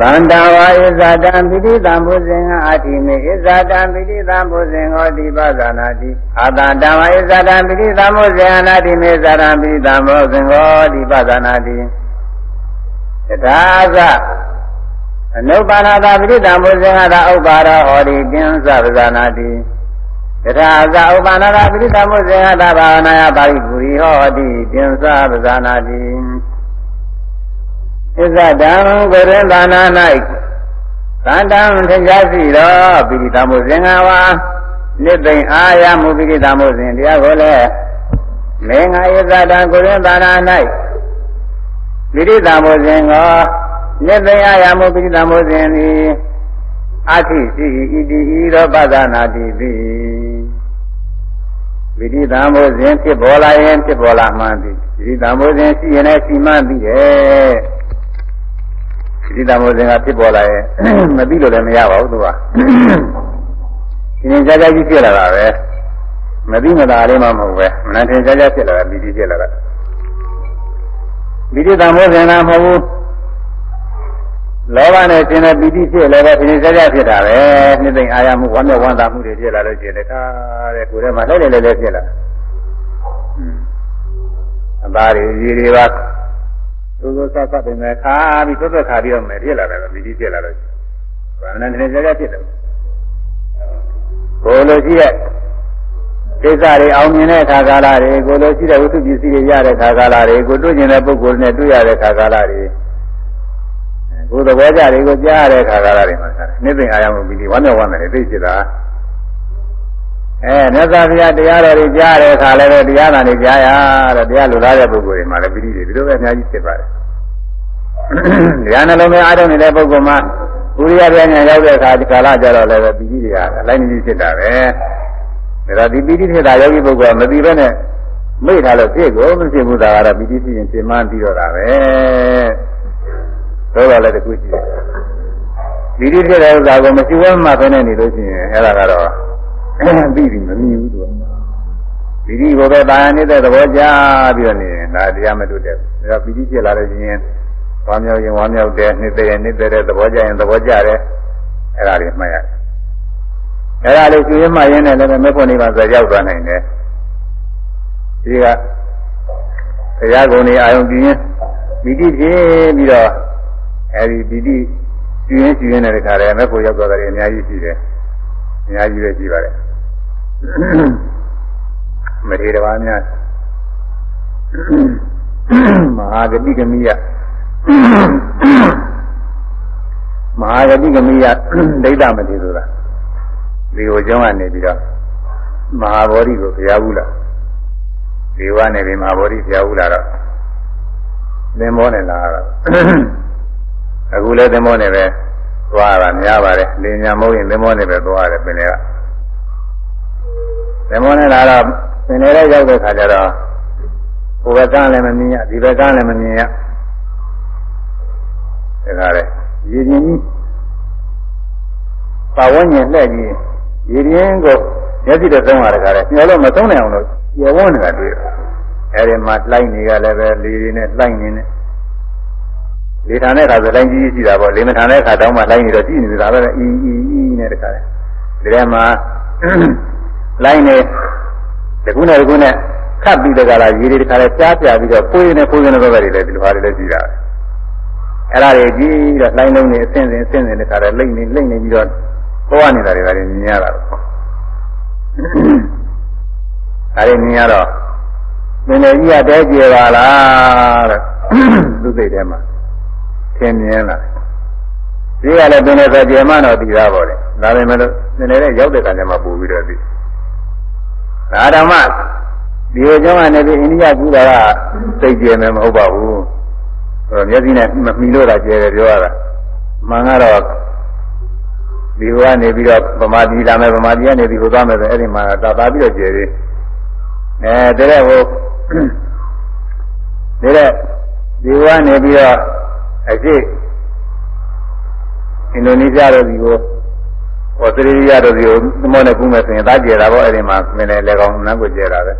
ဗန္တဝါဣဇာတံပိဋိတံဘုဇင်္ဂအာတိမေဣဇာတံပိဋိတံဘုဇင်္ဂောတိပဇာနာတိအာတံတံဝါဣဇာတံပိဋိတံဘုဇင်္ဂနာတိမေဇာတံပိဋိတံဘုဇင်္ဂောတိပဇာနာတိတထာသအနုပါဏတာပိဋိတံဘုဇင်္ဂတာဥပါရောဟောတိတင်္စပဇာနာတိတထာသဥပါဏတာပိဋိတံဘုဇင်္ဂတာဘာဝနာယပါရိပူရိဟောတိတင်္စပဇာနာတိ ဣဇဒံကိုရင်သာနာ၌သန္တံထင်ရှားရှိသောပိဋိသမုဇင်္ဂဝါနိသိင်အာရမူပိဋိသမုဇင်တရားကိုလည်းမေငါဣဇဒံကိုရင်သာနာ၌ပိဋိသမုဇင်ကိုနိသိင်အာရမူပိဋိသမုဇင်သည်အထိရှိဣတိဤသောပဒနာတိပိပိဋိသမုဇင်ဖြစ်ပေါ်လာရင်ဖြစ်ပေါ်လာမှန်သည်ပိဋိသမုဇင်ရှိရင်လည်းရှိမှန်သည်ရဲ့ ဒီတမောဇင်ကဖြစ်ပေါ်လာရင်မသိလို့လည်းမရပါဘူးသူကရှင်ကြကြကြီးဖြစ်လာတာပဲမသိမသာလေးမှမဟုတ်ပဲမနထင်ကြကြဖြစ်လာတာပြီးပြီးဖြစ်လာတာဒီတိတမောဇင်ကမဟုတ်ဘူးလောဘနဲ့ရှင်တဲ့ပီတိဖြစ်လည်းပဲရှင်ကြကြဖြစ်တာပဲနှစ်သိမ့်အာရမှုဝမ်းမြောက်ဝမ်းသာမှုတွေဖြစ်လာလို့ရှိရင်တခါတဲ့ကိုယ်ထဲမှာလဲလဲလဲလဲဖြစ်လာအသားတွေရေတွေပါ သို့သောဆက်ဆက်ပင်ပဲခါပြီးသွက်သွက်ခါပြီးတော့မယ်ဖြစ်လာတယ်မိတိဖြစ်လာတော့ဘာမှန်းတည်းကြကြဖြစ်တယ်ကိုလိုရှိတဲ့ကိစ္စတွေအောင်မြင်တဲ့ခါကာလတွေကိုလိုရှိတဲ့ဝိသုပစ္စည်းတွေရတဲ့ခါကာလတွေကိုတွေ့ကျင်တဲ့ပုဂ္ဂိုလ်နဲ့တွေ့ရတဲ့ခါကာလတွေကိုသဘောကြတွေကိုကြားရတဲ့ခါကာလတွေမှာဆက်နေပင်အာရမှုပြီးပြီးဝမ်းမြောက်ဝမ်းမြောက်သိဖြစ်တာ အဲမြတ်စွာဘုရားတရားတော်တွေကြားတဲ့အခါလည်းပဲတရားနာနေကြားရတဲ့တရားလူလားတဲ့ပုဂ္ဂိုလ်တွေမှာလည်းပိဋိတွေဒီလိုပဲအများကြီးဖြစ်ပါတယ်။တရားနှလုံးသွင်းအားထုတ်နေတဲ့ပုဂ္ဂိုလ်မှာဥရိယပြညာရောက်တဲ့အခါဒီကာလကြတော့လည်းပဲပိဋိတွေကအလိုက်မကြီးဖြစ်တာပဲ။ဒါတော့ဒီပိဋိဖြစ်တာယောဂီပုဂ္ဂိုလ်ကမသိဘဲနဲ့မိတ်ထားလို့ဖြစ်ကိုမဖြစ်ဘူးဒါကတော့ပိဋိဖြစ်ရင်ပြင်မှန်းပြီးတော့တာပဲ။သောတာလည်းတခုရှိတယ်။ပိဋိဖြစ်တဲ့ဥစ္စာကိုမရှိဘဲမှပဲနဲ့နေလို့ရှိရင်အဲ့ဒါကတော့ ပြီးပြီမမြင်ဘူးသူကပီတိကိုပဲတာယာနေတဲ့သဘောကြပြီးတော့နေဒါတရားမတွေ့တဲ့ဒါပီတိဖြစ်လာလို့ရှိရင်ဝမ်းမြောက်ရင်ဝမ်းမြောက်တယ်နေတဲ့ရင်နေတဲ့သဘောကြရင်သဘောကြတယ်အဲ့ဒါလေးမှတ်ရတယ်အဲ့ဒါလေးကျွေးမှရင်းနဲ့လည်းမေဖို့နေပါဆိုရောက်သွားနိုင်တယ်ဒီကဘုရားကုံနေအာယုံပြင်းပီတိဖြစ်ပြီးတော့အဲဒီပီတိကျွေးကျွေးနေတဲ့ခါတည်းမေဖို့ရောက်သွားတယ်အများကြီးရှိတယ်အများကြီးပဲရှိပါတယ် မထေရဘာများမဟာဂတိကမိယမဟာဂတိကမိယဒိဋ္ဌမထေဆိုတာဒီကိုကျောင်းကနေပြီးတော့မဟာဗောဓိကိုဖျားဘူးလားဒီဝကနေပြီးမဟာဗောဓိဖျားဘူးလားတော့သင်္ဘောနဲ့လာတော့အခုလည်းသင်္ဘောနဲ့ပဲသွားတာများပါတယ်လင်ညာမဟုတ်ရင်သင်္ဘောနဲ့ပဲသွားရတယ်ပင်တွေက သင်္ဘောနဲ့လာတော့ပင်တွေရောက်တဲ့ခါကျတော့ဟိုဘက်ကလည်းမမြင်ရဒီဘက်ကလည်းမမြင်ရဒါကြတဲ့ရည်ရင်ကြီးပါဝန်းကျင်လှည့်ကြီးရည်ရင်ကိုမျက်စိနဲ့သုံးရတဲ့ခါကျညှောလို့မသုံးနိုင်အောင်လို့ကျော်ဝန်းနေတာတွေ့တယ်အဲဒီမှာလှိုင်းနေကလည်းပဲလေတွေနဲ့လှိုင်းနေနဲ့လေထန်တဲ့ခါဆိုလိုင်းကြီးကြီးရှိတာပေါ့လေမထန်တဲ့ခါတောင်းမှလိုင်းနေတော့ကြည့်နေတာပဲအီအီအီနဲ့တခါလေဒီထဲမှာ လိုင်းနေတကူနဲ့တကူနဲ့ခတ်ပြီးတကလားရေတွေတခါလေကြားပြပြီးတော့ကိုယ်နဲ့ကိုယ်နဲ့ဘက်တွေလည်းဒီလိုဟာတွေလည်းကြည့်တာအဲ့ဒါတွေကြည့်တော့လိုင်းလုံးနေအစင်းစင်းအစင်းစင်းတခါလေလိမ့်နေလိမ့်နေပြီးတော့ပေါ်နေတာတွေကလည်းမြင်ရတာပေါ့အဲ့ဒီမြင်ရတော့သင်္လေကြီးကတဲကျေပါလားတဲ့သူစိတ်ထဲမှာသင်မြင်လာဒီကလည်းပင်လေဆိုကျေမတော့တည်တာပေါ့လေဒါပေမဲ့လို့သင်လေရောက်တဲ့ကံကျမှပို့ပြီးတော့ဒီ ဒါဓမ္မဒီလိုကြောင့်ကနေပြီးအိန္ဒိယကူတာကစိတ်ကျေမယ်မဟုတ်ပါဘူးဟိုမျက်စိနဲ့မမီလို့တာကျေတယ်ပြောရတာမှန်ကတော့ဒီဘဝနေပြီးတော့ဗမာပြည်လာမယ်ဗမာပြည်ကနေပြီးဟိုသွားမယ်ဆိုအဲ့ဒီမှာတာတာပြီးတော့ကျေသေးအဲတကယ်ဟိုတဲ့ဒီဘဝနေပြီးတော့အရှိအင်ဒိုနီးရှားတို့ဒီကို ဩစတြေးလျတို့ဒီကိုသမောနဲ့ကူးမယ်ဆိုရင်သားကျဲတာပေါ့အဲ့ဒီမှာမင်းလည်းလေကောင်နန်းကိုကျဲတာပဲ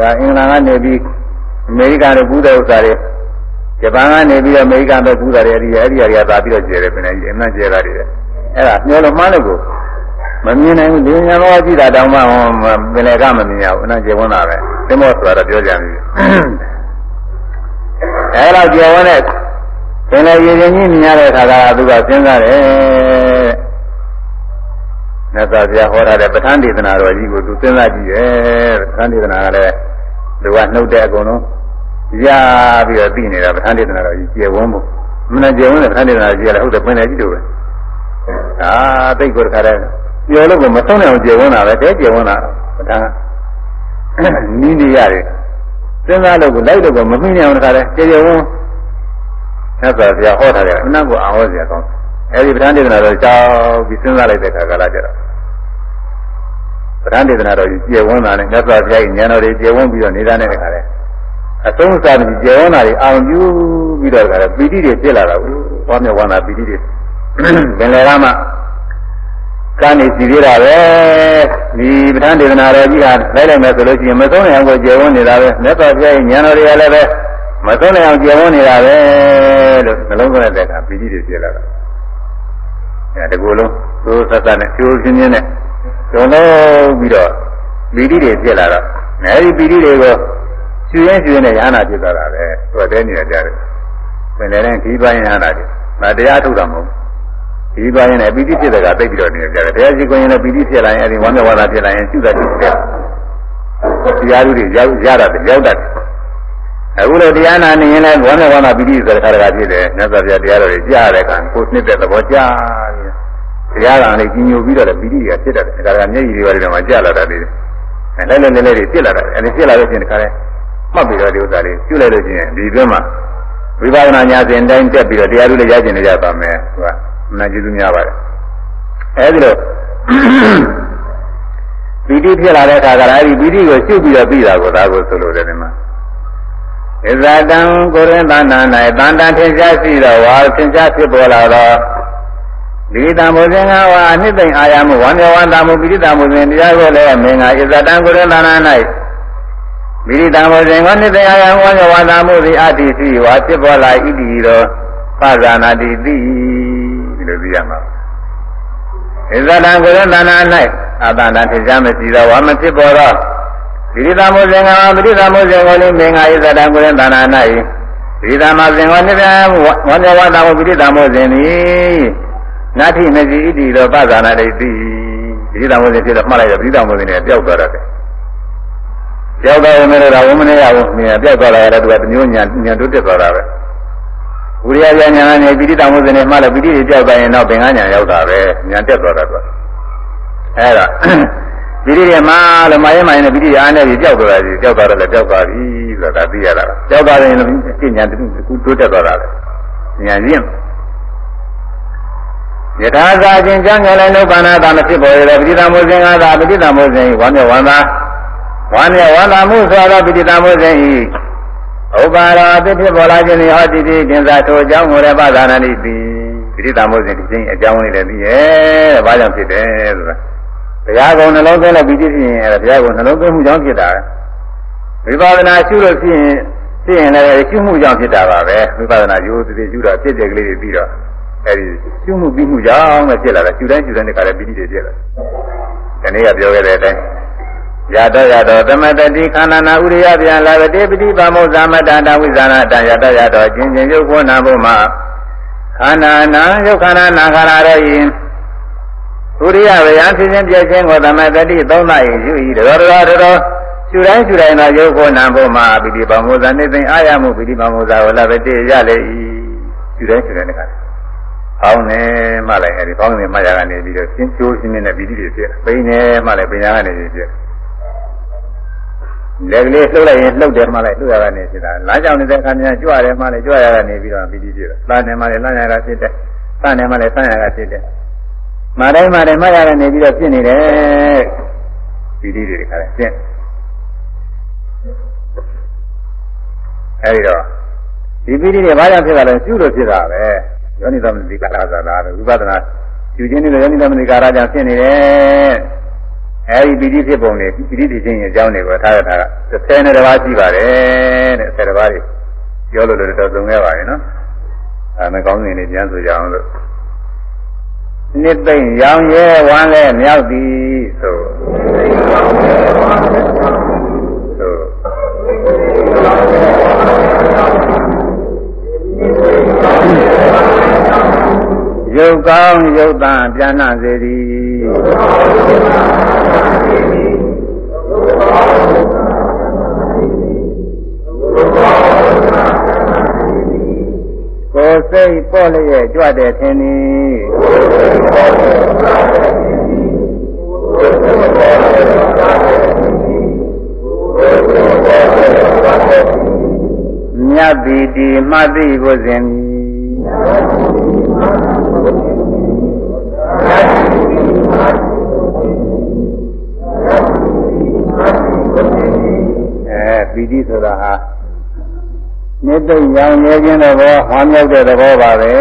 ဒါကအင်္ဂလန်ကနေပြီးအမေရိကန်တို့ကူးတဲ့ဥစ္စာတွေဂျပန်ကနေပြီးတော့အမေရိကန်ပဲကူးတာတွေအဲဒီအဲဒီအရာသာပြီးတော့ကျဲတယ်ပြင်နေအမှန်ကျဲတာတွေအဲ့ဒါမျောလို့မှားလို့ကိုမမြင်နိုင်ဘူးဒီညာဘောကြည့်တာတောင်မှပင်လေကမမြင်ရဘူးအနာကျေဝန်းတာပဲသင်္ဘောဆိုတာတော့ပြောကြပြီအဲ့တော့ကျေဝန်းတဲ့ပင်လေရည်ရင်းကြီးမြင်ရတဲ့အခါကသူကစဉ်းစားတယ် မြတ်စွာဘုရားဟောထားတဲ့ပဋ္ဌာန်းဒေသနာတော်ကြီးကိုသူစဉ်းစားကြည့်တယ်ပဋ္ဌာန်းဒေသနာကလည်းသူကနှုတ်တဲ့အကုန်လုံးရပြီးတော့သိနေတာပဋ္ဌာန်းဒေသနာတော်ကြီးကျေဝန်းဖို့မနဲ့ကျေဝန်းတဲ့ပဋ္ဌာန်းဒေသနာကြီးကလည်းဟုတ်တယ်ပင်လေကြီးတို့ပဲအာသိကိုတခါတည်းပြောလို့ကမဆုံးနိုင်အောင်ကျေဝန်းတာပဲတဲကျေဝန်းတာပဋ္ဌာန်းနီးနေရတယ်စဉ်းစားလို့ကိုလိုက်လို့ကမမိနိုင်အောင်တခါတည်းကျေကျေဝန်းဆက်စွာဘုရားဟောထားတယ်အနတ်ကိုအာဟောစရာကောင်းအဲဒီပဋ္ဌာန်းဒေသနာတော်ကြောက်ပြီးစဉ်းစားလိုက်တဲ့အခါကလာကြတော့ ပဋ္ဌာန်းဒေသနာတော်ကြီးကျေဝန်းတာနဲ့မြတ်စွာဘုရားရဲ့ဉာဏ်တော်တွေကျေဝန်းပြီးတော့နေတာနဲ့တခါတည်းအဆုံးစားပြီးကျေဝန်းတာတွေအောင်ယူပြီးတော့တခါတည်းပီတိတွေဖြစ်လာတာဘူးဟောမြဝန္တာပီတိတွေပင်လေကမှကနေစီသေးတာပဲဒီပဋ္ဌာန်းဒေသနာတော်ကြီးဟာလိုက်လိုက်မယ်ဆိုလို့ရှိရင်မဆုံးနိုင်အောင်ကိုကျေဝန်းနေတာပဲမြတ်စွာဘုရားရဲ့ဉာဏ်တော်တွေကလည်းပဲမဆုံးနိုင်အောင်ကျေဝန်းနေတာပဲလို့နှလုံးသွင်းတဲ့အခါပီတိတွေဖြစ်လာတာအဲတကူလုံးသိုးဆက်ဆက်နဲ့ကျိုးချင်းချင်းနဲ့ တုံလုံးပြီးတော့ပီတိတွေဖြစ်လာတော့အဲဒီပီတိတွေကိုကျွေးရင်ကျွေးနဲ့ရဟနာဖြစ်သွားတာပဲသူကတဲနေကြတယ်ပင်လည်းဒီပိုင်းရဟနာတွေမတရားထုတ်တာမဟုတ်ဒီပိုင်းနဲ့ပီတိဖြစ်တဲ့ကသိပြီးတော့နေကြတယ်တရားရှိခွင့်ရင်လည်းပီတိဖြစ်လာရင်အဲဒီဝမ်းမြောက်ဝါဒဖြစ်လာရင်ကျุတတ်တယ်တရားလူတွေရောက်ရတာရောက်တတ်တယ်အခုလိုတရားနာနေရင်လည်းဝမ်းမြောက်ဝမ်းသာပီတိဆိုတဲ့ခါတကဖြစ်တယ်မြတ်စွာဘုရားတရားတော်ကြီးကြားတဲ့အခါကိုနှစ်တဲ့သဘောကြားပြီး တရားကလည်းကြီးညိုပြီးတော့လည်းပီတိကဖြစ်တတ်တယ်ဒါကမျက်ရည်တွေပါတယ်မှာကြားလာတတ်တယ်အဲလဲလဲလဲလဲတွေဖြစ်လာတယ်အဲဒီဖြစ်လာလို့ရှိရင်တခါလဲမှတ်ပြီးတော့ဒီဥစ္စာလေးကျွလိုက်လို့ရှိရင်ဒီအတွင်းမှာဝိပဿနာညာစဉ်တိုင်းတက်ပြီးတော့တရားလူတွေရကျင်နေကြပါမယ်သူကမနာကျေးဇူးများပါတယ်အဲဒီလိုပီတိဖြစ်လာတဲ့အခါကလည်းအဲဒီပီတိကိုရှုပ်ပြီးတော့ပြီးတာကိုဒါကိုဆိုလိုတယ်ဒီမှာဣဇာတံကိုရင်သနာ၌တန်တန်ထင်ရှားရှိသောဝါထင်ရှားဖြစ်ပေါ်လာသော ဒီတံဘုဇင်ကဝါအနှစ်သိမ့်အာရမှုဝန္ဒဝန္တာမှုပိဋိတံဘုဇင်တရားကိုလည်းမင်္ဂဣဇာတံကိုရင်သနာ၌မိရိတံဘုဇင်ကနှစ်သိမ့်အာရမှုဝန္ဒဝန္တာမှုသည်အတ္တိစီဝါဖြစ်ပေါ်လာဣတိသောပဇာနာတိတိဒီလိုသိရမှာဣဇာတံကိုရင်သနာ၌အတ္တနာထင်ရှားမရှိသောဝါမဖြစ်ပေါ်သောဒီရိသမုဇင်္ဂပရိသမုဇင်္ဂလိမင်္ဂဣဇတံကုရင်သာနာ၌ဒီရိသမဇင်္ဂနိဗ္ဗာန်ဝန္ဒဝတံပိရိသမုဇင်သည် နတ္ထိမစီဣတိသောပဇာနာတိတိဒီရိသမုဇင်ဖြစ်တော့မှတ်လိုက်တော့ပရိသမုဇင်နဲ့ပျောက်သွားတယ်ပျောက်သွားရင်လည်းဒါဝမနေရဘူးမြင်ပျောက်သွားတာလည်းသူကတမျိုးညာညာတိုးတက်သွားတာပဲဝိရိယညာညာနဲ့ပိရိသမုဇင်နဲ့မှလည်းပိရိတွေပျောက်သွားရင်တော့ဘင်္ဂညာရောက်တာပဲညာတက်သွားတာသူအဲ့ဒါပိဋိရမလို့မရဲမိုင်းနဲ့ပိဋိရအားနဲ့ပြီးကြောက်သွားတာကြီးကြောက်သွားတယ်လည်းကြောက်သွားပြီဆိုတာသိရတာကြောက်သွားတယ်လည်းပြညာတခုတိုးတက်သွားတာလေညာရင်း ယထာသာချင်းကြောင့်ကြောင့်လည်းနှုတ်ပါဏသာမဖြစ်ပေါ်ရတဲ့ပိဋိသမုဇင်ကသာပိဋိသမုဇင်ဝမ်းမြောက်ဝမ်းသာဝမ်းမြောက်ဝမ်းသာမှုဆိုတော့ပိဋိသမုဇင်ဤဥပါရာအဖြစ်ဖြစ်ပေါ်လာခြင်းဟောတိတိတင်စားထိုအကြောင်းကိုလည်းပသနာတိပိပိဋိသမုဇင်ဒီချင်းအကြောင်းလေးလည်းသိရဲ့ဘာကြောင့်ဖြစ်တယ်ဆိုတာတရားကုံနှလုံးသွင်းလို့ပြီးဖြစ်ရင်အဲတရားကုံနှလုံးသွင်းမှုကြောင့်ဖြစ်တာဝိပဿနာရှုလို့ဖြစ်ရင်ဖြစ်ရင်လည်းရှုမှုကြောင့်ဖြစ်တာပါပဲဝိပဿနာရိုးသေးသေးရှုတော့ဖြစ်တဲ့ကလေးတွေပြီးတော့ အဲဒီရှုမှုပြီးမှုကြောင့်လည်းဖြစ်လာတယ်ရှုတိုင်းရှုတိုင်းတခါလည်းပြီးပြီးဖြစ်လာတယ်ဒီနေ့ကပြောခဲ့တဲ့အတိုင်းရတောရတောသမတတိခန္ဓာနာဥရိယပြန်လာတိပတိပါမောဇာမတတဝိဇာနာတရတောရတောကျင်ကျင်ရုပ်ခွန်းနာဖို့မှာခန္ဓာနာရုပ်ခန္ဓာနာခန္ဓာရောယင်ဥရိယဝေယဖြစ်ခြင်းပြည့်ခြင်းကိုသမတတိသုံးနာ၏ယူ၏တော်တော်တော်ရှုတိုင်းရှုတိုင်းသောယုတ်ကိုနံဖို့မှာပိဋိပမောဇာနေသိအာရမှုပိဋိပမောဇာဝလဘတိရလေ၏ရှုတိုင်းရှုတိုင်းတခါ ပေါင်းနေမှလည်းအဲဒီပေါင်းနေမှရကနေပြီးတော့ရှင်းကျိုးရှင်းနေတဲ့ပိဋိတွေဖြစ်ပိနေမှလည်းပညာကနေပြီးဖြစ်လက်ကလေးလှုပ်လိုက်ရင်လှုပ်တယ်မှလည်းလှုပ်ရတာနေဖြစ်တာလမ်းကြောင်နေတဲ့အခါကျကြွရတယ်မှလည်းကြွရတာနေပြီးတော့ပိဋိဖြစ်တာသာနေမှလည်းလမ်းရတာဖြစ်တယ်သနေမှလည်းသံရတာဖြစ်တယ်မာတိုင်းမာတိုင်းမှတ်ရတဲ့နေပြီးတော့ဖြစ်နေတယ်ပီတိတွေခါတယ်ကျင့်အဲဒီတော့ဒီပီတိတွေဘာကြောင့်ဖြစ်တာလဲကျุလို့ဖြစ်တာပဲ ယောနိသမတိကာရသာလားဝိပဿနာကျူခြင်းနဲ့ယောနိသမတိကာရကြောင့်ဖြစ်နေတယ်အဲဒီပီတိဖြစ်ပုံတွေပီတိဖြစ်ခြင်းရဲ့အကြောင်းတွေကိုထားရတာက30နဲ့တစ်ပါးရှိပါတယ်တဲ့30တစ်ပါးတွေပြောလို့လည်းတော်သုံးခဲ့ပါရဲ့နော်အဲမကောင်းစဉ်လေးပြန်ဆိုကြအောင်လို့နှစ်သိမ့်ရောင်ရဲဝမ်းလဲမြောက်သည်ဆို ရုပ်ကောင်းရုပ်သားပြန်နှံစေသည်ကိုယ်စိတ်ပေါ်လျက်ကြွတဲ့ထင်သည်မြတ်တိတိမှတ်သိကိုစဉ် အဲပီတိဆိုတာဟာနိသိရောင်ရဲခြင်းသဘောဟောမြောက်တဲ့သဘောပါပဲ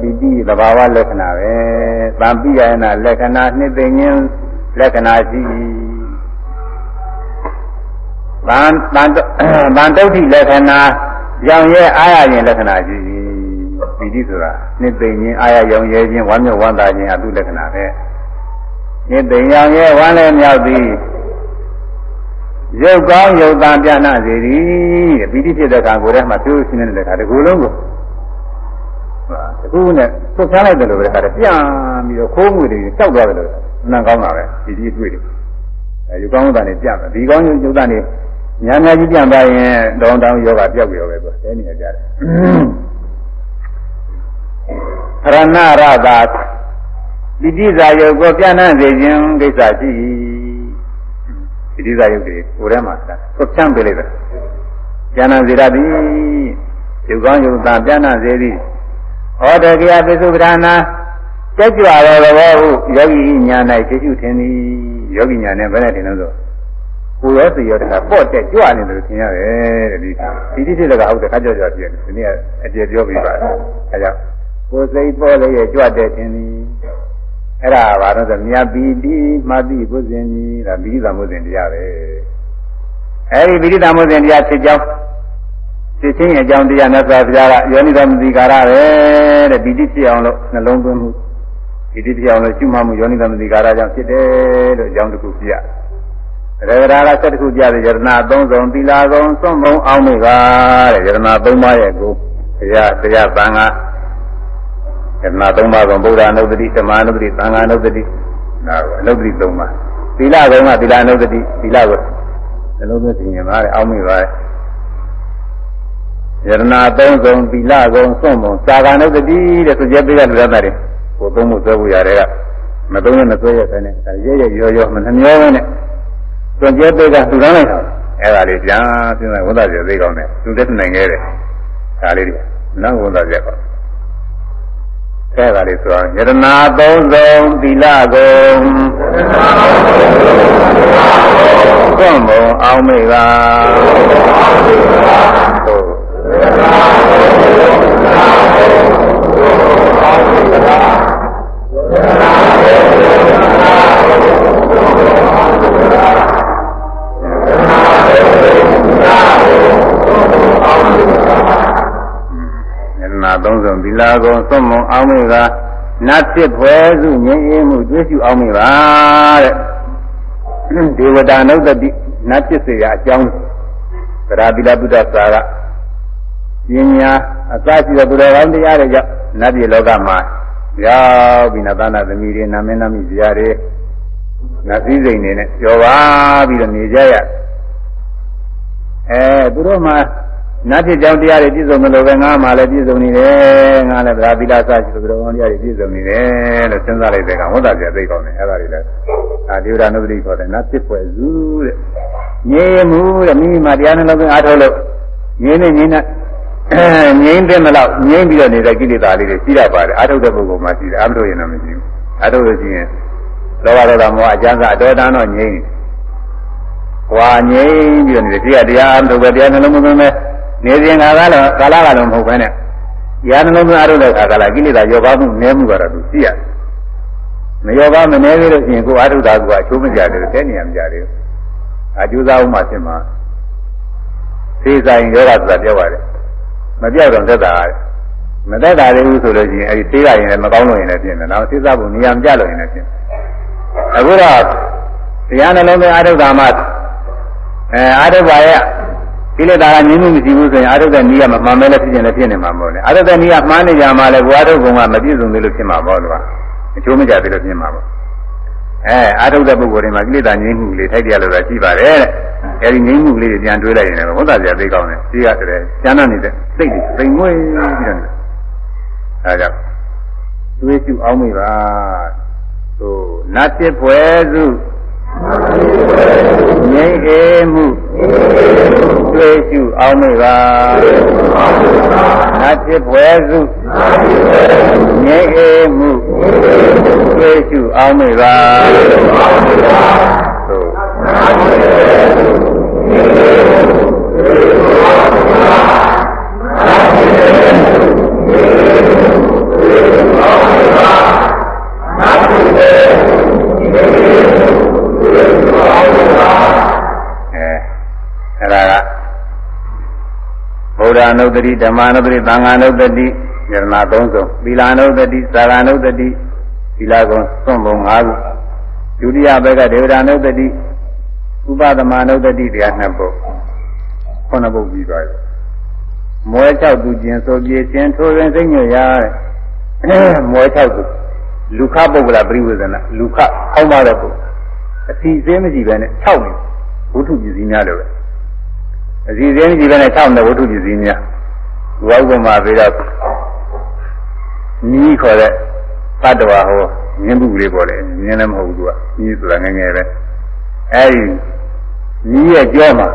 ပီတိသဘာဝလက္ခဏာပဲသံပိယနာလက္ခဏာနှစ်သိခြင်းလက္ခဏာရှိဗန်ဗန်ဗန်တုဋ္ဌိလက္ခဏာရောင်ရဲအားရခြင်းလက္ခဏာရှိ ပီတိဆိုတာနှစ်သိခြင်းအားရရောင်ရဲခြင်းဝမ်းမြောက်ဝမ်းသာခြင်းအတုလက္ခဏာပဲနှစ်သိရောင်ရဲဝမ်းလည်းမြောက်သည်ရုပ်ကောင်းရုပ်သားပြနာစေသည်ပီတိဖြစ်တဲ့အခါကိုယ်ထဲမှာပြုရှင်းနေတဲ့အခါဒီကုလုံးကိုတကူနဲ့သွတ်ချလိုက်တယ်လို့ပဲခါတယ်ပြန်ပြီးတော့ခိုးမှုတွေတောက်သွားတယ်လို့နံကောင်းတာပဲပီတိတွေ့တယ်အဲရုပ်ကောင်းရုပ်သားနဲ့ပြန်တယ်ဒီကောင်းရုပ်သားနဲ့ညာညာကြီးပြန်သွားရင်တောင်းတောင်းယောဂပြောက်ပြီးတော့ပဲသူတဲနေကြတယ် ရဏရတာပီတိဇာယုတ်ကိုပြန့်နှံ့စေခြင်းကိစ္စရှိပရိသယုတ်တွေကိုယ်ထဲမှာသွတ်ချမ်းပေးလိုက်တယ်။ဉာဏ်ဇေရတိယုတ်ကောင်းယုတ်သာပြန်နာစေသည်။ဩတကိယပိစုပဒနာကြွကြွတော်ဘောဟုယောဂီညာ၌သိကျုထင်သည်။ယောဂီညာနဲ့ဘယ်နဲ့ထင်လို့ဆိုကိုယ်ရောစိတ်ရောတခါပေါ့တက်ကြွနေတယ်လို့ထင်ရတယ်တဲ့ဒီဒီတိတိတကဟုတ်တယ်ခါကြောကြောပြည့်တယ်ဒီနေ့အကျေပြောပြီးပါတယ်။အဲကြောင့် ကိုယ်စိတ်ပေါ်လေကြွတဲ့ထင်သည်အဲ့ဒါဘာလို့ဆိုမြတ်ပီတိမှတ်တိဘုဇင်ကြီးဒါပိဋိသမုဇင်တရားပဲအဲ့ဒီပိဋိသမုဇင်တရားဖြစ်ကြောင်းဖြစ်ချင်းအကြောင်းတရားနဲ့သာဘုရားကယောနိသမတိကာရပဲတဲ့ပိဋိဖြစ်အောင်လို့နှလုံးသွင်းမှုပိဋိဖြစ်အောင်လို့ရှုမှတ်မှုယောနိသမတိကာရကြောင့်ဖြစ်တယ်လို့အကြောင်းတစ်ခုပြရရေဂရာကဆက်တစ်ခုပြတယ်ယရဏသုံးစုံသီလာကုံသွန်ဘုံအောင်မိပါတဲ့ယရဏသုံးပါးရဲ့ကိုဘုရားတရားသံဃာ ယမသုံးပါးကဗုဒ္ဓအနုတ္တိဓမ္မအနုတ္တိသံဃာအနုတ္တိနာကိုအနုတ္တိသုံးပါးသီလကုံကသီလအနုတ္တိသီလကိုနှလုံးသွင်းမြင်ပါတယ်အောင်းမိပါတယ်ယရဏသုံးဆုံးသီလကုံစွန့်ပုံသာဂာနုတ္တိတဲ့သူကျက်ပေးရလူရတဲ့ကိုသုံးမှုဆွဲဖို့ရတယ်ကမသုံးရမဆွဲရတဲ့နဲ့ရဲရဲရောရောမနှမျောနဲ့သူကျက်ပေးကသူတန်းလိုက်တာအဲ့ဒါလေးပြန်ပြန်ဝတ်သားပြသေးကောင်းတယ်သူတက်နိုင်ခဲ့တယ်ဒါလေးတွေနောက်ဝတ်သားပြကောင်း အဲဒါလေးဆိုတော့ယရနာသုံးစုံသီလကုံသွန်ဘုံအောင်မေကသုံးစုံသီလာကုံ သွန်မုံအောင်မေကနတ်ဖြစ်ဖွယ်စုငြိမ်းအေးမှုတွေးစုအောင်မေပါတဲ့ဒေဝတာနုဒတိနတ်ဖြစ်စေရအကြောင်းသရတိလပုဒ္ဒစာကပညာအစရှိတဲ့ဘုရားကောင်းတရားတွေကြောင့်နတ်ပြည်လောကမှာရောက်ပြီးနတ်သားနာသမီးတွေနာမည်နာမိဇာတွေနတ်စည်းစိမ်တွေနဲ့ကြော်ပါပြီးတော့နေကြရအဲသူတို့မှာ နတ်ဖြစ်ကြောင်းတရားတွေပြည့်စုံမလို့ပဲငါမှလည်းပြည့်စုံနေတယ်ငါလည်းဗราသီလစရှိလို့ဘုရားတရားတွေပြည့်စုံနေတယ်လို့စဉ်းစားလိုက်တဲ့ကဝတ်တာပြသိကောင်းတယ်အဲ့ဒါတွေလည်းအာဒီဝရနုပတိခေါ်တယ်နတ်ဖြစ်ဖွယ်စုတဲ့ငြိမ်မှုတဲ့မိမိမှာတရားနှလုံးသွင်းအားထုတ်လို့ငြိမ်နေငြိမ်နေငြိမ်တဲ့မလို့ငြိမ်ပြီးတော့နေတဲ့ကိလေသာလေးတွေရှိရပါတယ်အားထုတ်တဲ့ပုဂ္ဂိုလ်မှာရှိတယ်အားမထုတ်ရင်တော့မရှိဘူးအားထုတ်လို့ရှိရင်လောဘဒေါသမောဟအကျဉ်းစားအတော်တန်တော့ငြိမ်ဟွာငြိမ်ပြီးတော့နေတယ်ဒီကတရားအားထုတ်ပဲတရားနှလုံးသွင်းမယ် နေစဉ်ကာလကတော့ကာလကလည်းမဟုတ်ဘဲနဲ့ရာနှလုံးသွင်းအားထုတ်တဲ့အခါကလည်းကိလေသာရောပါမှုနည်းမှုကတော့သူသိရတယ်မရောပါမနည်းသေးလို့ရှိရင်ကိုအားထုတ်တာကအချိုးမကြတယ်တဲ့နေရာမကြတယ်အကျိုးစားဥမှဖြစ်မှာသေဆိုင်ရောဂါဆိုတာပြောပါတယ်မပြောက်တော့သက်တာတဲ့မသက်တာသေးဘူးဆိုလို့ရှိရင်အဲဒီသေးရရင်လည်းမကောင်းလို့ရင်လည်းဖြစ်နေတော့သိစားဖို့နေရာမကျလို့ရင်လည်းဖြစ်အခုတော့တရားနှလုံးသွင်းအာထုတာမှအဲအာထုပါရဲ့ ကိလေသာကငြင်းမှုမရှိဘူးဆိုရင်အာထုတဲ့နည်းကမမှန်မဲလည်းဖြစ်နေလည်းဖြစ်နေမှာမဟုတ်လေအာထုတဲ့နည်းကမှားနေကြမှာလည်းဘဝထုဘုံကမပြည့်စုံသေးလို့ဖြစ်မှာပေါ့လို့ကအချိုးမကျသေးလို့ဖြစ်မှာပေါ့အဲအာထုတဲ့ပုဂ္ဂိုလ်တွေမှာကိလေသာငြင်းမှုလေးထိုက်ပြလို့တော့ရှိပါတယ်တဲ့အဲဒီငြင်းမှုလေးတွေပြန်တွေးလိုက်ရင်လည်းဘုရားပြသိကောင်းတယ်ရှိရတယ်ကျမ်းသာနေတဲ့စိတ်တွေပိန်မွေးပြီးတော့အဲကြောင့်တွေးကျအောင်မိပါသို့နတ်ဖြစ်ဖွယ်စု ငြိမ်းအေးမှုတွေ့ရှုအောင်မေပါနတ်ဖြစ်ဖွယ်စုငြိမ်းအေးမှုတွေ့ရှုအောင်မေပါသို့နတ်ဖြစ်ဖွယ်စုငြိမ်းအေးမှုတွေ့ရှုအောင်မေပါနတ်ဖြစ်ဖွယ်စုငြိမ်းအေးမှုတွေ့ရှုအောင်မေပါနတ်ဖြစ်ဖွယ်စုငြိမ်းအေးမှုအဲအဲ့ဒါက ရာနုဒ္ဓတိဓမ္မနုဒ္ဓတိသံဃာနုဒ္ဓတိယရနာ၃စုံသီလာနုဒ္ဓတိသာရနုဒ္ဓတိသီလာကုံစွန့်ပုံ၅ခုဒုတိယဘက်ကဒေဝရာနုဒ္ဓတိဥပဒမနုဒ္ဓတိတရားနှစ်ပုဒ်ခုနှစ်ပုဒ်ပြီးသွားပြီမွဲ၆သူကျင်ဆိုပြေခြင်းထိုးရင်စိတ်ညွရာမွဲ၆သူလူခပုဂ္ဂလပြိဝေဒနာလူခအောက်မှာတဲ့ပုဂ္ဂအစီအစဲမရှိဘဲနဲ့၆နေဝိထုပစ္စည်းများတယ်ပဲ အစီအစဉ်မရှိပဲနဲ့၆နေဝိထုပစ္စည်းများဝေါကမှာပြီးတော့နီးခေါ်တဲ့တတ္တဝါဟောမြင်းပုလေးပေါ်တယ်မြင်းလည်းမဟုတ်ဘူးသူကနီးဆိုတာငယ်ငယ်ပဲအဲဒီနီးရဲ့ကြောမှာ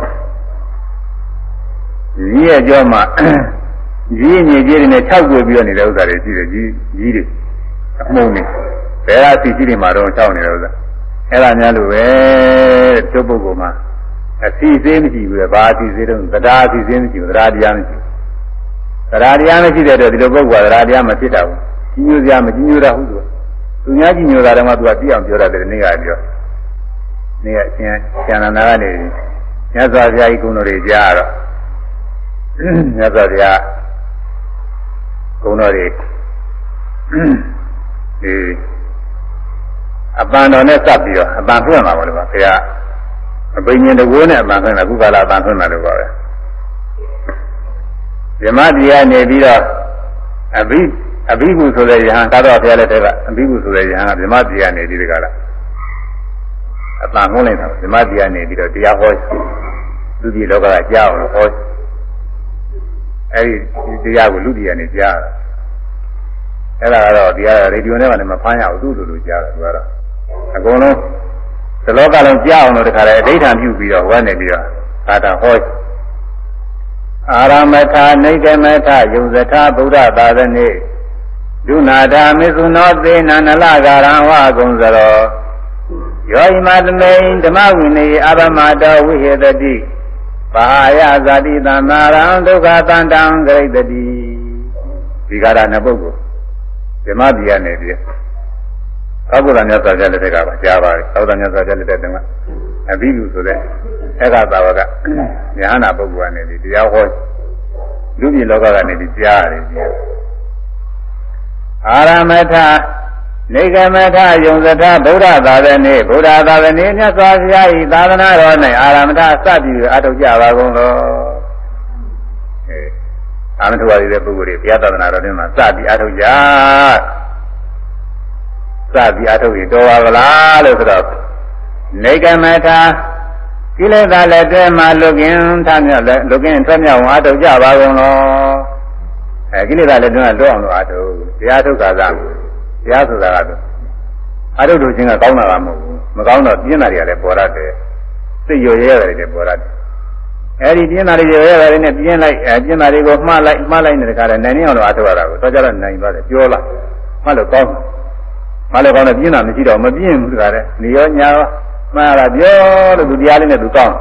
နီးရဲ့ကြောမှာကြီးညစ်ကြီးတွေနဲ့၆ွယ်ပြီးတော့နေတဲ့ဥစ္စာတွေရှိတယ်ကြီးကြီးတွေအမှုန်နေဘယ်အစီကြီးတွေမှာတော့၆နေတဲ့ဥစ္စာအဲ့ဒါများလို့ပဲတို့ပုဂ္ဂိုလ်မှာ အစီအသေးမရှိဘူးလေဘာအစီအသေးတော့တရားအစီအသေးမရှိဘူးတရားတရားမရှိဘူးတရားတရားမရှိတဲ့အတွက်ဒီလိုပုဂ္ဂိုလ်ကတရားတရားမဖြစ်တာဘူးကြီးညိုစရာမကြီးညိုတာဟုတ်သူသူများကြီးညိုတာတော့မှသူကသိအောင်ပြောရတယ်နေ့ကပြောနေ့ကအရှင်ကျန်နာကနေမြတ်စွာဘုရားကြီးကုံတော်တွေကြားတော့မြတ်စွာဘုရားကုံတော်တွေဒီအပန်တော်နဲ့စပ်ပြီးတော့အပန်ဖွင့်လာပါလို့ပါဘုရား အပိညာတကိုးနဲ့အပန်ဖွင့်လာခုကလာအပန်ဖွင့်လာလို့ပါပဲဓမ္မတရားနေပြီးတော့အဘိအဘိဟုဆိုတဲ့ယဟန်သာတော်ဘုရားလက်ထက်ကအဘိဟုဆိုတဲ့ယဟန်ကဓမ္မတရားနေပြီးဒီကလာအပန်ငုံးလိုက်တာဓမ္မတရားနေပြီးတော့တရားဟောလူကြီးလောကကကြားအောင်ဟောအဲဒီတရားကိုလူကြီးကနေကြားအဲ့ဒါကတော့ဒီကရေဒီယိုနဲ့မှလည်းမဖမ်းရဘူးသူ့လိုလိုကြားတယ်သူကတော့အကုန်လုံး သလောကလုံးကြားအောင်လို့တခါလေအဋ္ဌာန်ပြုပြီးတော့ဝတ်နေပြီးတော့သာတာဟောအာရမထာနေကမထယုံဇထာဗုဒ္ဓသာသနေဒုနာဓာမေသုနောသေနန္နလကာရံဝကုံစရောယောဣမသမိန်ဓမ္မဝိနည်းအဘမတောဝိဟေတတိပါယဇာတိသမ္မာရံဒုက္ခတန္တံဂရိတတိဒီကာရနှစ်ပုဂ္ဂိုလ်ဓမ္မတိရနေပြီ သောကုရမြတ်စွာဘုရားလက်ထက်ကပါကြားပါတယ်သောတာမြတ်စွာဘုရားလက်ထက်ကအဘိဓုဆိုတဲ့အဲ့ကသာဝကဉာဏပုဂ္ဂိုလ်ကနေဒီတရားဟောလူပြည်လောကကနေဒီကြားရတယ်ဒီအာရမထနေကမထယုံစထဗုဒ္ဓသာသနေဗုဒ္ဓသာသနေမြတ်စွာဘုရားဤသာသနာတော်၌အာရမထစပြီးအထုတ်ကြပါကုန်သောအဲအာမထဝါရီတဲ့ပုဂ္ဂိုလ်တွေဘုရားသာသနာတော်ထဲမှာစပြီးအထုတ်ကြ စပြီးအထုတ်ရင်တော်ပါကလားလို့ဆိုတော့နေကမထာကိလေသာလက်ထဲမှာလွတ်ကင်းထမြောက်လွတ်ကင်းထွက်မြောက်အောင်အထုတ်ကြပါကုန်လောအဲကိလေသာလက်ထဲမှာလွတ်အောင်လို့အထုတ်တရားထုတ်တာကတရားဆိုတာကတော့အထုတ်လို့ခြင်းကကောင်းတာကမဟုတ်ဘူးမကောင်းတော့ပြင်းတာတွေကလည်းပေါ်ရတယ်စိတ်ရွရဲရတယ်လည်းပေါ်ရတယ်အဲဒီပြင်းတာတွေရွရဲရတယ်နဲ့ပြင်းလိုက်အဲပြင်းတာတွေကိုမှားလိုက်မှားလိုက်နေတဲ့ခါကျနိုင်နေအောင်လို့အထုတ်ရတာကိုတော့ကြတော့နိုင်ပါတယ်ပြောလိုက်မှလို့ကောင်းတယ် မလည်းကောင်းတယ်ပြင်းတာမရှိတော့မပြင်းဘူးတကားတဲ့နေရောညာရောမှားတာပြောလို့သူတရားလေးနဲ့သူကောင်း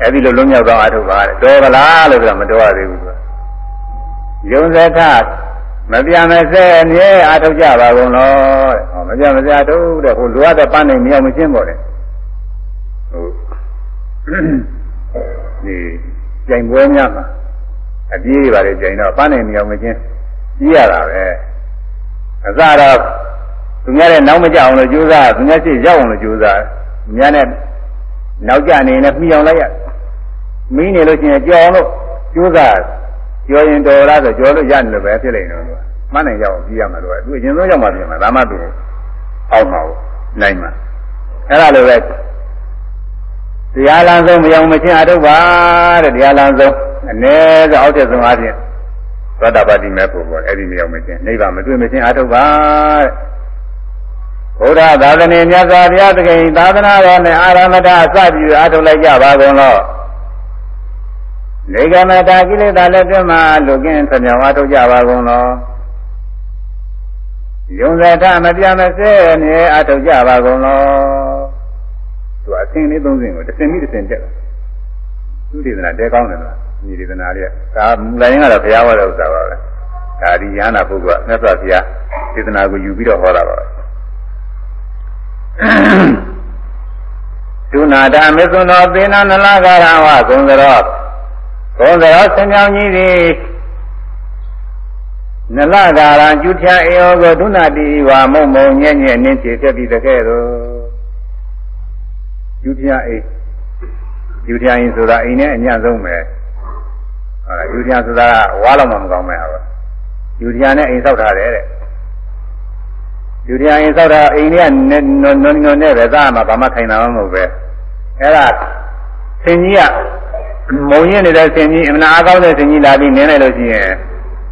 အဲဒီလိုလုံးမြောက်တော့အထုပါတဲ့တော်ကလားလို့ပြောမတော်ရသေးဘူးသူယုံစထမပြမစဲအမြဲအထုကြပါကုန်လို့ဟောမပြမစဲအထုတဲ့ဟိုလိုအပ်တဲ့ပန်းနေမြောက်မရှင်းပေါ့လေဟုတ်ဒီကြိမ်ပွဲများမှာအပြေးပါလေကြိုင်တော့ပန်းနေနေအောင်မချင်းကြီးရတာပဲ အစတော့သူများတဲ့နောက်မကြအောင်လို့ကြိုးစားသူများရှိရောက်အောင်လို့ကြိုးစားသူများနဲ့နောက်ကြနေနဲ့မှီအောင်လိုက်ရမင်းနေလို့ရှိရင်ကြော်အောင်လို့ကြိုးစားကြော်ရင်တော်လားဆိုကြော်လို့ရနေလို့ပဲဖြစ်လိမ့်တော့သူကမှန်းနိုင်ရောက်ပြီးရမှာတော့သူအရင်ဆုံးရောက်မှပြင်မှာဒါမှသူအောက်မှာနိုင်မှာအဲ့ဒါလိုပဲတရားလမ်းဆုံးမရောက်မချင်းအထုတ်ပါတဲ့တရားလမ်းဆုံးအ ਨੇ ဆုံးအောက်တဲ့ဆုံးအပြင် သတ္တပတိမဲ့ပုဂ္ဂိုလ်အဲ့ဒီမရောက်မချင်းနိဗ္ဗာန်မတွေ့မချင်းအထုတ်ပါတဲ့ဘုရားသာသနာမြတ်စွာဘုရားသခင်သာသနာတော်နဲ့အာရမတအစပြုအထုတ်လိုက်ကြပါကုန်လို့နေကမတာကိလေသာလက်တွင်မှလူကင်းဆွမြောင်အထုတ်ကြပါကုန်လို့ယုံဇထမပြမစဲနေအထုတ်ကြပါကုန်လို့သူအစင်းလေးသုံးစင်းကိုတစ်စင်ပြီးတစ်စင်တက်သူဒေသနာတဲကောင်းတယ်လား ညီဒေသနာလေးကဒါမူလိုင်းကတော့ဘုရားဟောတဲ့ဥစ္စာပါပဲဒါဒီယန္တာပုဂ္ဂိုလ်ကမြတ်စွာဘုရားဒေသနာကိုယူပြီးတော့ဟောတာပါဒုနာတာမေသုနောသေနနလကာရဝဂုံသရောဂုံသရောဆင်ញောင်ကြီးသည်နလကာရကျူထအေယောကိုဒုနာတိဝါမုံမုံညဲ့ညဲ့နင်းချေပြပြီးတကဲ့သို့ကျူထအေကျူထရင်ဆိုတာအိမ်နဲ့အညံ့ဆုံးပဲ ဟုတ်လားကျူထဆိုတာဝါလောက်မှမကောင်းမဲ့ဟာပဲကျူထနဲ့အိမ်ဆောက်ထားတယ်တဲ့ကျူထအိမ်ဆောက်တာအိမ်နဲ့နော်နော်နော်နဲ့ပဲသားမှာဘာမှခိုင်တာမဟုတ်ပဲအဲ့ဒါဆင်ကြီးကမုံရင်နေတဲ့ဆင်ကြီးအမနာအားကောင်းတဲ့ဆင်ကြီးလာပြီးနင်းလိုက်လို့ရှိရင်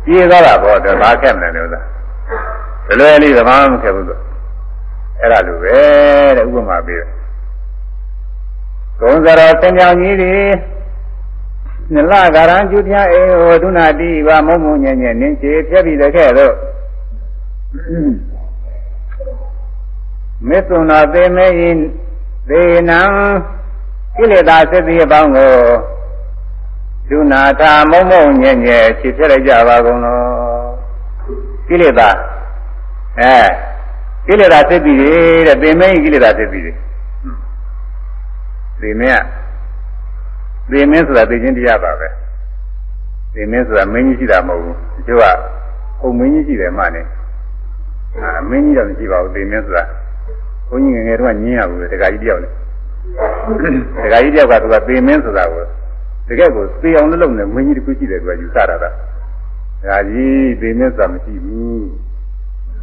ပြေးသွားတာပေါ့တော့ဘာခက်မလဲလို့သာဘယ်လိုလေးသမားမခက်ဘူးဆိုအဲ့ဒါလိုပဲတဲ့ဥပမာပေးတယ်ဂုံစရောသင်္ကြောင်ကြီးတွေ နလကာရံကျူပြအေဟောဒုနာတိဝမုံမုံညံ့ညံ့နင်းချေဖြက်ပြီးတဲ့ခဲ့တော့မေသုနာသေမေယိသေနံကိလေသာသတိအပေါင်းကိုဒုနာထာမုံမုံညံ့ညံ့ချေဖြက်လိုက်ကြပါကုန်လောကိလေသာအဲကိလေသာသတိတွေတဲ့သေမေယိကိလေသာသတိတွေသေမင်းက သေမင်းဆိုတာသိချင်းတရားပါပဲသေမင်းဆိုတာမင်းကြီးရှိတာမဟုတ်ဘူးတချို့ကဟုတ်မင်းကြီးရှိတယ်မှနဲ့အာမင်းကြီးတော့မရှိပါဘူးသေမင်းဆိုတာဘုန်းကြီးငယ်ငယ်တော့ညင်းရဘူးတခါကြီးတယောက်လေတခါကြီးတယောက်ကသူကသေမင်းဆိုတာကိုတကယ်ကိုသေအောင်လုပ်နေမင်းကြီးတစ်ခုရှိတယ်သူကယူဆတာကဒါကြီးသေမင်းဆိုတာမရှိဘူး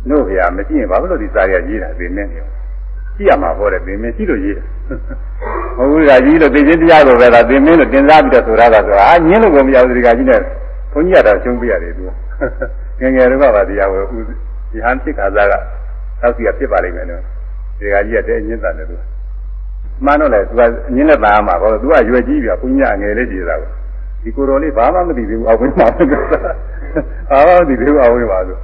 နှုတ်ဖျားမရှိရင်ဘာလို့ဒီစာရရေးတာသေမင်းနေ ကြည့်ရမှာဟောတယ်သင်မင်းရှိလို့ရေးတယ်။ဟုတ်ဘူးကကြီးလို့သိချင်းတရားကိုပဲဒါသင်မင်းလို့တင်စားပြီးတော့ဆိုရတာဆိုတာအာညင်းလို့ကိုမရဘူးဒီကကြီးနဲ့ဘုန်းကြီးကတော့ရှုံးပြရတယ်သူ။ငယ်ငယ်တော့ကပါတရားကိုဦးဒီဟန်ဖြစ်ခါစားကတောက်စီကဖြစ်ပါလိမ့်မယ်နော်။ဒီကကြီးကတဲ့ညင်းတာတယ်သူ။မှန်တော့လေသူကညင်းနဲ့သားမှာပေါ့သူကရွယ်ကြီးပြဘုန်းကြီးကငယ်လေးကြည့်တာကိုဒီကိုယ်တော်လေးဘာမှမသိသေးဘူးအောက်ဝင်းပါလို့ဘာမှမသိသေးဘူးအောက်ဝင်းပါလို့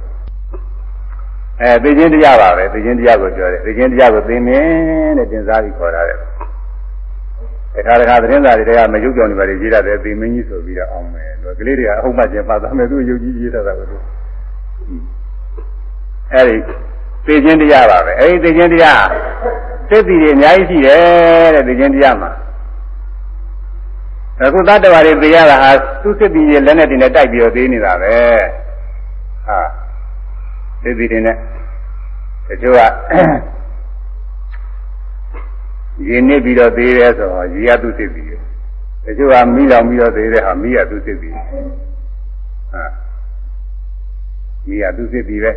အဲသိချင်းတရားပါပဲသိချင်းတရားကိုပြောတယ်သိချင်းတရားကိုသိမင်းတဲ့တင်စားပြီးခေါ်တာတဲ့တခါတခါသတင်းစာတွေကမယုတ်ကြောင်နေပါလေရေးရတယ်သိမင်းကြီးဆိုပြီးတော့အောင်မယ်လို့ကလေးတွေကအဟုတ်မှကျင်ပါသားမယ်သူယုတ်ကြီးရေးတာကလို့အဲဒီသိချင်းတရားပါပဲအဲဒီသိချင်းတရားစိတ်တည်တွေအများကြီးရှိတယ်တဲ့သိချင်းတရားမှာအခုသတ္တဝါတွေသိရတာဟာသူစိတ်တည်ရဲ့လက်နဲ့တင်နဲ့တိုက်ပြီးတော့သိနေတာပဲဟာ သိသိတွေနဲ့တချို့ကရင်းနေပြီးတော့သေးတယ်ဆိုတော့ရေရသူသိပြီတချို့ကမိလောင်ပြီးတော့သေးတယ်ဟာမိရသူသိပြီဟာမိရသူသိပြီပဲ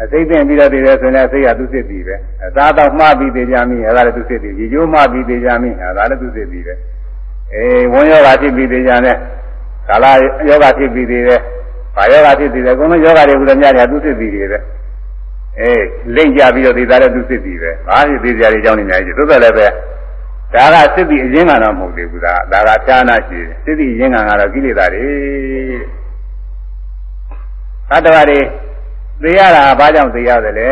အစိတ်သိပြီးတော့သေးတယ်ဆိုရင်စိတ်ရသူသိပြီပဲအသာတော့မှားပြီးသေးကြမိအဲဒါလည်းသူသိပြီရေကျိုးမှားပြီးသေးကြမိအဲဒါလည်းသူသိပြီပဲအေးဝန်းယောဂဖြစ်ပြီးသေးကြတယ်ကာလယောဂဖြစ်ပြီးသေးတယ် ဘာယောဂဖြစ်သေးတယ်အကုန်လုံးယောဂတွေဘုရားများတယ်သူသိပြီတွေပဲအေးလိမ့်ကြပြီးတော့ဒီသားတဲ့သူစစ်ပြီပဲဘာဖြစ်သေးကြတဲ့အကြောင်းတွေအများကြီးသို့တော်လည်းပဲဒါကစစ်ပြီအရင်းကတော့မဟုတ်သေးဘူးဒါဒါကဌာနရှိတယ်စစ်ပြီအရင်းကတော့ကိလေသာတွေသတ္တဝါတွေသိရတာဘာကြောင့်သိရတယ်လဲ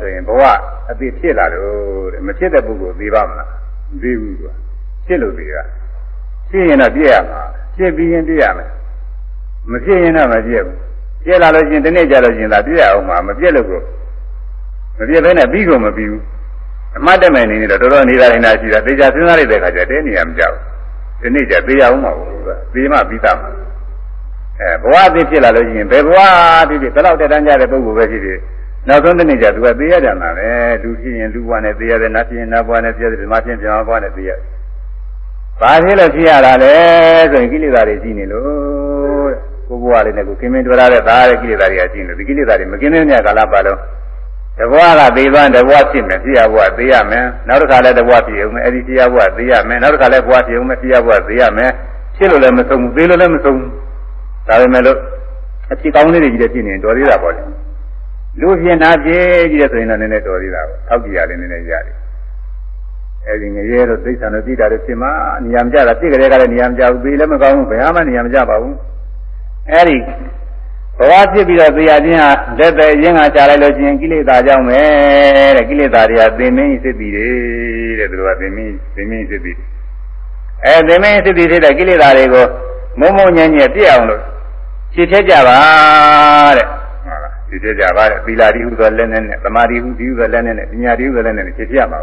ဆိုရင်ဘဝအသိဖြစ်လာလို့တဲ့မဖြစ်တဲ့ပုဂ္ဂိုလ်သိပါမလားမသိဘူးကွာဖြစ်လို့သိတာဖြစ်ရင်တော့ပြည့်ရမှာဖြစ်ပြီးရင်ပြည့်ရမယ် မဖြစ်ရင်တော့မပြည့်ဘူးပြည့်လာလို့ရှိရင်ဒီနေ့ကြလို့ရှိရင်ဒါပြည့်ရအောင်မှာမပြည့်လို့ကိုမပြည့်ဘဲနဲ့ပြီးကုန်မပြီးဘူးအမှတ်တမဲ့နေနေတော့တော်တော်နေတာနေတာရှိတာသေချာစဉ်းစားလိုက်တဲ့အခါကျတဲနေရမကြောက်ဒီနေ့ကျသေရအောင်မှာဘူးကသေမှပြီးသားမှာအဲဘဝအသစ်ဖြစ်လာလို့ရှိရင်ဘယ်ဘဝဖြစ်ဖြစ်ဘယ်တော့တက်တန်းကြတဲ့ပုဂ္ဂိုလ်ပဲဖြစ်ဖြစ်နောက်ဆုံးတစ်နေ့ကျသူကသိရကြမှာပဲလူဖြစ်ရင်လူဘဝနဲ့သိရတယ်နတ်ဖြစ်ရင်နတ်ဘဝနဲ့သိရတယ်ဓမ္မဖြစ်ရင်ဓမ္မဘဝနဲ့သိရတယ်ဘာဖြစ်လို့ဖြစ်ရတာလဲဆိုရင်ကိလေသာတွေရှိနေလို့ ကိုဘဝလေးနဲ့ကိုခင်မင်းတွေ့ရတဲ့သားတဲ့ကိလေသာတွေကရှိနေလို့ဒီကိလေသာတွေမကင်းတဲ့ညကာလပါလို့တဘွားကသေသွားတဘွားဖြစ်မယ်ဖြစ်ရဘွားသေရမယ်နောက်တစ်ခါလည်းတဘွားဖြစ်အောင်မယ်အဲ့ဒီဖြစ်ရဘွားသေရမယ်နောက်တစ်ခါလည်းဘွားဖြစ်အောင်မယ်ဖြစ်ရဘွားသေရမယ်ဖြစ်လို့လည်းမဆုံးဘူးသေလို့လည်းမဆုံးဘူးဒါပေမဲ့လို့အဖြစ်ကောင်းလေးတွေကြီးတဲ့ဖြစ်နေတော်သေးတာပေါ့လေလူပြင်းတာပြေးကြီးတဲ့ဆိုရင်တော့နည်းနည်းတော်သေးတာပေါ့ထောက်ကြည့်ရတယ်နည်းနည်းရတယ်အဲဒီငရဲတို့သိစ္စာတို့သိတာတို့ဖြစ်မှာနေရာမကြတာပြည့်ကြတဲ့ကလည်းနေရာမကြဘူးသေလည်းမကောင်းဘူးဘယ်မှနေရာမကြပါဘူး အဲဒီဘဝဖြစ်ပြီးတော့သေရခြင်းဟာလက်သက်ရင်းကကြာလိုက်လို့ချင်းကိလေသာကြောင့်ပဲတဲ့ကိလေသာတွေကသင်မင်းစစ်တည်တယ်တဲ့သူတို့ကသင်မင်းသင်မင်းစစ်တည်အဲသင်မင်းစစ်တည်တဲ့ကိလေသာတွေကိုမုံမုံညံ့ညံ့ပြည့်အောင်လို့ဖြည့်ထည့်ကြပါတဲ့ဟုတ်လားဖြည့်ထည့်ကြပါတဲ့သီလာတိဟုသောလက်နဲ့နဲ့သမာဓိဟုဒီဟုသောလက်နဲ့နဲ့ပညာတိဟုသောလက်နဲ့ဖြည့်ထည့်ရမှာ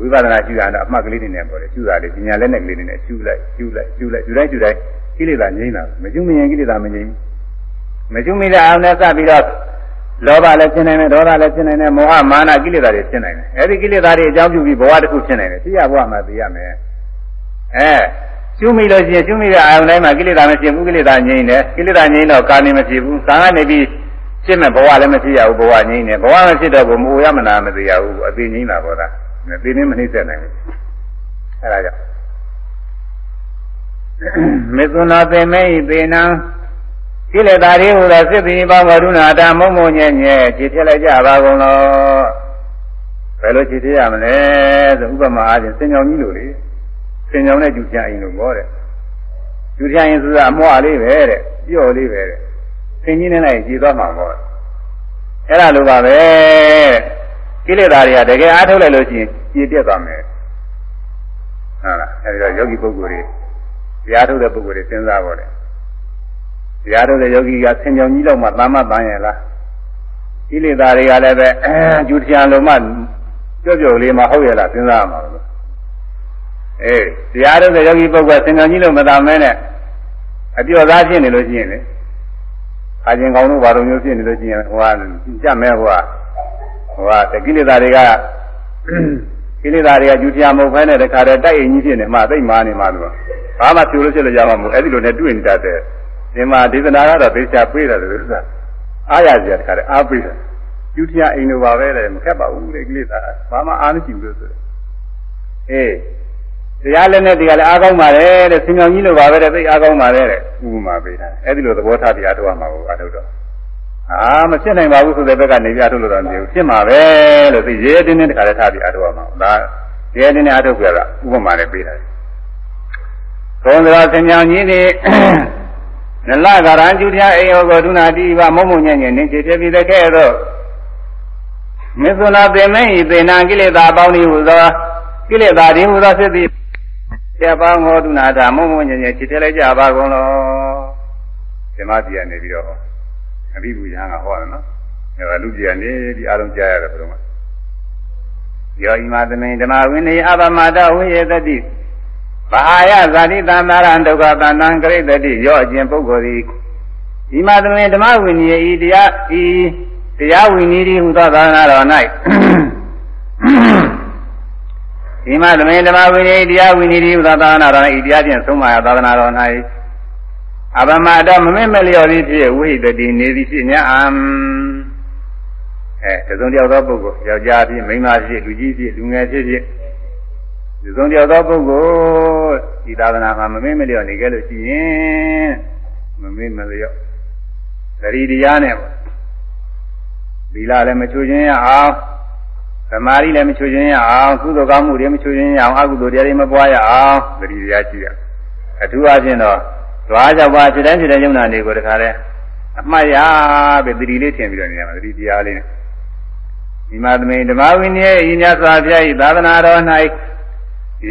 ဝိပဿနာရှုတာတော့အမှတ်ကလေးတွေနဲ့ပေါ်တယ်ရှုတာလေပညာလက်နဲ့ကလေးတွေနဲ့ရှုလိုက်ရှုလိုက်ရှုလိုက်ရှုတိုင်းရှုတိုင်း ကိလေသာငြိမ်းတာမရှုမရင်ကိလေသာမငြိမ်းမရှုမိတဲ့အောင်နဲ့စပြီးတော့လောဘလည်းဖြစ်နိုင်တယ်ဒေါသလည်းဖြစ်နိုင်တယ်မောဟမာနကိလေသာတွေဖြစ်နိုင်တယ်အဲဒီကိလေသာတွေအကြောင်းပြုပြီးဘဝတစ်ခုဖြစ်နိုင်တယ်သိရဘဝမှာသိရမယ်အဲကျွမိလို့ရှိရင်ကျွမိတဲ့အာယုန်တိုင်းမှာကိလေသာမဖြစ်ဘူးကိလေသာငြိမ်းတယ်ကိလေသာငြိမ်းတော့ကာနေမဖြစ်ဘူးကာကနေပြီးဖြစ်မဲ့ဘဝလည်းမဖြစ်ရဘူးဘဝငြိမ်းတယ်ဘဝမဖြစ်တော့ဘူးမူရမနာမသိရဘူးအသိငြိမ်းတာပေါ့လားသိနေမနှိမ့်ဆက်နိုင်ဘူးအဲဒါကြောင့် မေသုနာသေမေဟိသေနံကိလေသာတွေဟူသောစစ်တိပေါင်းဝရုဏာတမုံမုံညဲ့ညဲ့ခြေထည့်လိုက်ကြပါကုန်လောဘယ်လိုခြေထည့်ရမလဲဆိုဥပမာအားဖြင့်စင်ကြောင်ကြီးလိုလေစင်ကြောင်နဲ့ကျူချအိမ်လို့ပြောတယ်ကျူချအိမ်ဆိုတာအမွှားလေးပဲတဲ့ပြော့လေးပဲတဲ့စင်ကြီးနဲ့လိုက်ကြည်သွားမှာပေါ့အဲ့ဒါလိုပါပဲကိလေသာတွေကတကယ်အားထုတ်လိုက်လို့ရှိရင်ကြည်ပြတ်သွားမယ်ဟုတ်လားအဲဒီတော့ယောဂီပုဂ္ဂိုလ်တွေ တရားထုတ်တဲ့ပုဂ္ဂိုလ်တွေစဉ်းစားပါလေတရားထုတ်တဲ့ယောဂီကဆင်ကြောင်ကြီးလောက်မှသာမတန်ရဲ့လားကိလေသာတွေကလည်းပဲကျူတရားလုံးမှကြော့ကြော့လေးမှဟုတ်ရဲ့လားစဉ်းစားရမှာလို့အေးတရားထုတ်တဲ့ယောဂီပုဂ္ဂိုလ်ဆင်ကြောင်ကြီးလောက်မသာမဲနဲ့အပြော့သားဖြစ်နေလို့ရှိရင်လေအာကျင်ကောင်းတို့ဘာလိုမျိုးဖြစ်နေလို့ရှိရင်ဟိုကကြက်မဲဟိုကဟိုကကိလေသာတွေကကိလေသာတွေကကျူတရားမဟုတ်ဘဲနဲ့တခါတည်းတိုက်အိမ်ကြီးဖြစ်နေမှသိမာနေမှလို့ ဘာမှဖြူလို့ဖြစ်လို့ရမှာမဟုတ်အဲ့ဒီလိုနဲ့တွေ့နေတတ်တယ်ဒီမှာဒေသနာကတော့သေချာပြေးတယ်လို့ဆိုတာအားရကြတခါတည်းအားပေးတယ်ကျူတရားအိမ်လိုပါပဲလေမခက်ပါဘူးလေကိလေသာဘာမှအားမရှိဘူးလို့ဆိုတယ်အေးတရားလည်းနဲ့တရားလည်းအားကောင်းပါတယ်တဲ့ဆင်မြောင်ကြီးလိုပါပဲတဲ့သိအားကောင်းပါတယ်တဲ့ဥပမာပေးတာအဲ့ဒီလိုသဘောထားတရားထုတ်ရမှာကိုအားထုတ်တော့အာမဖြစ်နိုင်ပါဘူးဆိုတဲ့ဘက်ကနေပြထုတ်လို့တော့မဖြစ်ဘူးဖြစ်မှာပဲလို့သိရဲတင်းတင်းတခါလည်းထားပြီးအားထုတ်ရမှာဒါရဲတင်းတင်းအားထုတ်ကြတာဥပမာလည်းပေးတာ ဘုံသောဆင်မြောင်ကြီးတွေနလကရံကျူထအိယောကိုဒုနာတိဘမုံမုံညံ့ညံ့နေချေဖြစ်ပြီးတဲ့ကဲ့သို့မေသုနာပင်မဟိသေနာကိလေသာအပေါင်းဤဟူသောကိလေသာဒီဟူသောဖြစ်ပြီးကျေပါငေါဒုနာတာမုံမုံညံ့ညံ့ချေထလိုက်ကြပါကုန်လောဓမ္မပြည်ကနေပြီးတော့အဘိဓုယဟန်ကဟောတယ်နော်အဲဒါလူပြည်ကနေဒီအားလုံးကြားရတယ်ဘုရားယောဣမသမိန်ဓမ္မဝိနည်းအပမတဝိယေတတိ ဘာယဇာတိတန္တရံဒုက္ခတန္တံကရိတတိရောအကျင်ပုဂ္ဂိုလ်သည်ဒီမသမိန်ဓမ္မဝိနည်းဤတရားဤတရားဝိနည်းဤဟူသောသာသနာတော်၌ဒီမသမိန်ဓမ္မဝိနည်းတရားဝိနည်းဤဟူသောသာသနာတော်၌ဤတရားဖြင့်သုံးပါးသာသနာတော်၌အဘမတော်မမင်းမလျော်သည်ဖြစ်ဝိဟိတတိနေသည်ဖြစ်냐အံအဲတစုံတယောက်သောပုဂ္ဂိုလ်ယောက်ျားဖြစ်မိန်းမဖြစ်လူကြီးဖြစ်လူငယ်ဖြစ်ဖြစ် တစုံတယောက်သောပုဂ္ဂိုလ်ဒီသာသနာမှာမမင်းမလျော်နေကြလို့ရှိရင်မမင်းမလျော်သတိတရားနဲ့သီလလည်းမချွတ်ခြင်းရအောင်သမာဓိလည်းမချွတ်ခြင်းရအောင်ကုသိုလ်ကောင်းမှုတွေမချွတ်ခြင်းရအောင်အကုသိုလ်တရားတွေမပွားရအောင်သတိတရားရှိရအထူးအားဖြင့်တော့ဓဝါကြောင့်ပါဖြစ်တိုင်းဖြစ်တဲ့ယုံနာတွေကိုတခါလဲအမှတ်ရပဲသတိလေးထင်ပြီးတော့နေရမှာသတိတရားလေးနဲ့ဒီမှာသမိန်ဓမ္မဝိနည်းဤမြတ်စွာဘုရား၏သာသနာတော်၌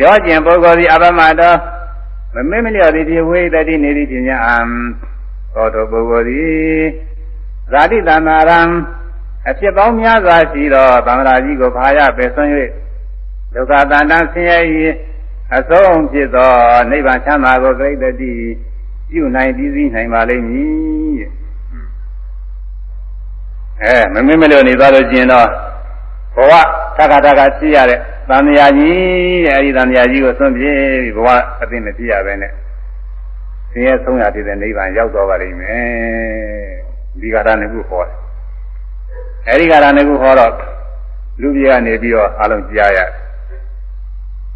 ရောကျင်ပုဂ္ဂိုလ်သည်အဘမတော်မမေ့မလျော့သည်ဒီဝိတတိနေသည်ပညာအံသောတော်ပုဂ္ဂိုလ်သည်ဇာတိတဏ္ဍာရံအဖြစ်ပေါင်းများစွာရှိသောသံဃာကြီးကိုဖာရပယ်ဆွံ့၍ဒုက္ခတန်တန်ဆင်းရဲ၏အဆုံးဖြစ်သောနိဗ္ဗာန်ချမ်းသာကိုဂိတ္တိရပြုနိုင်ပြီးစည်းနိုင်ပါလိမ့်မည်တဲ့အဲမမင်းမလို့နေသွားလို့ကျင်တော့ဘဝတက္ကတကရှိရတဲ့ သံဃာကြီးတဲ့အဲဒီသံဃာကြီးကိုသွန့်ပြေးပြီးဘဝအသိမဖြစ်ရပဲနဲ့ဆင်းရဲဆုံးရတဲ့နိဗ္ဗာန်ရောက်သွားပါလိမ့်မယ်ဒီကရဏခုဟောတယ်အဲဒီကရဏခုဟောတော့လူပြေကနေပြီးတော့အလုံးကြားရ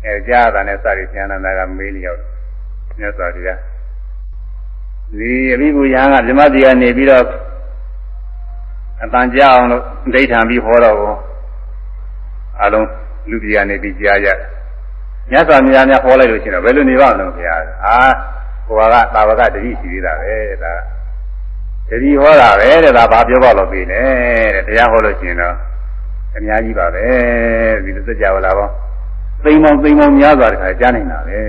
အဲကြားတာနဲ့စသည်ဆရာနန္ဒကမေးလျောက်မြတ်စွာဘုရားဒီအဘိဓုယဟန်ကဓမ္မတိကနေပြီးတော့အတန်ကြအောင်လို့ဒိဋ္ဌံပြီးဟောတော့အလုံး လူပြည်ကနေပြီးကြားရမြတ်စွာဘုရားများဟောလိုက်လို့ရှိရင်ဘယ်လိုနေပါ့မလဲခင်ဗျာအာဟိုကသာဝကတတိရှိသေးတာပဲဒါတတိဟောတာပဲတဲ့ဒါဘာပြောပါလို့ပြီလဲတဲ့တရားဟောလို့ရှိရင်တော့အများကြီးပါပဲဒီလိုစကြဝဠာပေါ့သိမ်းမောင်းသိမ်းမောင်းများစွာတခါကြားနေတာပဲ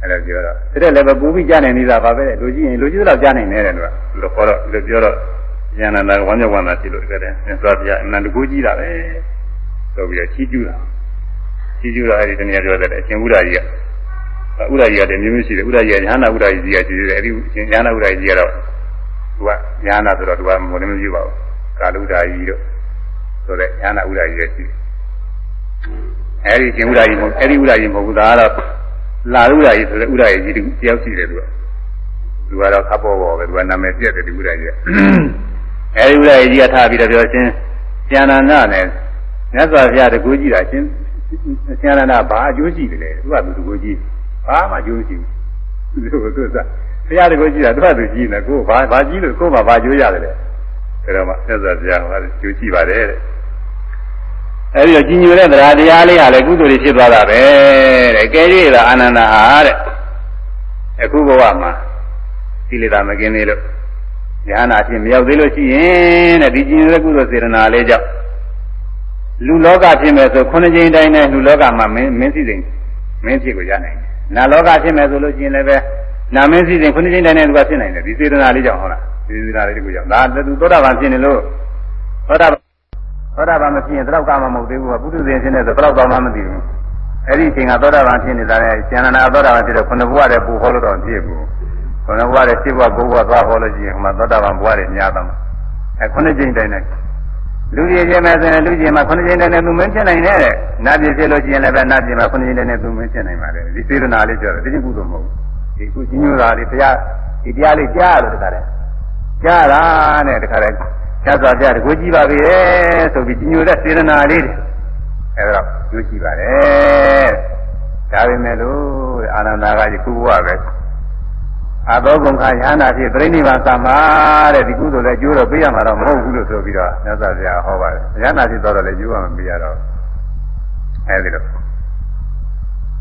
အဲ့ဒါပြောတော့တဲ့လည်းပဲပူပြီးကြားနေနေတာပါပဲလူကြီးရင်လူကြီးတော့ကြားနေတယ်လို့လို့ခေါ်တော့လို့ပြောတော့ဉာဏ်နာဝမ်းမြောက်ဝမ်းသာဖြစ်လို့ကြတယ်မြတ်စွာဘုရားအနန္တကိုကြီးတာပဲ ဆိုပြီးတော့ချီးကျူးတာချီးကျူးတာအဲ့ဒီတနည်းပြောတဲ့အရှင်ဥဒ္ဒကြီးကဥဒ္ဒကြီးကတည်းမျိုးမျိုးရှိတယ်ဥဒ္ဒကြီးကဉာဏဥဒ္ဒကြီးကြီးကရှိတယ်အဲ့ဒီဉာဏဥဒ္ဒကြီးကတော့သူကဉာဏဆိုတော့သူကမလို့မပြပါဘူးကာလုဒ္ဒကြီးတို့ဆိုတဲ့ဉာဏဥဒ္ဒကြီးရဲ့ရှိတယ်အဲ့ဒီရှင်ဥဒ္ဒကြီးမဟုတ်အဲ့ဒီဥဒ္ဒကြီးမဟုတ်ဘူးဒါကတော့လာဥဒ္ဒကြီးဆိုတဲ့ဥဒ္ဒကြီးကြီးတယောက်ရှိတယ်သူကသူကတော့ခပ်ပေါ်ပေါ်ပဲသူကနာမည်ပြက်တယ်ဒီဥဒ္ဒကြီးကအဲဒီဥဒ္ဒကြီးကထားပြီးတော့ပြောချင်းကျန်နာနာနဲ့ မြတ်စွာဘုရားတကူကြီးတာချင်းဆရာနာဘာအကျိုးရှိတယ်လဲသူကသူတကူကြီးဘာမှအကျိုးရှိဘူးသူကသူကဘုရားတကူကြီးတာသူကသူကြီးနေကိုဘာဘာကြီးလို့ကိုမှဘာကျိုးရတယ်လဲဒါတော့မှမြတ်စွာဘုရားကကျိုးရှိပါတယ်တဲ့အဲဒီတော့ကြီးညိုတဲ့တရားတရားလေးဟာလေကုသိုလ်တွေဖြစ်သွားတာပဲတဲ့ကဲရည်တာအာနန္ဒဟာတဲ့အခုဘဝမှာသီလတာမกินသေးလို့ဉာဏ်အဖြစ်မရောက်သေးလို့ရှိရင်တဲ့ဒီကြီးညိုတဲ့ကုသိုလ်စေတနာလေးကြောင့် လူလောကဖြစ်မယ်ဆိုခုနှစ်ကြိမ်တိုင်းနဲ့လူလောကမှာမင်းမင်းစည်းစိမ်မင်းဖြစ်ကိုရနိုင်တယ်။နာလောကဖြစ်မယ်ဆိုလို့ရှိရင်လည်းပဲနာမင်းစည်းစိမ်ခုနှစ်ကြိမ်တိုင်းနဲ့သူကဖြစ်နိုင်တယ်ဒီစေတနာလေးကြောင့်ဟုတ်လားဒီစေတနာလေးကိုကြောင့်ဒါသူသောတာပန်ဖြစ်နေလို့သောတာပန်သောတာပန်မဖြစ်ရင်တော့ကမှမဟုတ်သေးဘူးကပုထုဇဉ်ဖြစ်နေဆိုတော့တော့မှမသိဘူး။အဲ့ဒီအချိန်ကသောတာပန်ဖြစ်နေတာနဲ့ဉာဏနာသောတာပန်ဖြစ်တော့ခုနှစ်ဘဝတည်းပူဟောလို့တော့ဖြစ်ဘူး။ခုနှစ်ဘဝတည်းရှင်းဘဝ၉ဘဝသွားဟောလို့ရှိရင်ဟိုမှာသောတာပန်ဘဝတွေများသွားမှာ။အဲခုနှစ်ကြိမ်တိုင်းနဲ့ လူကြီးခြင်းမဲ့ဆိုရင်လူကြီးမှာခုနှစ်ကျင်းနဲ့သူမင်းဖြစ်နိုင်တယ်တဲ့နတ်ပြည်ဖြစ်လို့ရှိရင်လည်းပဲနတ်ပြည်မှာခုနှစ်ကျင်းနဲ့သူမင်းဖြစ်နိုင်ပါတယ်ဒီစေတနာလေးပြောတယ်ဒီကုသိုလ်မဟုတ်ဘူးဒီကုကြီးညိုတာလေးတရားဒီတရားလေးကြားလို့တခါတည်းကြားတာနဲ့တခါတည်းကျတ်စွာပြတကိုကြည့်ပါပြီဆိုပြီးကြီးညိုတဲ့စေတနာလေးတွေအဲဒါကျိုးရှိပါတယ်ဒါပေမဲ့လို့အာနန္ဒာကယခုဘဝပဲ အသောကုန်ခါယဟနာဖြစ်ပြိဋိဘာသမာတဲ့ဒီကုသိုလ်လည်းကျိုးတော့ပေးရမှာတော့မဟုတ်ဘူးလို့ဆိုပြီးတော့မြတ်စွာဘုရားဟောပါတယ်ယဟနာဖြစ်တော့လည်းကျိုးရမပေးရတော့အဲဒီလို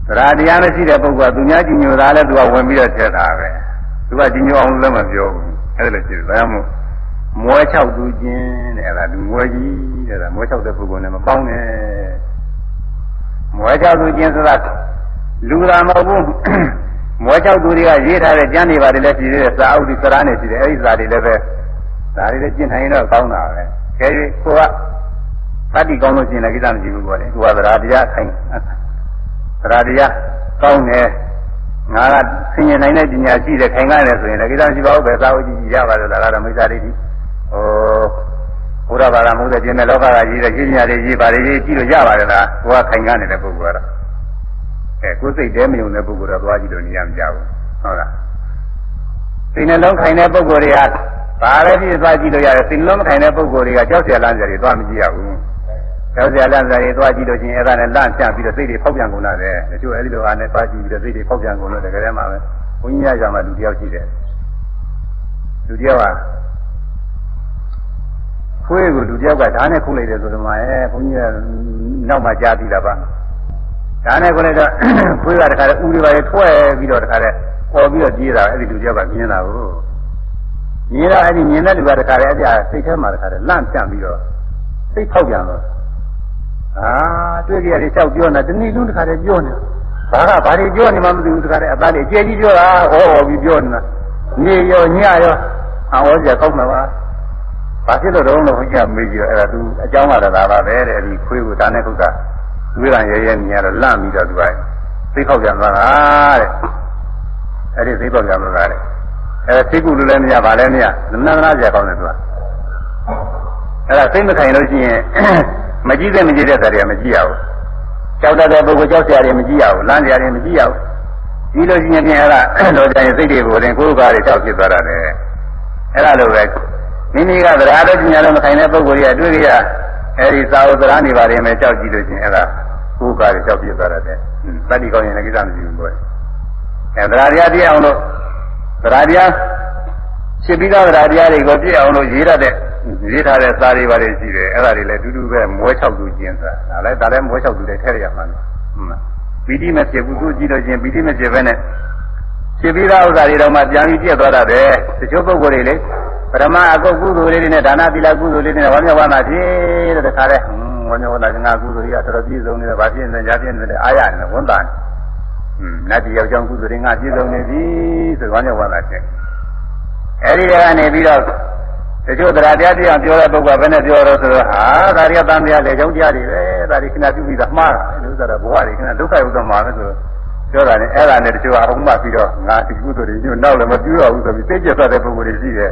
သရတရားမရှိတဲ့ပုဂ္ဂိုလ်ကသူများကြည်ညိုတာလည်းသူကဝင်ပြီးတော့ထည့်တာပဲသူကကြည်ညိုအောင်လည်းမပြောဘူးအဲဒီလိုရှိတယ်ဒါကြောင့်မို့မွဲချောက်သူချင်းတဲ့အဲဒါသူမွဲကြီးတဲ့ဒါမွဲချောက်တဲ့ပုဂ္ဂိုလ်နဲ့မပေါင်းနဲ့မွဲချောက်သူချင်းဆိုတာလူသာမဟုတ်ဘူး မောချောက်သူတွေကရေးထားတဲ့ကျမ်းတွေပါတယ်လည်းရှိသေးတယ်စာအုပ်ဒီစရာနဲ့ရှိတယ်အဲဒီစာတွေလည်းပဲဒါတွေလည်းကျင့်နိုင်တော့ကောင်းတာပဲခဲကြီးကိုကသတိကောင်းလို့ရှိရင်လည်းကိစ္စမရှိဘူးပေါ့လေသူကသရာတရားခိုင်းသရာတရားကောင်းတယ်ငါကဆင်ញင်နိုင်တဲ့ပညာရှိတယ်ခိုင်ကားတယ်ဆိုရင်လည်းကိစ္စမရှိပါဘူးပဲစာအုပ်ကြည့်ကြည့်ရပါတယ်ဒါကတော့မိစ္ဆာဒိဋ္ဌိဟိုဘုရားဘာသာမဟုတ်တဲ့ကျင့်တဲ့လောကကရေးတဲ့ကျင့်ညာတွေရေးပါတယ်ရေးကြည့်လို့ရပါတယ်လားကိုကခိုင်ကားနေတဲ့ပုဂ္ဂိုလ်ကတော့ အဲကိုယ်စိတ်တဲမယုံတဲ့ပုဂ္ဂိုလ်တော့သွားကြည့်လို့နေရာမကြဘူးဟုတ်လားစိတ်နှလုံးခိုင်တဲ့ပုဂ္ဂိုလ်တွေကဘာလဲဖြစ်သွားကြည့်လို့ရတယ်စိတ်နှလုံးခိုင်တဲ့ပုဂ္ဂိုလ်တွေကကြောက်ရလန့်ကြတွေသွားမကြည့်ရဘူးကြောက်ရလန့်ကြတွေသွားကြည့်လို့ချင်းအဲ့ဒါနဲ့လန့်ချပြီးတော့စိတ်တွေဖောက်ပြန်ကုန်လာတယ်တချို့အဲ့ဒီလိုအားနဲ့သွားကြည့်ပြီးတော့စိတ်တွေဖောက်ပြန်ကုန်လို့တကယ်တမ်းမှာပဲဘုန်းကြီးရကြမှာလူတယောက်ရှိတယ်လူတယောက်ကခွေးကိုလူတယောက်ကဓာတ်နဲ့ခုလိုက်တယ်ဆိုတော့မှအဲဘုန်းကြီးကနောက်မှကြားပြီးတာပါ ဒါနဲ့ကိုလည်းတော့ခွေးကတခါတည်းဥတွေပါလေထွက်ပြီးတော့တခါတည်းပေါ်ပြီးတော့ပြေးတာအဲ့ဒီလူတယောက်ကမြင်တာကိုမြင်တော့အဲ့ဒီမြင်တဲ့လူကတခါတည်းအပြစိတ်ထဲမှာတခါတည်းလန့်ပြန့်ပြီးတော့စိတ်ဖောက်ပြန်တော့အာတွေ့ကြရတယ်လျှောက်ပြောနေတာတနည်းလုံးတခါတည်းပြောနေဘာကဘာတွေပြောနေမှမသိဘူးတခါတည်းအသားလေးအကျယ်ကြီးပြောတာဟောဟောပြီးပြောနေတာနေရောညရောအဟောကြကောက်မှာပါဘာဖြစ်လို့တော့လို့ဘုရားမေးကြည့်တော့အဲ့ဒါသူအကြောင်းကတော့ဒါပါပဲတဲ့ဒီခွေးကိုဒါနဲ့ခုတ်တာ ဝိရံရဲရဲမြင်ရတော့လန့်ပြီးတော့သူကသိခောက်ပြန်သွားတာတဲ့အဲ့ဒီသိပေါက်ကြမှာပါလေအဲသိကုလူလည်းမရပါလည်းမရနမနာကြကောင်းတယ်သူကအဲ့ဒါသိမခိုင်လို့ရှိရင်မကြည့်တဲ့မကြည့်တဲ့တရားမကြည့်ရဘူးကြောက်တတ်တဲ့ပုဂ္ဂိုလ်ကြောက်စရာတွေမကြည့်ရဘူးလမ်းစရာတွေမကြည့်ရဘူးဒီလိုရှိရင်ဖြင့်အဲ့ဒါတော့ကြရင်စိတ်တွေကိုရင်ကိုယ်ကားတွေကြောက်ဖြစ်သွားတယ်အဲ့ဒါလိုပဲမိမိကသရာတော်ပညာတော်မခိုင်တဲ့ပုဂ္ဂိုလ်ကြီးအတွေ့အကြအဲဒီသာဝသရာနေပါတယ်မယ်ကြောက်ကြည့်လို့ရှိရင်အဲ့ဒါ ကိုယ်ကားတွေကြောက်ဖြစ်သွားတယ်တတိကောင်းရင်လည်းကိစ္စမရှိဘူးပေါ့အဲသရာတရားပြည့်အောင်လို့သရာတရားဖြစ်ပြီးသားသရာတရားတွေကိုပြည့်အောင်လို့ရေးရတဲ့ရေးထားတဲ့စာတွေပါတယ်ရှိတယ်အဲ့ဒါတွေလည်းတူတူပဲမွဲ၆သူကျင်းစာဒါလည်းဒါလည်းမွဲ၆သူတွေထည့်ရမှာနော်ဟုတ်လားပီတိမဖြစ်ဘူးသူကြည့်လို့ချင်းပီတိမဖြစ်ပဲနဲ့ဖြစ်ပြီးသားဥစ္စာတွေတော့မှပြန်ပြီးပြည့်သွားတာပဲတချို့ပုဂ္ဂိုလ်တွေလေပရမအကုတ်ကုသိုလ်လေးတွေနဲ့ဒါနသီလကုသိုလ်လေးတွေနဲ့ဝါမျက်ဝါမှာဖြစ်တဲ့တခါလဲ ဝါမျက်ဝါမှာငါကုသိုလ်ကြီးကတော်တော်ပြည့်စုံနေတယ်ဗာပြည့်နေကြပြည့်နေတယ်အာရနေဝန်တာอืมနတ်ပြည်ယောက်ျောင်းကုသိုလ်တွေငါပြည့်စုံနေပြီဆိုဝါမျက်ဝါမှာဖြစ်အဲဒီကနေပြီးတော့တချို့တရားတရားတရားပြောတဲ့ပုဂ္ဂိုလ်ကဘယ်နဲ့ပြောတော့ဆိုတော့ဟာဒါရီကတန်တရားလေကြောင်းတရားတွေပဲဒါရီခဏပြုပြီးသားမှားတာလို့ဆိုတော့ဘဝတွေခဏဒုက္ခဥဒ္ဓမှာပဲဆိုပြောတာနဲ့အဲ့ဒါနဲ့တချို့အုံမှပြီးတော့ငါဒီကုသိုလ်တွေညနောက်လည်းမပြုတော့ဘူးဆိုပြီးသိကျက်တဲ့ပုဂ္ဂိုလ်တွေရှိတယ်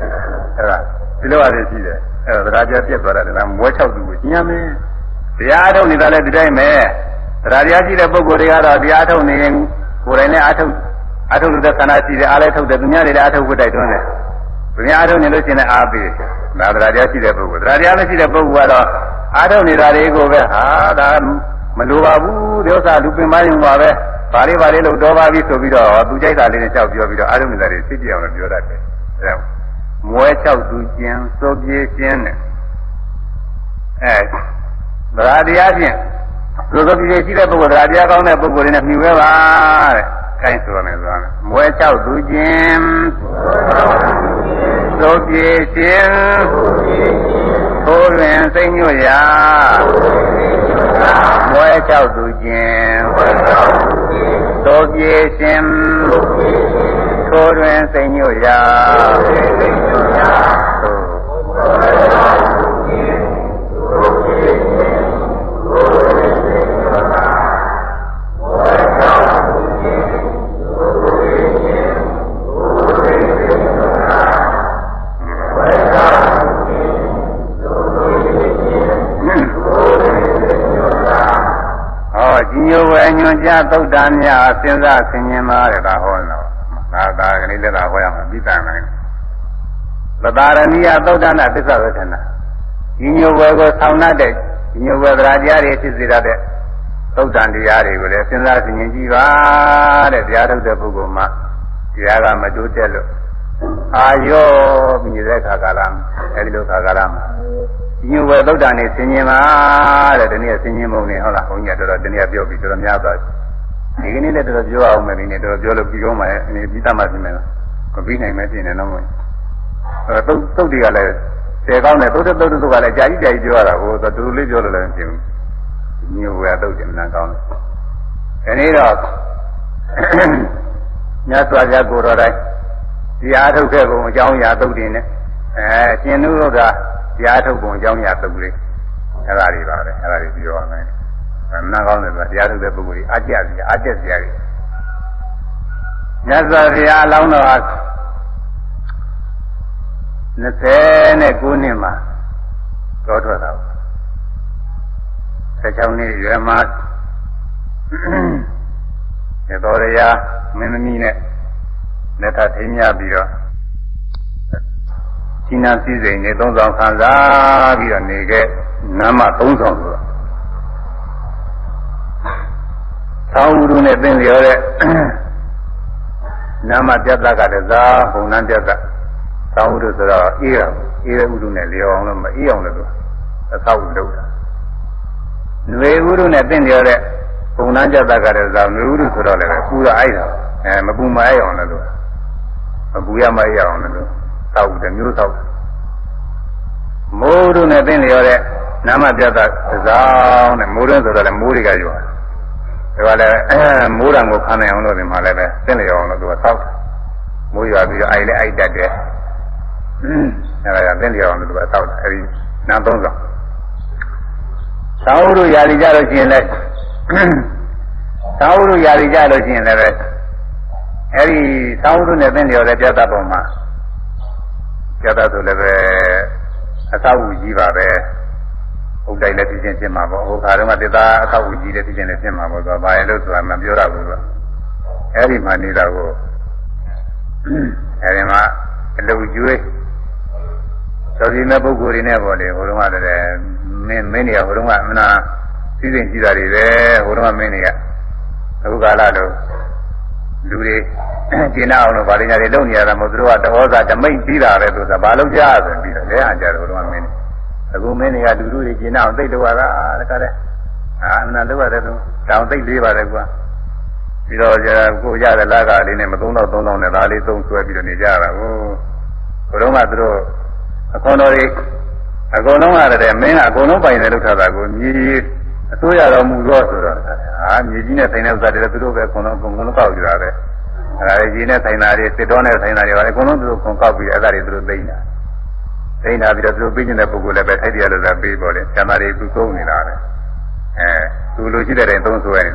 အဲ့ဒါဒီလိုအားဖြင့်ရှိတယ်အဲ့ဒါတရားတရားပြတ်သွားတယ်လားမွဲ၆သူကိုကျင်းရမယ် တရားထုတ်နေတာလည်းဒီတိုင်းပဲတရားတရားရှိတဲ့ပုဂ္ဂိုလ်တွေကတော့တရားထုတ်နေရင်ကိုယ်တိုင်နဲ့အထုတ်အထုတ်လို့တဲ့ခန္ဓာရှိတယ်အားလည်းထုတ်တယ်သူများတွေလည်းအထုတ်ဖို့တိုက်တွန်းတယ်သူများအထုတ်နေလို့ရှိရင်အားပေးဒါတရားတရားရှိတဲ့ပုဂ္ဂိုလ်တရားတရားမရှိတဲ့ပုဂ္ဂိုလ်ကတော့အားထုတ်နေတာတွေကိုပဲဟာဒါမလိုပါဘူးဒီဥစ္စာလူပင်မယုံပါပဲဘာလေးဘာလေးလို့တော်ပါပြီဆိုပြီးတော့သူကြိုက်တာလေးနဲ့ကြောက်ပြောပြီးတော့အားထုတ်နေတာတွေသိပြအောင်လို့ပြောတတ်တယ်အဲမွဲချောက်သူကျင်စိုးပြေးကျင်းတယ်အဲ တရားတရားဖြင့်လူစိုးပြေးရှိတဲ့ပုဂ္ဂိုလ်တရားတရားကောင်းတဲ့ပုဂ္ဂိုလ်တွေနဲ့မြှူပဲပါတဲ့ကိုင်းဆိုရမယ်ဆိုတာမွဲချောက်သူကျင်သို့ပြေရှင်သို့တွင်စိတ်ညွတ်ရာမွဲချောက်သူကျင်သို့ပြေရှင်သို့တွင်စိတ်ညွတ်ရာညို ဝဲညွန်ကြသုတ်တန်များစဉ်းစားဆင်ခြင်ပါတဲ့ဒါဟောတော့ဒါဒါကလေးလက်သာဟောရမှာပြီးတန်မယ်သတာရဏိယသုတ်တနာသစ္စာဝေဒနာဒီညိုဝဲကိုဆောင်းတတ်တဲ့ဒီညိုဝဲသရာတရားတွေဖြစ်စေတတ်တဲ့သုတ်တန်တရားတွေကိုလည်းစဉ်းစားဆင်ခြင်ကြည့်ပါတဲ့တရားထုတ်တဲ့ပုဂ္ဂိုလ်မှာတရားကမတိုးတက်လို့အာယောပြီးနေတဲ့ခါကာလအဲဒီလိုခါကာလမှာ ညဝသုဒ္ဓနဲ့ဆင်ញင်ပါတဲ့ဒီနေ့ဆင်ញင်ပုံနဲ့ဟုတ်လားဘုန်းကြီးကတော်တော်ဒီနေ့ပြောပြီးတော်တော်များသွားဒီကနေ့လည်းတော်တော်ပြောအောင်မယ်ဒီနေ့တော်တော်ပြောလို့ပြီးကောင်းပါရဲ့ဒီပြီးသားမှပြင်မယ်မပြီးနိုင်မဲပြင်နေတော့မဟုတ်အဲသုတ်သုတ်တွေကလည်းဆယ်ကောင်းတယ်သုတ်တုတ်တုတ်ကလည်းကြာကြီးကြာကြီးပြောရတာကိုသူတူလေးပြောလို့လည်းမဖြစ်ဘူးညဝသုတ်တယ်မနာကောင်းတယ်ဒီနေ့တော့မြတ်စွာဘုရားကိုယ်တော်တိုင်းတရားထုတ်ခဲ့ပုံအကြောင်းအရာသုတ်တင်နဲ့အဲရှင်နုရုဒ္ဓ တရားထုတ်ပုံအကြောင်းအရာသုတ်လေးအဲ့ဒါတွေပါပဲအဲ့ဒါတွေပြောရမယ်နားကောင်းတယ်ဆိုတရားထုတ်တဲ့ပုဂ္ဂိုလ်ကြီးအကြက်စီအကြက်စီရတယ်မြတ်စွာဘုရားအလောင်းတော်ဟာ29နှစ်မှာတော်ထွက်တာ16နှစ်ရွယ်မှာတော်ရရာမင်းသမီးနဲ့လက်ထထိမ်းမြပြီးတော့ ရှင်းနာစည်းစိမ်နေသုံးဆောင်ခံစားပြီးတော့နေခဲ့နာမသုံးဆောင်ဆိုတော့သောဝုဒုနဲ့သင်လျော်တဲ့နာမပြတ်တာကလည်းသာဘုံနန်းပြတ်တာသောဝုဒုဆိုတော့အေးရအေးတဲ့ဥဒုနဲ့လျော်အောင်လို့မအေးအောင်လို့အသောဝုလုပ်တာနွေဥဒုနဲ့သင်လျော်တဲ့ဘုံနန်းပြတ်တာကလည်းသာနွေဥဒုဆိုတော့လည်းပူရအိုက်တာအဲမပူမအိုက်အောင်လို့မပူရမအိုက်အောင်လို့ သောက်တယ်မျိုးသောက်မိုးတို့နဲ့သင်လျော်တဲ့နာမပြတ်တာသောနဲ့မိုးတွင်းဆိုတော့လည်းမိုးတွေကရွာဒါကလည်းမိုးတံကိုခံနိုင်အောင်လို့ဒီမှာလည်းပဲသင်လျော်အောင်လို့သူကသောက်မိုးရွာပြီးတော့အိုက်လည်းအိုက်တတ်တယ်အဲဒါကသင်လျော်အောင်လို့သူကသောက်တယ်အဲဒီနာသုံးဆောင်သာဝရုယာရီကြလို့ရှိရင်လည်းသာဝရုယာရီကြလို့ရှိရင်လည်းပဲအဲ့ဒီသာဝတ္ထုနဲ့သင်လျော်တဲ့ပြတ်တတ်ပုံမှာ ပြတ်တတ်ဆိုလည်းပဲအသောဝကြီးပါပဲဟုတ်တိုင်းလည်းဖြစ်ချင်းဖြစ်မှာပေါ့ဟိုခါတော့ကတေသာအသောဝကြီးလည်းဖြစ်ချင်းလည်းဖြစ်မှာပေါ့ဆိုတော့ဘာလဲလို့ဆိုတာမပြောရဘူးဆိုအဲ့ဒီမှာနေတာကိုအဲ့ဒီမှာအလူကျွေးသောဒီမဲ့ပုဂ္ဂိုလ်တွေနဲ့ပေါ့လေဟိုတုန်းကလည်းမင်းမင်းတွေကဟိုတုန်းကအမနာစည်းစိမ်ကြည့်တာတွေပဲဟိုတုန်းကမင်းတွေကအခုကာလလို့ လူတွေကျင်းအောင်လို့ဗာလိညာတွေလုပ်နေရတာမဟုတ်သူတို့ကတဟောစာဓမိတ်ပြီးတာပဲဆိုတာဘာလို့ကြားဆိုပြီးတော့လဲအားကြတယ်ဟိုတုန်းကမင်းတွေအခုမင်းတွေကလူလူတွေကျင်းအောင်သိတော့ရတာတခါတည်းအာမနာလုပ်ရတယ်သူတောင်သိလေးပါတယ်ကွာပြီးတော့ကိုရတဲ့လကလေးနဲ့မသုံးတော့သုံးတော့နဲ့ဒါလေးသုံးဆွဲပြီးတော့နေကြတာကိုဘုရားကသူတို့အခွန်တော်တွေအကုန်လုံးကတည်းကမင်းကအကုန်လုံးပိုင်တယ်လို့ထားတာကိုမြေ အစိုးရတော်မူတော့ဆိုတော့ဟာမြေကြီးနဲ့ဆိုင်တဲ့ဥစ္စာတွေသူတို့ပဲအကုန်လုံးအကုန်လုံးကောက်ကြတာပဲအဲဒါကြီးနဲ့ဆိုင်တာတွေစစ်တော်နဲ့ဆိုင်တာတွေပါအကုန်လုံးသူတို့ခွန်ကောက်ပြီးအဲ့ဒါတွေသူတို့သိနေတာသိနေတာပြီးတော့သူတို့ပြီးနေတဲ့ပုဂ္ဂိုလ်လည်းပဲထိုက်တယ်လို့သာပြီးပေါ်တယ်ဇာမာတွေသူသုံးနေတာပဲအဲသူလိုရှိတဲ့တိုင်သုံးဆွဲနေ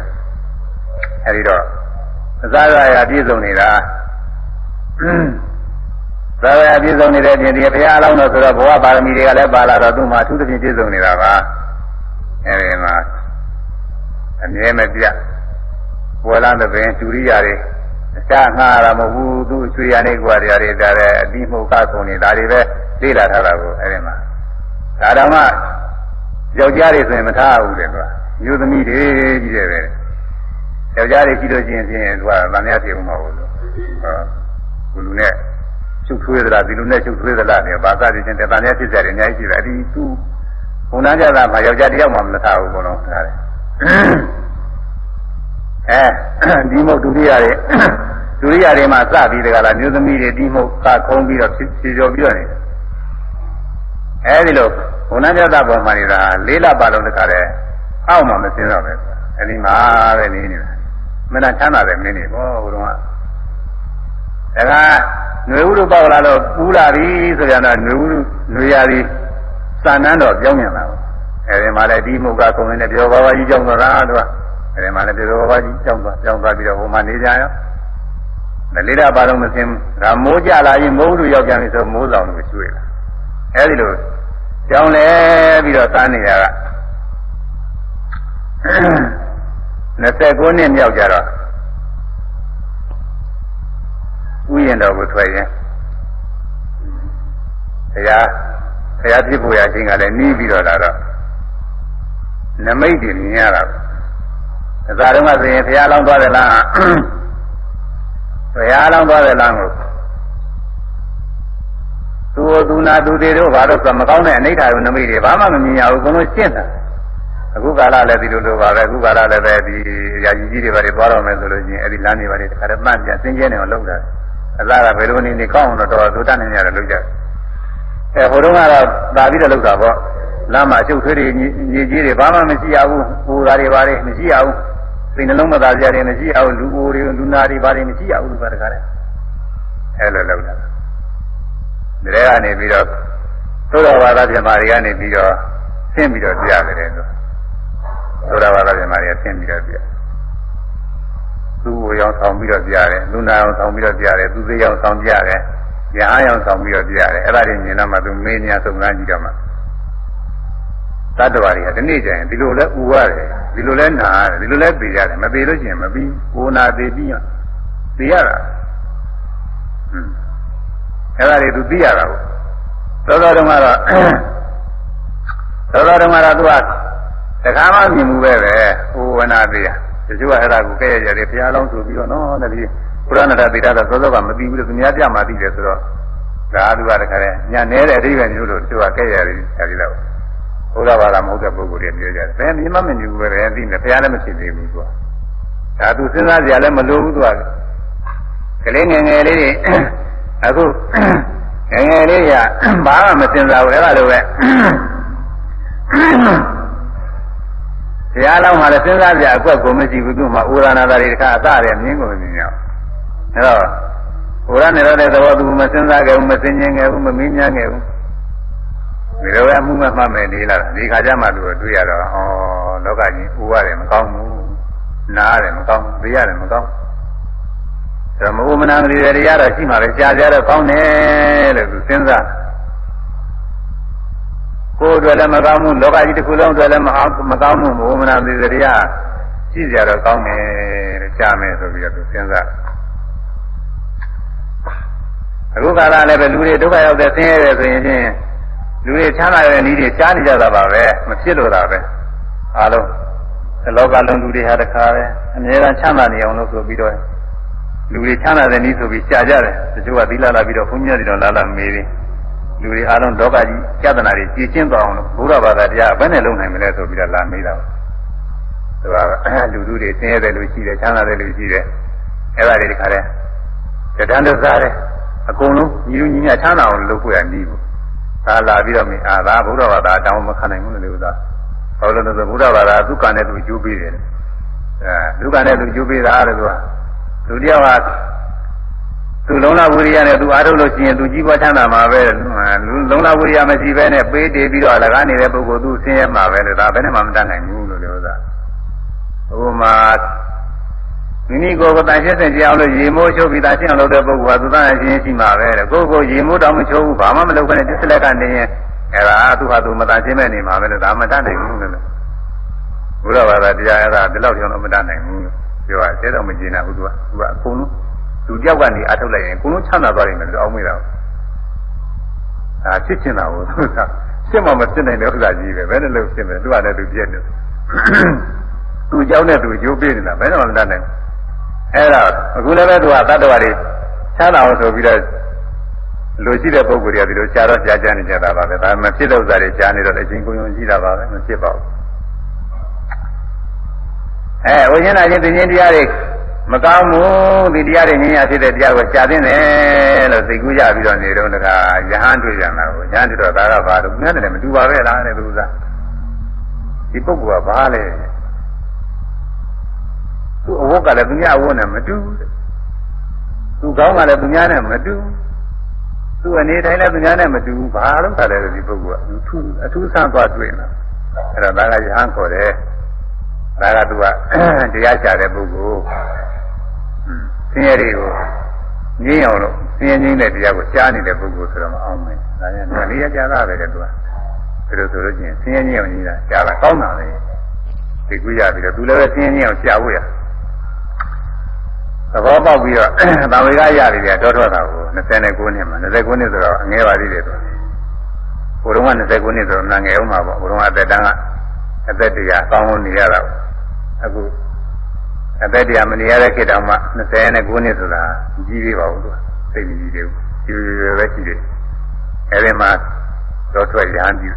အဲဒီတော့အစားရရပြည့်စုံနေတာသာဝရပြည့်စုံနေတဲ့ပြင်ဒီဘုရားအလောင်းတော်ဆိုတော့ဘဝပါရမီတွေကလည်းပါလာတော့သူ့မှာအထူးသဖြင့်ပြည့်စုံနေတာပါ အဲဒီမှာအမြဲမပြတ်ပေါ်လာတဲ့ပင်ကျူရိယာတွေအချငှားရမဟုတ်ဘူးသူ့ချွေရနေကွာတရားတွေဒါလည်းအတိမှုကဆုံးနေဒါတွေပဲလေ့လာထားတာကိုအဲဒီမှာဒါတော့မှယောက်ျားတွေဆိုရင်မထားဘူးတဲ့ကွာမျိုးသမီးတွေကြီးတယ်ပဲယောက်ျားတွေကြီးလို့ချင်းချင်းသူကဗန်ရပြေဦးမှာဘူးလို့ဟောဘုလူနဲ့ချုပ်ထွေးသလားဒီလိုနဲ့ချုပ်ထွေးသလားเนี่ยဘာသာချင်းတန်တဲ့ဖြစ်ကြတယ်အများကြီးရှိတယ်အဒီသူ ဘုံနာကြတာမှာယောက်ျားတယောက်မှမထားဘူးဘုံလုံးထားတယ်အဲဒီမုတ်ဒုတိယတွေဒုတိယတွေမှာစပြီးတကလားမျိုးသမီးတွေဒီမုတ်ကခုံးပြီးတော့ဖြည့်ကျော်ပြီးတော့နေအဲဒီလိုဘုံနာကြတာပေါ်မှာနေတာလေးလပါလုံးတခါတည်းအောက်မှာမစင်းတော့ပဲအဲဒီမှာပဲနေနေတာမင်းကချမ်းသာတယ်မင်းနေဘောဘုံကဒါကຫນွေဥတို့ပေါက်လာတော့ပူလာပြီဆိုရတော့ຫນွေဥຫນွေရာဒီ စာနန်းတော့ပြောင်းပြန်လာတော့အဲဒီမှာလည်းဒီမုတ်ကကုံနေပြောပါပါကြီးကြောင်းသွားတာတော့အဲဒီမှာလည်းပြောပါပါကြီးကြောင်းသွားကြောင်းသွားပြီးတော့ဟိုမှာနေကြရောမလေးတာပါတော့မစင်းဒါမိုးကြလာရင်မိုးလူရောက်ပြန်ပြီဆိုမိုးဆောင်လို့ကျွေးလာအဲဒီလိုကြောင်းလဲပြီးတော့စားနေတာက29နှစ်မြောက်ကြတော့ဥယျာဉ်တော်ကိုထွက်ရင်ဘုရား ဘုရားပြစ်ပေါ်ရခြင်းကလည်းနီးပြီးတော့လာတော့နမိတ်တွေမြင်ရတာအသာတုန်းကဆိုရင်ဘုရားလောင်းသွားတယ်လားဘုရားလောင်းသွားတယ်လားကိုသူသူနာသူတွေတို့ဘာလို့ဆိုမကောင်းတဲ့အနိဋ္ဌာရုံနမိတ်တွေဘာမှမမြင်ရဘူးဘုံလုံးရှင်းတာအခုကာလလည်းဒီလိုလိုပါပဲအခုကာလလည်းပဲဒီရာကြီးကြီးတွေဘာတွေသွားတော့မယ်ဆိုလို့ရှိရင်အဲ့ဒီလမ်းတွေဘာတွေတခါတည်းမှတ်ပြန်စင်ကျဲနေအောင်လုပ်တာအသားကဘယ်လိုနေနေကောင်းအောင်တော့တော်တော်တတ်နေရတယ်လို့ကြ အဲဟိုတုန်းကတော့သာပြီးတော့လုပ်တာပေါ့လမ်းမှာအချုပ်ထွေးတွေညီကြီးတွေဘာမှမရှိရဘူးပူတာတွေဘာတွေမရှိရဘူးစိတ်နှလုံးမသာကြတယ်မရှိရဘူးလူအိုတွေလူနာတွေဘာတွေမရှိရဘူးလို့ပြောတခါတည်းအဲလိုလုပ်တာဒါကနေပြီးတော့သုဒ္ဓဘာသာပြမာတွေကနေပြီးတော့ဆင်းပြီးတော့ပြရတယ်ဆိုသုဒ္ဓဘာသာပြမာတွေကဆင်းပြီးတော့ပြသူ့ကိုရောဆောင်ပြီးတော့ပြရတယ်လူနာအောင်ဆောင်ပြီးတော့ပြရတယ်သူသေးအောင်ဆောင်ပြရတယ် ရဟန်းအောင်ဆောင်ပြီးတော့ပြရတယ်အဲ့ဒါတွေမြင်တော့မှသူမေးညာစုံစမ်းကြည့်တော့မှတတ္တဝါတွေကဒီနေ့ကျရင်ဒီလိုလဲဥရတယ်ဒီလိုလဲနာရတယ်ဒီလိုလဲပေရတယ်မပေလို့ရှိရင်မပြီးကိုနာသေးပြီးပေရတာဟွန်းအဲ့ဒါတွေသူသိရတာကိုသောတော်တုန်းကတော့သောတော်တုန်းကတော့သူကတခါမှမြင်မှုပဲပဲဟိုဝနာသေးရတချို့ကအဲ့ဒါကိုကဲရရတယ်ဘုရားလောင်းဆိုပြီးတော့နော်တတိ ဘုရားနာတာသေတာတော့သောသောကမသိဘူးလို့သူများပြမှသိတယ်ဆိုတော့ဒါသူကတခါလဲညာနေတဲ့အဓိပ္ပာယ်မျိုးလို့တချို့ကကဲရတယ်အဲဒီတော့ဘုရားဘာသာမဟုတ်တဲ့ပုဂ္ဂိုလ်တွေပြောကြတယ်ဘယ်မြင်မှမမြင်ဘူးပဲပဲသိနေဘုရားလည်းမရှိသေးဘူးသူကဒါသူစဉ်းစားကြရလည်းမလိုဘူးသူကကလေးငယ်ငယ်လေးတွေအခုငယ်ငယ်လေးကဘာမှမစဉ်းစားဘူးအဲ့ဒါလိုပဲဘုရားလောင်းမှာလည်းစဉ်းစားကြအကွက်ကိုမရှိဘူးသူ့မှာဥရဏတာတွေတခါအစရမြင်ကိုမြင်ရ အောင်အဲ့တော့ဥရဏနေတဲ့သဘောသူမစဉ်းစားခဲ့ဘူးမစဉ်းကျင်ခဲ့ဘူးမမင်းညာခဲ့ဘူးဒီလိုပဲအမှုမမှတ်မယ်နေလာဒီခါကျမှသူတွေ့ရတော့ဩလောကကြီးဥရတယ်မကောင်းဘူးနားရတယ်မကောင်းဘူးသိရတယ်မကောင်းအဲဒါမဥမနာမတိတရားတော့ရှိမှပဲကြာကြတော့ကောင်းတယ်လို့သူစဉ်းစားကိုယ်အတွက်လည်းမကောင်းဘူးလောကကြီးတစ်ခုလုံးအတွက်လည်းမအောင်မကောင်းဘူးမဥမနာမတိတရားရှိကြတော့ကောင်းတယ်တဲ့ကြာမယ်ဆိုပြီးတော့သူစဉ်းစား အခုကာလလည်းပဲလူတွေဒုက္ခရောက်တဲ့ဆင်းရဲတယ်ဆိုရင်ချင်းလူတွေချမ်းသာတဲ့နည်းတွေရှားနေကြတာပါပဲမဖြစ်လို့တာပဲအားလုံးလောကလုံးလူတွေဟာတခါပဲအများအားချမ်းသာနေအောင်လို့ဆိုပြီးတော့လူတွေချမ်းသာတဲ့နည်းဆိုပြီးရှားကြတယ်တချို့ကသီလလာပြီးတော့ဘုန်းကြီးတွေတော့လာလာမေးတယ်လူတွေအားလုံးလောကကြီးကြဒနာတွေကြည်ကျင်းသွားအောင်လို့ဘုရားဘာသာတရားဘယ်နဲ့လုပ်နိုင်မလဲဆိုပြီးတော့လာမေးတာသူကလူလူတွေဆင်းရဲတဲ့လူရှိတယ်ချမ်းသာတဲ့လူရှိတယ်အဲ့ဒါတွေတခါလဲတဏ္ဍစားတယ် အကုန်လုံးညီလူညီမြချမ်းသာအောင်လုပ်ဖို့ရနီးဘူးဒါလာပြီးတော့မင်းအာသာဘုရားဘာသာတောင်းမခံနိုင်ဘူးလို့ဥစ္စာဟောလို့ဆိုဘုရားဘာသာသူကံနဲ့သူကျိုးပေးတယ်အဲသူကံနဲ့သူကျိုးပေးတာလို့ဆိုတာသူတယောက်ကသူလုံလဝိရိယနဲ့သူအားထုတ်လို့ရှိရင်သူကြီးပွားချမ်းသာမှာပဲလုံလဝိရိယမရှိဘဲနဲ့ပေးတည်ပြီးတော့အလကားနေတဲ့ပုဂ္ဂိုလ်သူဆင်းရဲမှာပဲလို့ဒါဘယ်နဲ့မှမတတ်နိုင်ဘူးလို့ပြောတာဥပမာ မိမိကိုယ်ကိုတန်ရှင်းစင်ကြအောင်လို့ရေမိုးချုပ်ပြီးတန်ရှင်းအောင်လုပ်တဲ့ပုဂ္ဂိုလ်ကသူတန်ရှင်းရှိမှာပဲတဲ့ကိုယ်ကိုရေမိုးတောင်မချုပ်ဘူးဘာမှမလုပ်ဘဲနဲ့တစ်စလက်ကနေရင်အဲ့ဒါသူဟာသူမတန်ရှင်းမဲ့နေမှာပဲလို့ဒါမှတတ်နိုင်ဘူးလို့ဘုရားဘာသာတရားအဲ့ဒါဒီလောက်ကြောင့်မတတ်နိုင်ဘူးပြောရတယ်တော့မကျင်တာဘူးသူကသူကအကုန်လုံးသူတယောက်ကနေအထုတ်လိုက်ရင်အကုန်လုံးချမ်းသာသွားတယ်လို့အောင်းမိတာဒါဖြစ်ချင်တာကိုသူကဖြစ်မှမဖြစ်နိုင်တဲ့ဥစ္စာကြီးပဲဘယ်နဲ့လို့ဖြစ်မလဲသူကလည်းသူပြည့်နေသူကြောက်တဲ့သူကြိုးပေးနေတာဘယ်တော့မှမတတ်နိုင်ဘူး အဲ့ဒါအခုလည်းပဲသူကတတ္တဝါတွေချမ်းသာအောင်ဆိုပြီးတော့လူရှိတဲ့ပုဂ္ဂိုလ်တွေကဒီလိုရှားတော့ရှားကြနေကြတာပါပဲဒါမှဖြစ်တဲ့ဥစ္စာတွေရှားနေတော့အချင်းကိုယုံကြည်တာပါပဲမဖြစ်ပါဘူးအဲဝိညာဉ်ချင်းသိချင်းတရားတွေမကောင်းဘူးဒီတရားတွေငြင်းရဖြစ်တဲ့တရားကိုရှားသိတယ်လို့သိကူးကြပြီးတော့နေတော့တခါယဟန်တွေ့ကြတာကိုယဟန်တွေ့တော့ဒါကဘာလို့မြတ်တယ်မတူပါပဲလားတဲ့သူကဒီပုဂ္ဂိုလ်ကဘာလဲ သူ့အဝတ်ကလည်းသူများအဝတ်နဲ့မတူသူကောင်းကလည်းသူများနဲ့မတူသူအနေတိုင်းလည်းသူများနဲ့မတူဘာလို့ခါလဲဒီပုဂ္ဂိုလ်ကသူအထူးဆန်းသွားတွေ့နေတာအဲ့ဒါဒါကယဟန်ခေါ်တယ်ဒါကသူကတရားချတဲ့ပုဂ္ဂိုလ်ဆင်းရဲတွေကိုငြင်းအောင်လို့ဆင်းရဲငြင်းတဲ့တရားကိုကြားနေတဲ့ပုဂ္ဂိုလ်ဆိုတော့မအောင်မယ်ဒါနဲ့ငါလေးရကြတာပဲတဲ့သူကဒါလို့ဆိုလို့ချင်းဆင်းရဲငြင်းအောင်ကြီးတာကြားတာကောင်းတာပဲသိကူရပြီးတော့သူလည်းပဲဆင်းရဲငြင်းအောင်ကြားဖို့ရ သဘောပေါက်ပြီးတော့သံဝေကရပြီပြတောထွက်တာကို29နှစ်မှာ29နှစ်ဆိုတော့အငယ်ပါသေးတယ်သူဘုရုံက29နှစ်ဆိုတော့နာငယ်အောင်မှာပေါ့ဘုရုံကအသက်တန်းကအသက်တရာကောင်းလို့နေရတာအခုအသက်တရာမနေရတဲ့ခေတ်တောင်မှ29နှစ်ဆိုတာကြီးသေးပါဘူးသူစိတ်မကြီးသေးဘူးကြီးရွယ်ပဲရှိတယ်အဲဒီမှာတောထွက်ရဟန်းပြု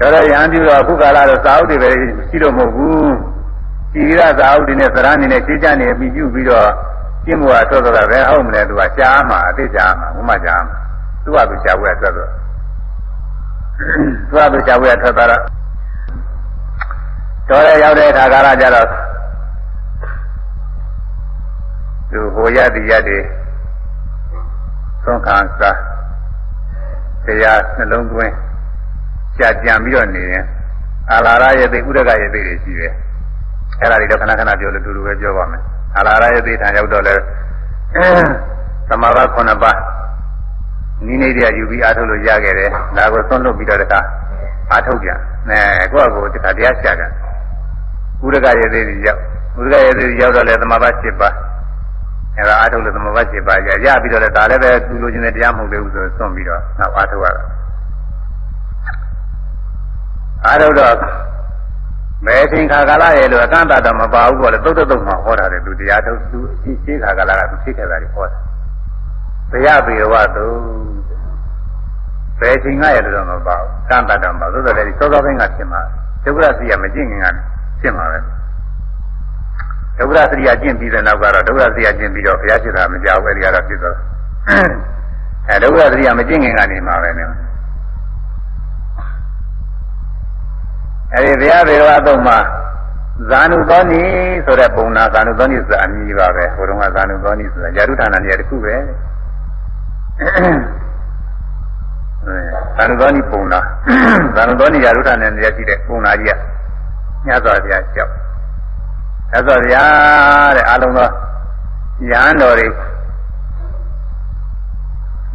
တော်တော်ရဟန်းပြုတော့အခုကာလတော့စာအုပ်တွေပဲရှိတော့မဟုတ်ဘူး ကြည်ရသာဥဒိနဲ့သရဏိနဲ့ရှင်းချနေပြီးပြုပြီးတော့ကျင့်မှုဟာသောသောပဲဟုတ်မလဲသူကရှားမှာအသိရှားမှာဘုမရှားမှာသူကသူရှားဝဲဆက်တော့သူကသူရှားဝဲထွက်သွားတော့တော်ရရောက်တဲ့အခါကာလကြတော့သူဟိုရတိရတဲ့သုံးခံစားတရားနှလုံးသွင်းကြာကြံပြီးတော့နေရင်အာလာရရဲ့သိဥဒကရဲ့သိတွေရှိတယ် အဲ့ဒါတွေတော့ခဏခဏပြောလို့တူတူပဲပြောပါမယ်အာလာရရဲ့သိထံရောက်တော့လဲသမဘာ9ပါးနိနေတရယူပြီးအားထုတ်လို့ရခဲ့တယ်ဒါကိုသွန်းလို့ပြီးတော့တခါအားထုတ်ပြန်အဲကိုယ့်အကိုတခါတရားရှာကြဥဒကရဲ့သိတွေရောက်ဥဒကရဲ့သိတွေရောက်တော့လဲသမဘာ7ပါးအဲ့ဒါအားထုတ်လို့သမဘာ7ပါးရရပြီးတော့လဲဒါလည်းပဲသူလိုချင်တဲ့တရားမဟုတ်သေးဘူးဆိုသွန်းပြီးတော့နောက်အားထုတ်ရတာအားထုတ်တော့ ဘယ်ချိန်ခါကာလရဲ့လို့အကန့်အသတ်တော့မပါဘူးပေါ့လေသုတ်တုတ်မှဟောတာတယ်သူတရားထုတ်သူအရှိရှိခါကာလကသူဖြစ်ခဲ့တာတွေဟောတာဘုရားပေဝတုဘယ်ချိန်ကရဲ့လို့တော့မပါဘူးကန့်အသတ်တော့မပါဘူးသို့တော်လည်းစောစောပိုင်းကဖြစ်မှာဒုက္ခစီရမကျင့်ခင်ကဖြစ်မှာပဲဒုက္ခစရိယကျင့်ပြီးတဲ့နောက်ကတော့ဒုက္ခစရိယကျင့်ပြီးတော့ဘုရားရှိတာမကြောက်ပဲဒီကတော့ဖြစ်သွားအဲဒုက္ခစရိယမကျင့်ခင်ကနေမှာပဲနေ အဲဒီဘုရားဘေရဝသုံးမှာဇာနုသောနိဆိုတဲ့ပုံနာဇာနုသောနိဆိုတာအမည်ပါပဲဟိုတုန်းကဇာနုသောနိဆိုတာယာရုဌာနနေရာတစ်ခုပဲဇာနုသောနိပုံနာဇာနုသောနိယာရုဌာနနေရာရှိတဲ့ပုံနာကြီးကညစွာဘုရားကြောက်တ်စွာဘုရားတဲ့အလုံးသောယဟန်တော်တွေ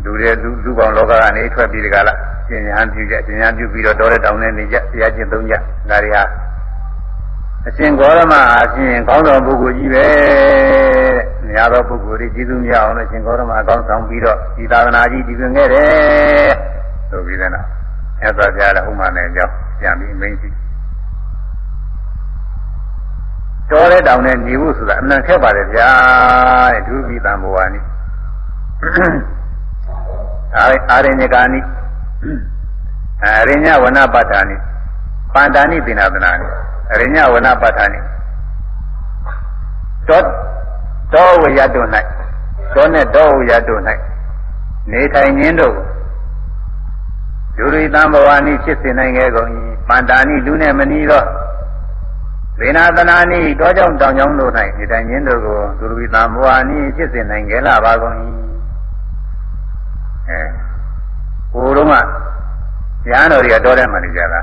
လူတွေလူလူပေါင်းလောကကနေထွက်ပြီးဒီကလာ ရှင်ယဟန်ပြုကြရှင်ယဟန်ပြုပြီးတော့တော်တဲ့တောင်းနဲ့နေကြတရားကျင့်သုံးကြဒါတွေဟာအရှင်ဂေါရမအရှင်ကောင်းတော်ပုဂ္ဂိုလ်ကြီးပဲတဲ့များသောပုဂ္ဂိုလ်တွေကျေးဇူးများအောင်လို့ရှင်ဂေါရမကောင်းဆောင်ပြီးတော့ဒီသာသနာကြီးတည်တွင်ခဲ့တယ်ဆိုပြီးတဲ့နောက်မြတ်စွာဘုရားလည်းဥမာနဲ့ကြောင်းပြန်ပြီးမင်းရှိတော်တဲ့တောင်နဲ့နေဖို့ဆိုတာအမှန်ခက်ပါတယ်ဗျာတဲ့ဒုပိတံဘဝနိအာအာရဏကာနိ အရိညဝနပတ္ထာနိပန္တာနိသင်္နာသနာနိအရိညဝနပတ္ထာနိတောတောဝရတု၌တောနဲ့တောဝရတု၌နေထိုင်ခြင်းတို့ဒုရိတံဘဝနိဖြစ်စေနိုင်ခဲ့ကုန်၏ပန္တာနိလူနဲ့မနီးသောဝေနာသနာနိတောကြောင့်တောင်ကြောင့်တို့၌နေထိုင်ခြင်းတို့ကိုဒုရိတံဘဝနိဖြစ်စေနိုင်ခဲ့လာပါကုန်၏အဲ ကိုယ်တော့မှညာတော်တွေကတောထဲမှာနေကြတာ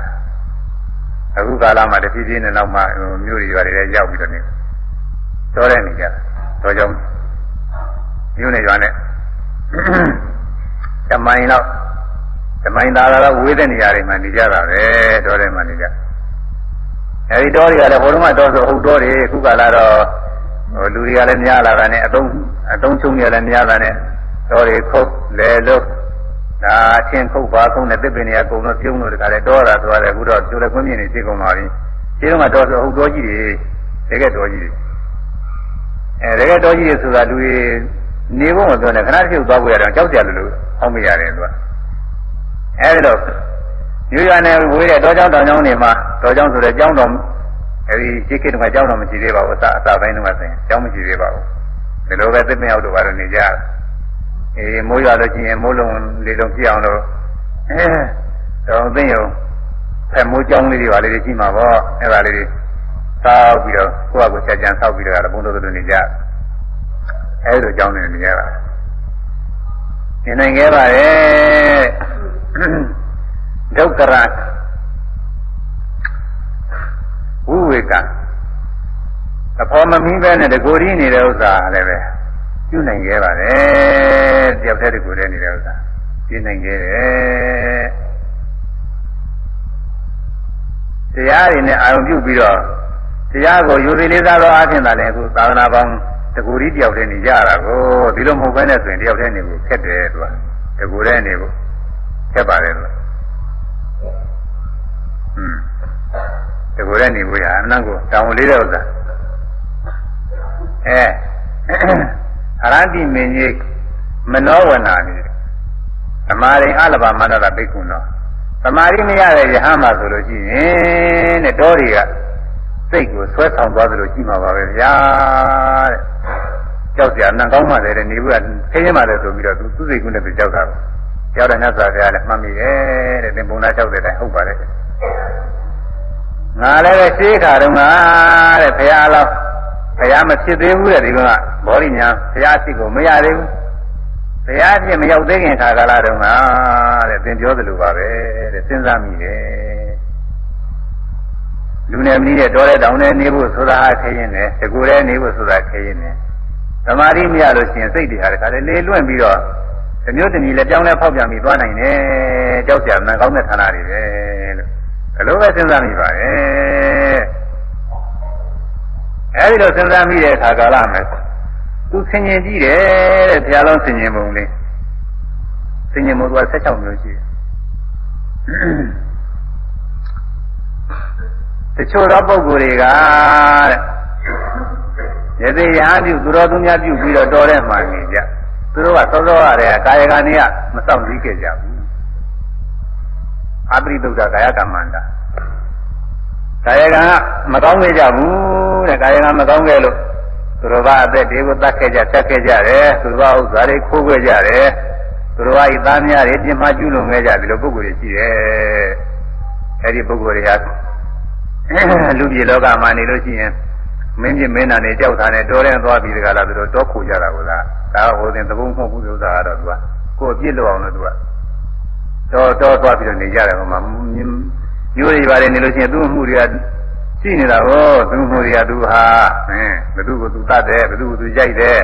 အခုကာလမှာတဖြည်းဖြည်းနဲ့နောက်မှမြို့တွေရွာတွေလည်းရောက်ပြီးတော့နေတောထဲနေကြတာတောကြောင့်မြို့နေရွာနဲ့တမိုင်းလောက်တမိုင်းသားကတော့ဝေးတဲ့နေရာတွေမှာနေကြတာပဲတောထဲမှာနေကြအဲဒီတောတွေကလည်းဘုရားမတော်ဆိုဟုတ်တော်တွေအခုကာလတော့ဟိုလူတွေကလည်းများလာတာနဲ့အတုံးအတုံးချုံတွေလည်းများလာတဲ့တော်တွေခုတ်လဲလို့ ဒါအချင်းခုတ်ပါကုန်းနဲ့သစ်ပင်တွေအကုန်လုံးပြုံးလို့တခါလဲတော့တာဆိုရတယ်အခုတော့ကျိုးလည်းခွင့်ပြင်းနေသိကုန်ပါပြီခြေတော့ကတော့ဆိုဟုတ်တော်ကြီးတွေတကယ်တော်ကြီးတွေအဲတကယ်တော်ကြီးတွေဆိုတာလူတွေနေဖို့မပြောနဲ့ခဏတစ်ဖြုတ်သွားကြရအောင်ကြောက်ကြလို့လို့ဟောင်းမရတယ်သူကအဲဒီတော့ရွရွနဲ့ဝေးတဲ့တောကျောင်းတောင်ကျောင်းတွေမှာတောကျောင်းဆိုတဲ့ကျောင်းတော်အဲဒီရှိခေတ္တကကျောင်းတော်မရှိသေးပါဘူးအစအစပိုင်းတုန်းကဆိုရင်ကျောင်းမရှိသေးပါဘူးဒီလိုပဲသစ်ပင်အောက်တို့ဘာလို့နေကြလဲ အေးမိုးရွာလို့ရှိရင်မိုးလုံးလေလုံးပြအောင်လို့အဲတော့သိရင်ဖက်မိုးကြောင်းလေးတွေပါလေရှိမှာပေါ့အဲပါလေးတွေစောက်ပြီးတော့ကိုယ့်အကိုချက်ကြံစောက်ပြီးတော့ဘုံတော်တို့နေကြအဲဒီလိုကြောင်းနေနေကြတာနေနိုင်ခဲ့ပါရဲ့ဒုက္ခရဝိဝေကအဖော်မမီးပဲနဲ့တကိုယ်ရင်းနေတဲ့ဥစ္စာလည်းပဲ ပြုနိုင်ခဲ့ပါတယ်တယောက်တည်းတကူတည်းနေတဲ့ဥစ္စာပြုနိုင်ခဲ့တယ်တရားတွေနဲ့အာရုံပြုပြီးတော့တရားကိုယူသေးလေးစားသောအားဖြင့်သာလည်းအခုသာသနာပေါင်းတကူရီတယောက်တည်းနေကြတာကိုဒီလိုမဟုတ်ဘဲနဲ့ဆိုရင်တယောက်တည်းနေဖို့ခက်တယ်သူကတကူတည်းနေဖို့ခက်ပါတယ်သူကဟွန်းတကူတည်းနေဖို့ရအနံ့ကိုတောင်းလေးတဲ့ဥစ္စာအဲ အရဟတိမင်းကြီးမနောဝနာနေသမာရိအလဘမန္တတာဘိက္ခုနောသမာရိမရတဲ့ယဟန်မှာဆိုလို့ရှိရင်တဲ့တောတွေကစိတ်ကိုဆွဲဆောင်သွားသလိုရှိမှာပါပဲဗျာတဲ့ကြောက်ကြနံကောင်းမှလည်းနေဘူးကခင်းရမှလည်းဆိုပြီးတော့သူသူစိတ်ကူးနဲ့သူကြောက်တာကြောက်တဲ့ညစာဘုရားလည်းမှတ်မိတယ်တဲ့သင်ပုံနာကြောက်တဲ့တိုင်းဟုတ်ပါတယ်ငါလည်းပဲရှေးခါတုန်းကတဲ့ဘုရားလော ဘုရားမဖြစ်သေးဘူးတဲ့ဒီကဘောရိညာဘုရားရှိကိုမရသေးဘူးဘုရားဖြစ်မရောက်သေးခင်ခါကာလတုန်းကတဲ့သင်ပြောသလိုပါပဲတဲ့စဉ်းစားမိတယ်လူနဲ့မီးတဲ့တော်တဲ့တောင်နဲ့နေဖို့ဆိုတာခရင်နဲ့တကူတဲ့နေဖို့ဆိုတာခရင်နဲ့သမာဓိမရလို့ရှိရင်စိတ်တွေဟာတခါလေလေလွင့်ပြီးတော့တမျိုးတနည်းလည်းကြောင်းလဲဖောက်ပြန်ပြီးသွားနိုင်တယ်ကြောက်ကြမှန်ကောင်းတဲ့ဌာနတွေပဲလို့ဘယ်လိုပဲစဉ်းစားမိပါရဲ့ အဲဒီလိုစဉ်းစားမိတဲ့အခါကာလမှာသူဆင်ញင်ကြည့်တယ်တဲ့ဘုရားလုံးဆင်ញင်ပုံလေးဆင်ញင်ပုံက16မျိုးရှိတယ်တချို့သောပုဂ္ဂိုလ်တွေကတဲ့ယသိရာပြုသူတော်သူများပြုပြီးတော့တော်တဲ့မှနေကြသူတို့ကစောစောရတဲ့ကာယကံတွေကမစောင့်စည်းခဲ့ကြဘူးအပရိဒုဒ္ဒကာယကမ္မန္တာ ကာယကံကမကောင်းခဲ့ကြဘူးတဲ့ကာယကံမကောင်းခဲ့လို့သူတို့ကအသက်တွေကိုတတ်ခဲ့ကြဆက်ခဲ့ကြတယ်သူတို့ကဥစ္စာတွေခိုးခဲ့ကြတယ်သူတို့ကဤသားများတွေပြင်မကျူးလွန်ခဲ့ကြပြီလို့ပုဂ္ဂိုလ်တွေရှိတယ်အဲဒီပုဂ္ဂိုလ်တွေဟာလူပြည်လောကမှာနေလို့ရှိရင်မင်းကြီးမင်းသားတွေကြောက်တာနဲ့တော်တဲ့သွားပြီးတကလားသူတို့တောခိုကြတာကိုလားဒါဟိုတင်သဘုံမဟုတ်ဘူးဥစ္စာကတော့သူကကိုယ်အပြစ်လောက်အောင်လို့သူကတော့တော့သွားပြီးတော့နေကြတယ်ဟိုမှာ မျိုးတွေပါတယ်နေလို့ရှိရင်သူ့မှုတွေကရှိနေတာကိုသူမှုတွေကသူဟာအင်းဘသူကသူတတ်တယ်ဘသူကသူကြိုက်တယ်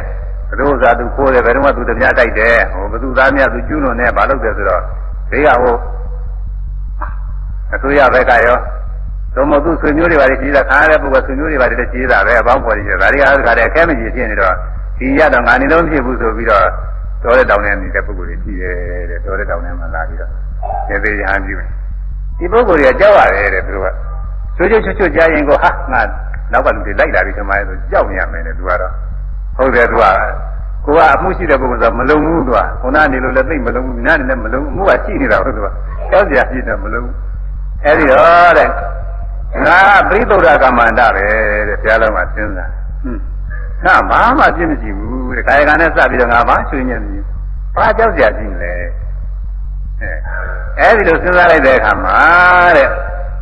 ဘသူကသူခိုးတယ်ဘယ်တော့မှသူတပြားတိုက်တယ်ဟိုဘသူသားများသူကျူးလွန်နေဘာလုပ်တယ်ဆိုတော့ဒီကဟိုအစိုးရဘက်ကရောတော့မသူဆွေမျိုးတွေပါလေကြီးတာခါရတဲ့ပုဂ္ဂိုလ်ဆွေမျိုးတွေပါလေကြီးတာပဲအပေါင်းပေါ်ကြီးတယ်ဒါတွေကအဲ့ဒါတည်းအခဲမကြီးဖြစ်နေတော့ဒီရတော့ငါနေတော့ဖြစ်ဘူးဆိုပြီးတော့တော်တဲ့တောင်ထဲနေတဲ့ပုဂ္ဂိုလ်တွေရှိတယ်တဲ့တော်တဲ့တောင်ထဲမှာလာပြီးတော့သေသေးရဟန်းပြုတယ် ဒီပုဂ္ဂိုလ်တွေကကြောက်ရတယ်တဲ့သူကဆိုချွတ်ချွတ်ချွတ်ကြားရင်ကိုဟာငါနောက်ကလူတွေလိုက်လာပြီဆိုမှဆိုကြောက်နေရမယ်တဲ့သူကတော့ဟုတ်တယ်သူကကိုကအမှုရှိတဲ့ပုဂ္ဂိုလ်ဆိုမလုံဘူးသူကခုနနေလို့လည်းသိမလုံဘူးနားနေလည်းမလုံဘူးအမှုကရှိနေတာဟုတ်သူကကြောက်ကြရှိတယ်မလုံဘူးအဲ့ဒီတော့တဲ့ငါပရိသုဒ္ဓကမ္မန္တပဲတဲ့ဘုရားလုံးကစဉ်းစားဟွန်းငါဘာမှပြစ်မရှိဘူးတဲ့ကာယကံနဲ့စပြီးတော့ငါဘာချွေညံ့နေဘာကြောက်ကြရှိမလဲ အဲအဲဒီလိုစဉ်းစားလိုက်တဲ့အခါမှာတဲ့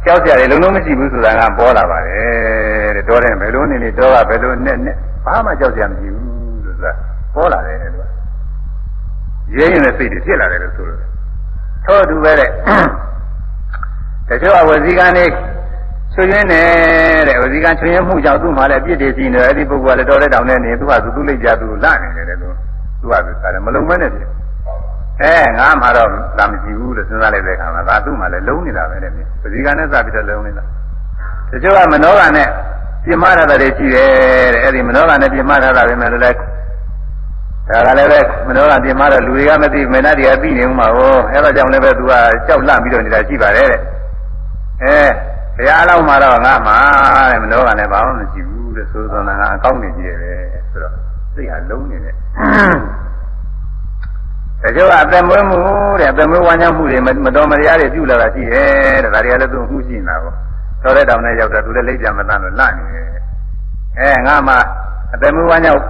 ကြောက်ကြတယ်လုံးလုံးမရှိဘူးဆိုတာကပေါ်လာပါတယ်တဲ့တော်တယ်ဘယ်လိုနေနေတော့ကဘယ်လိုနဲ့နဲ့ဘာမှကြောက်ကြမရှိဘူးလို့ဆိုတာပေါ်လာတယ်လို့ရဲရင်တဲ့စိတ်တွေဖြစ်လာတယ်လို့ဆိုလို့ထို့တူပဲတဲ့တချို့အဝစီကံနေချွေရင်းနေတဲ့ဝစီကံချွေရင်းမှုကြောင့်သူ့မှာလည်းပြစ်တယ်ရှိနေတယ်အဲ့ဒီပုဂ္ဂိုလ်ကလည်းတော်တဲ့တောင်နဲ့နေသူကသူသူ့လိပ်ကြသူလနေတယ်လို့သူကဆိုတယ်မလုံမဲနဲ့ပြ အဲငါမှတော့သာမရှိဘူးလို့စဉ်းစားလိုက်တဲ့အခါမှာဒါသူ့မှာလည်းလုံးနေတာပဲတဲ့ဝစီကံနဲ့စပြီးတော့လုံးနေတာတချို့ကမနောကနဲ့ပြမရတာတွေရှိတယ်တဲ့အဲ့ဒီမနောကနဲ့ပြမရတာပဲမယ်လည်းဒါကလည်းပဲမနောကပြမတော့လူတွေကမသိမင်းသားတွေကသိနေဦးမှာဟောအဲ့ဒါကြောင့်လည်းပဲသူကကြောက်လန့်ပြီးတော့နေတာရှိပါတယ်တဲ့အဲဘုရားလောက်မှာတော့ငါမှာတဲ့မနောကလည်းဘာမှမရှိဘူးတဲ့ဆိုသောနာကအကောင်းနေကြည့်တယ်ဆိုတော့သိဟာလုံးနေတယ် တချို့ကအသက်မွေးမှုတဲ့အသက်မွေးဝမ်းကြောင်းမှုတွေမတော်မတရားတွေပြုလာတာရှိတယ်တဲ့ဒါတွေကလည်းသူမှုရှိနေတာပေါ့တော်တဲ့တောင်နဲ့ရောက်တော့သူလည်းလိပ်ပြန်မတန်းလို့လန့်နေတယ်အဲငါမှအသက်မွေးဝမ်းကြောင်း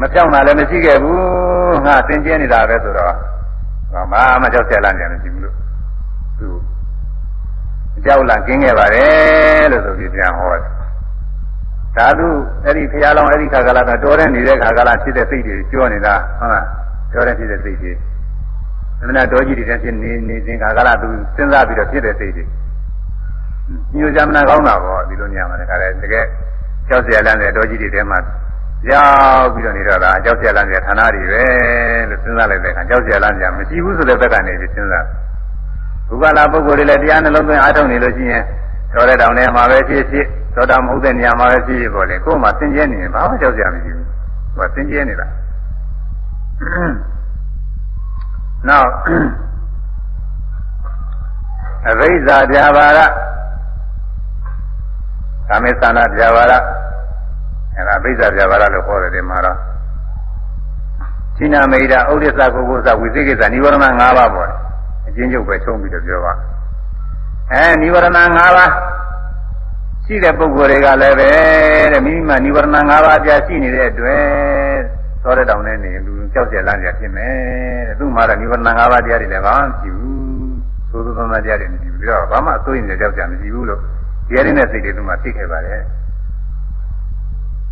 မပြောင်းတာလည်းမရှိခဲ့ဘူးငါသင်ကျဲနေတာပဲဆိုတော့ဘာမှကြောက်ကြလန့်ကြမရှိဘူးလို့သူကြောက်လန့်ကင်းခဲ့ပါတယ်လို့ဆိုပြီးပြန်ဟောတယ်သာဓုအဲ့ဒီဖရာလောင်းအဲ့ဒီခါကလာကတော်တဲ့နေတဲ့ခါကလာဖြစ်တဲ့စိတ်တွေပြောနေတာဟုတ်လား တော်တဲ့ဖြစ်တဲ့စိတ်တွေအမှန်တော်ကြီးတွေတဲ့ဖြစ်နေနေစဉ်ခါကလာသူစဉ်းစားပြီးတော့ဖြစ်တဲ့စိတ်တွေညိုကြမနာကောင်းတာပေါ့ဒီလိုညမှာတခါလဲတကယ်ကြောက်စရာလမ်းတဲ့တော်ကြီးတွေထဲမှာရောက်ပြီးတော့နေတော့တာကြောက်စရာလမ်းတဲ့ဌာနတွေပဲလို့စဉ်းစားလိုက်တဲ့အခါကြောက်စရာလမ်းကြမရှိဘူးဆိုတဲ့ဘက်ကနေပြီးစဉ်းစားဘုရားလာပုဂ္ဂိုလ်တွေလည်းတရားနှလုံးသွင်းအားထုတ်နေလို့ရှိရင်တော်တဲ့တောင်ထဲမှာပဲဖြစ်ဖြစ်သောတာမဟုတ်တဲ့နေရာမှာပဲဖြစ်ဖြစ်ပေါ့လေကိုယ်မှာသင်ကျဲနေရင်ဘာမှကြောက်စရာမရှိဘူး။ဟိုသင်ကျဲနေတာ။ နောက်အဘိဇ္ဇာပြာပါရကာမေသနာပြာပါရအဲဒါအဘိဇ္ဇာပြာပါရလို့ခေါ်တယ်ဒီမှာတော့ဈိနာမိဒဥဒိစ္စကုက္ကုသဝိသိကိစ္စနိဝရဏ၅ပါးပေါ့အချင်းချုပ်ပဲချုံးပြီးတော့ပြောပါအဲနိဝရဏ၅ပါးရှိတဲ့ပုဂ္ဂိုလ်တွေကလည်းပဲတဲ့မိမိမှာနိဝရဏ၅ပါးအပြားရှိနေတဲ့အတွက် သောရတောင်နဲ့နေလူကြောက်ကြလန့်ကြဖြစ်မယ်တဲ့သူ့မှာတော့និဝရဏ၅ပါးတရားတွေလည်းဘာမှမရှိဘူးသိုးသိုးသောတရားတွေမရှိဘူးပြီးတော့ဘာမှအစိုးရနေကြောက်ကြမရှိဘူးလို့တရားရင်းတဲ့စိတ်တွေသူ့မှာဖြစ်ခဲ့ပါတယ်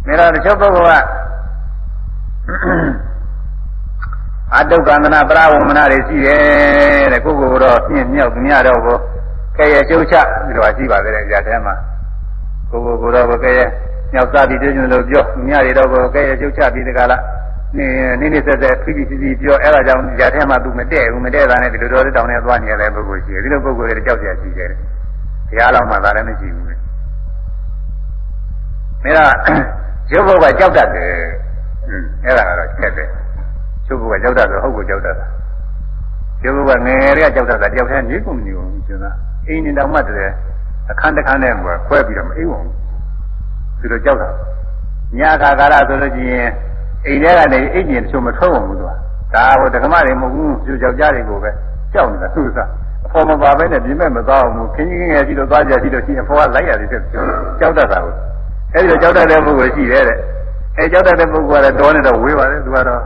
ဒါတော့တချို့ပုဂ္ဂိုလ်ကအတုကန္တနာပရဝမနာတွေရှိတယ်တဲ့ကိုယ်ကိုယ်တော့ပြင်းမြောက်မြတော့ကိုကဲရကျုပ်ချပြီးတော့ရှိပါသေးတယ်ကြာထဲမှာကိုယ်ကိုယ်ကိုယ်တော့ကဲရမြောက်သားပြီးတွေ့ကြလို့ပြောမြတွေတော့ကိုကဲရကျုပ်ချပြီးတကလား နေနေနေဆက်ဆက်ဖိဖိစီစီပြောအဲ့ဒါကြောင့်ကြာထဲမှာသူမတည့်ဘူးမတည့်တာနဲ့ဒီလိုတော်တောင်းနေသွားနေရတဲ့ပုဂ္ဂိုလ်ရှိတယ်ဒီလိုပုဂ္ဂိုလ်တွေကြောက်ကြရှိတယ်ဘုရားတော်မှာဒါလည်းမရှိဘူးလေဒါရုပ်ဘုရားကြောက်တတ်တယ်အဲ့ဒါကတော့ချက်တယ်ချုပ်ဘုရားကြောက်တတ်တယ်ဟုတ်ကိုကြောက်တတ်တာရုပ်ဘုရားငယ်ငယ်လေးကကြောက်တတ်တာတယောက်တည်းနေကုန်နေဘူးကျွန်တော်အိမ်နေတောင်မှတည်းအခန်းတစ်ခန်းနဲ့ကွဲပြီးတော့မအိမ်ဝင်ဘူးသူတို့ကြောက်တာညခါကာလဆိုလို့ရှိရင် အိမ်ထဲကနေအိမ်ကြီးတချို့မထုတ်အောင်ဘူးသူကဒါဟိုဓကမတွေမဟုတ်ဘူးသူယောက်ျားတွေကိုပဲကြောက်နေတာသူစားအဖေမပါပဲနဲ့ပြင်မဲ့မသွားအောင်ဘူးခင်းကြီးငယ်ကြီးတော့သွားကြကြည့်လို့ရှိရင်အဖေကလိုက်ရတယ်ဖြစ်ကြောက်တတ်တာကိုအဲဒီတော့ကြောက်တတ်တဲ့ပုဂ္ဂိုလ်ရှိတယ်တဲ့အဲကြောက်တတ်တဲ့ပုဂ္ဂိုလ်ကလည်းတော်နေတော့ဝေးပါတယ်သူကတော့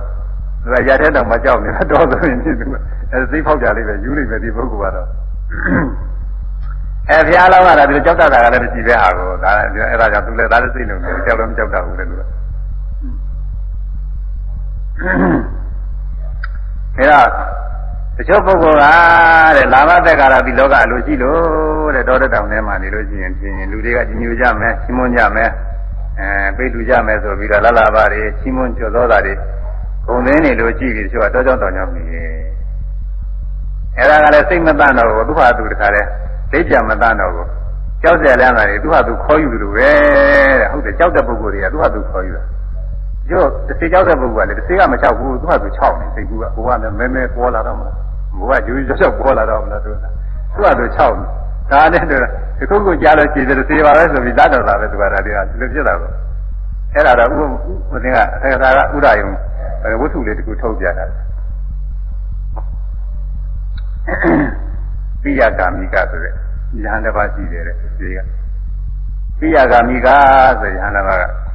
သူကရတဲ့တောင်မကြောက်နေတာတော်ဆိုရင်ဖြစ်သူအဲသိဖောက်ကြလိမ့်မယ်ယူလိမ့်မယ်ဒီပုဂ္ဂိုလ်ကတော့အဲဘုရားလောင်းကတော့ဒီကြောက်တတ်တာကလည်းမရှိပဲဟာကိုဒါအဲဒါကြောင့်သူလည်းဒါလည်းစိတ်လုံးတယ်ကြောက်လည်းမကြောက်တတ်ဘူးလေသူက အဲဒါတချို့ပုဂ္ဂိုလ်ကတဲ့လာဘသက်ကတော့ဒီလောကအလိုရှိလို့တဲ့တောတတောင်ထဲမှာနေလို့ရှိရင်ဖြင်းလူတွေကကြီးညိုကြမယ်ချီးမွမ်းကြမယ်အဲပိတ်လူကြမယ်ဆိုပြီးတော့လလဘာတွေချီးမွမ်းကြော်သောတာတွေဂုံသင်းနေလို့ကြည့်ပြီးတချို့ကတောကြောင်တောင်ကြောင်နေအဲ့ဒါကလည်းစိတ်မတန့်တော့ဘူးသူဟာသူတခါတည်းသိကြမတန့်တော့ဘူးကြောက်ကြလမ်းတာတွေသူဟာသူခေါ်ယူလို့ပဲတဲ့ဟုတ်တယ်ကြောက်တဲ့ပုဂ္ဂိုလ်တွေကသူဟာသူခေါ်ယူတာ ကျော်တစ်စေကြောက်တဲ့ပုဂ္ဂိုလ်ကလည်းတစ်စေကမချောက်ဘူးသူဟာသူချောက်နေစိတ်ကူကဟိုကလည်းမဲမဲပေါ်လာတော့မလားဘုရားကျူးကျူးချောက်ပေါ်လာတော့မလားသူကသူဟာသူချောက်ဒါနဲ့တော့ဒီခုခုကြားလို့ကြည်တယ်သေပါပဲဆိုပြီးသားတော်တာပဲသူကဒါတွေကဒီလိုဖြစ်တာပေါ့အဲ့ဒါတော့ဥပဒေကအထေသာကဥဒယုံဝတ္ထုလေးတခုထုတ်ပြတာပိယကာမိကဆိုတဲ့ဉာဏ်တစ်ပါးရှိတယ်တဲ့ဒီကပိယကာမိကဆိုဉာဏ်တစ်ပါးက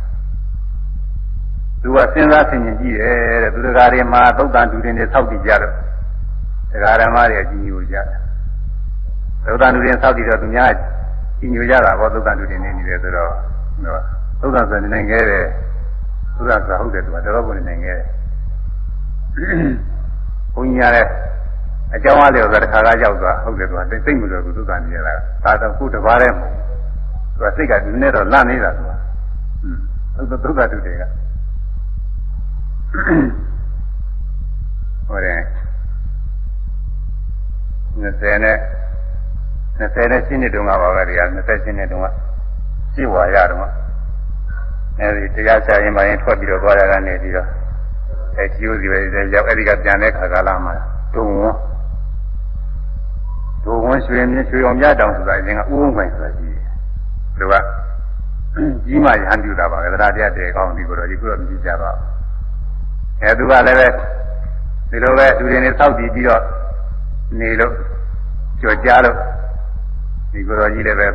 သူကစဉ်းစားဆင်ခြင်ကြည့်တယ်တဲ့သူတကာတွေမှာသုတ်တန်တူတင်တွေဆောက်တည်ကြတော့ဒကာဓမ္မတွေအကြီးညိုကြတယ်သုတ်တန်တူတင်ဆောက်တည်တော့သူများကြီးညိုကြတာပေါ့သုတ်တန်တူတင်နေနေတယ်ဆိုတော့သုတ်တန်ဆိုနေနိုင်ခဲ့တယ်သုဒ္ဓဆိုဟုတ်တယ်သူကတော်တော်ကိုနေနိုင်ခဲ့တယ်ဘုန်းကြီးရတဲ့အကြောင်းအလျော်ဆိုတခါကရောက်သွားဟုတ်တယ်သူကသိမလို့သူသုတ်တန်နေရတာဒါတော့ခုတပါးတည်းမဟုတ်သူကစိတ်ကဒီနေ့တော့လန့်နေတာသူကဟုတ်သုဒ္ဓတူတွေက ဟိုတယ်20နဲ့20နဲ့ရှင်းနေတုန်းကပါပဲဒီက20ရှင်းနေတုန်းကရှိဝါရတော့အဲဒီတရားချရင်ပိုင်းထွက်ပြီးတော့သွားရတာနေပြီးတော့အဲကြီးဦးစီပဲရောက်အဲဒီကပြန်တဲ့ခါကာလမှာဒုံဝန်းဒုံဝန်းရွှေမြရွှေအောင်မြတောင်ဆိုတာအရင်ကဥုံပိုင်ဆိုတာရှိတယ်သူကကြီးမှရဟန်းပြုတာပါပဲတရားတရားတဲ့ကောင်းဒီကိုတော့ဒီကိုတော့မကြည့်ကြပါဘူး အဲသူကလည်းပဲဒီလိုပဲသူတွေနဲ့စောက်တည်ပြီးတော့နေလို့ကြော်ကြားလို့ဒီကိုတော်ကြီးလည်းပဲ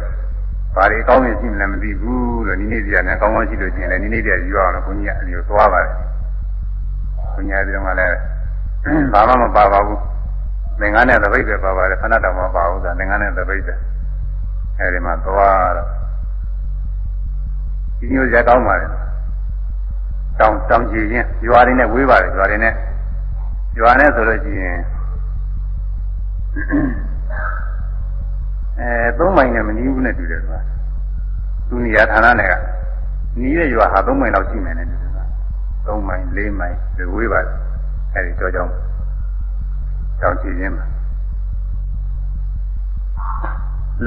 ဘာတွေကောင်းနေရှိမလဲမသိဘူးလို့ဒီနေ့ပြရတယ်ကောင်းကောင်းရှိလို့ရှိရင်လည်းဒီနေ့ပြယူအောင်လို့ဘုန်းကြီးကအဒီကိုသွားပါတယ်ဘုန်းကြီးအဲဒီတော့ကလည်းဘာမှမပါပါဘူးသင်္ကန်းနဲ့သပိတ်ပဲပါပါတယ်ခဏတောင်မပါဘူးသာသင်္ကန်းနဲ့သပိတ်ပဲအဲဒီမှာသွားတော့ဒီမျိုးရကောင်းပါတယ် တောင်တောင်ကြည်ချင်းရွာတွေနဲ့ဝေးပါတယ်ရွာတွေနဲ့ရွာနဲ့ဆိုလို့ရှိရင်အဲသုံးမိုင်နဲ့မနီးဘူးနဲ့တူတယ်ကွာသူနေရာဌာနနဲ့ကနီးတဲ့ရွာဟာသုံးမိုင်လောက်ရှိမယ်နဲ့တူတယ်ကွာသုံးမိုင်လေးမိုင်တွေဝေးပါတယ်အဲဒီကြောကြောင်းတောင်ကြည်ချင်းမှာ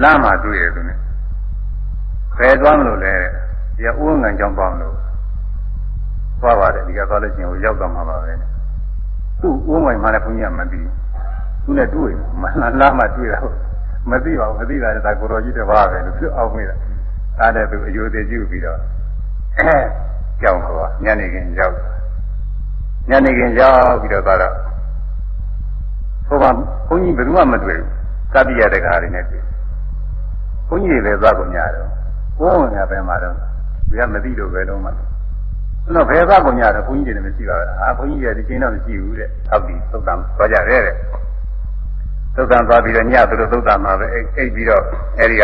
လမ်းမှာတွေ့ရသူနဲ့ဘယ်သွားမလို့လဲရဥငန်ကြောင်းပေါင်းလို့ သွားပါတယ်ဒီကသွားလို့ရှိရင်ဟိုရောက်တော့မှာပါပဲသူ့ဦးမိုင်မှလည်းဘုန်းကြီးကမသိဘူးသူနဲ့တွေ့မလားလားမှတွေ့တာမသိပါဘူးမသိတာလည်းဒါကိုတော်ကြီးတစ်ပါးပဲလို့ပြောအောင်မိတာအားတဲ့သူအယိုသေးကျူပြီးတော့ကြောက်တော့ညနေခင်းရောက်ညနေခင်းရောက်ပြီးတော့သွားတော့ဟိုကဘုန်းကြီးဘယ်သူမှမတွေ့ဘူးကပ္ပိယတက္ကရာတွေနဲ့တွေ့ဘုန်းကြီးတွေလည်းသွားကုန်ကြတော့ဘုန်းဝင်ကပဲမှာတော့ဒီကမသိလို့ပဲလုံးမှ တော့ဘယ်သွားကုန်ကြတော့ဘုန်းကြီးတွေလည်းမရှိပါဘူးဟာဘုန်းကြီးတွေဒီချိန်တော့မရှိဘူးတဲ့ဟောက်ပြီးသုတ်တံသွားကြတယ်တဲ့သုတ်တံသွားပြီးတော့ညသူတို့သုတ်တံမှာပဲအိတ်ပြီးတော့အဲဒီက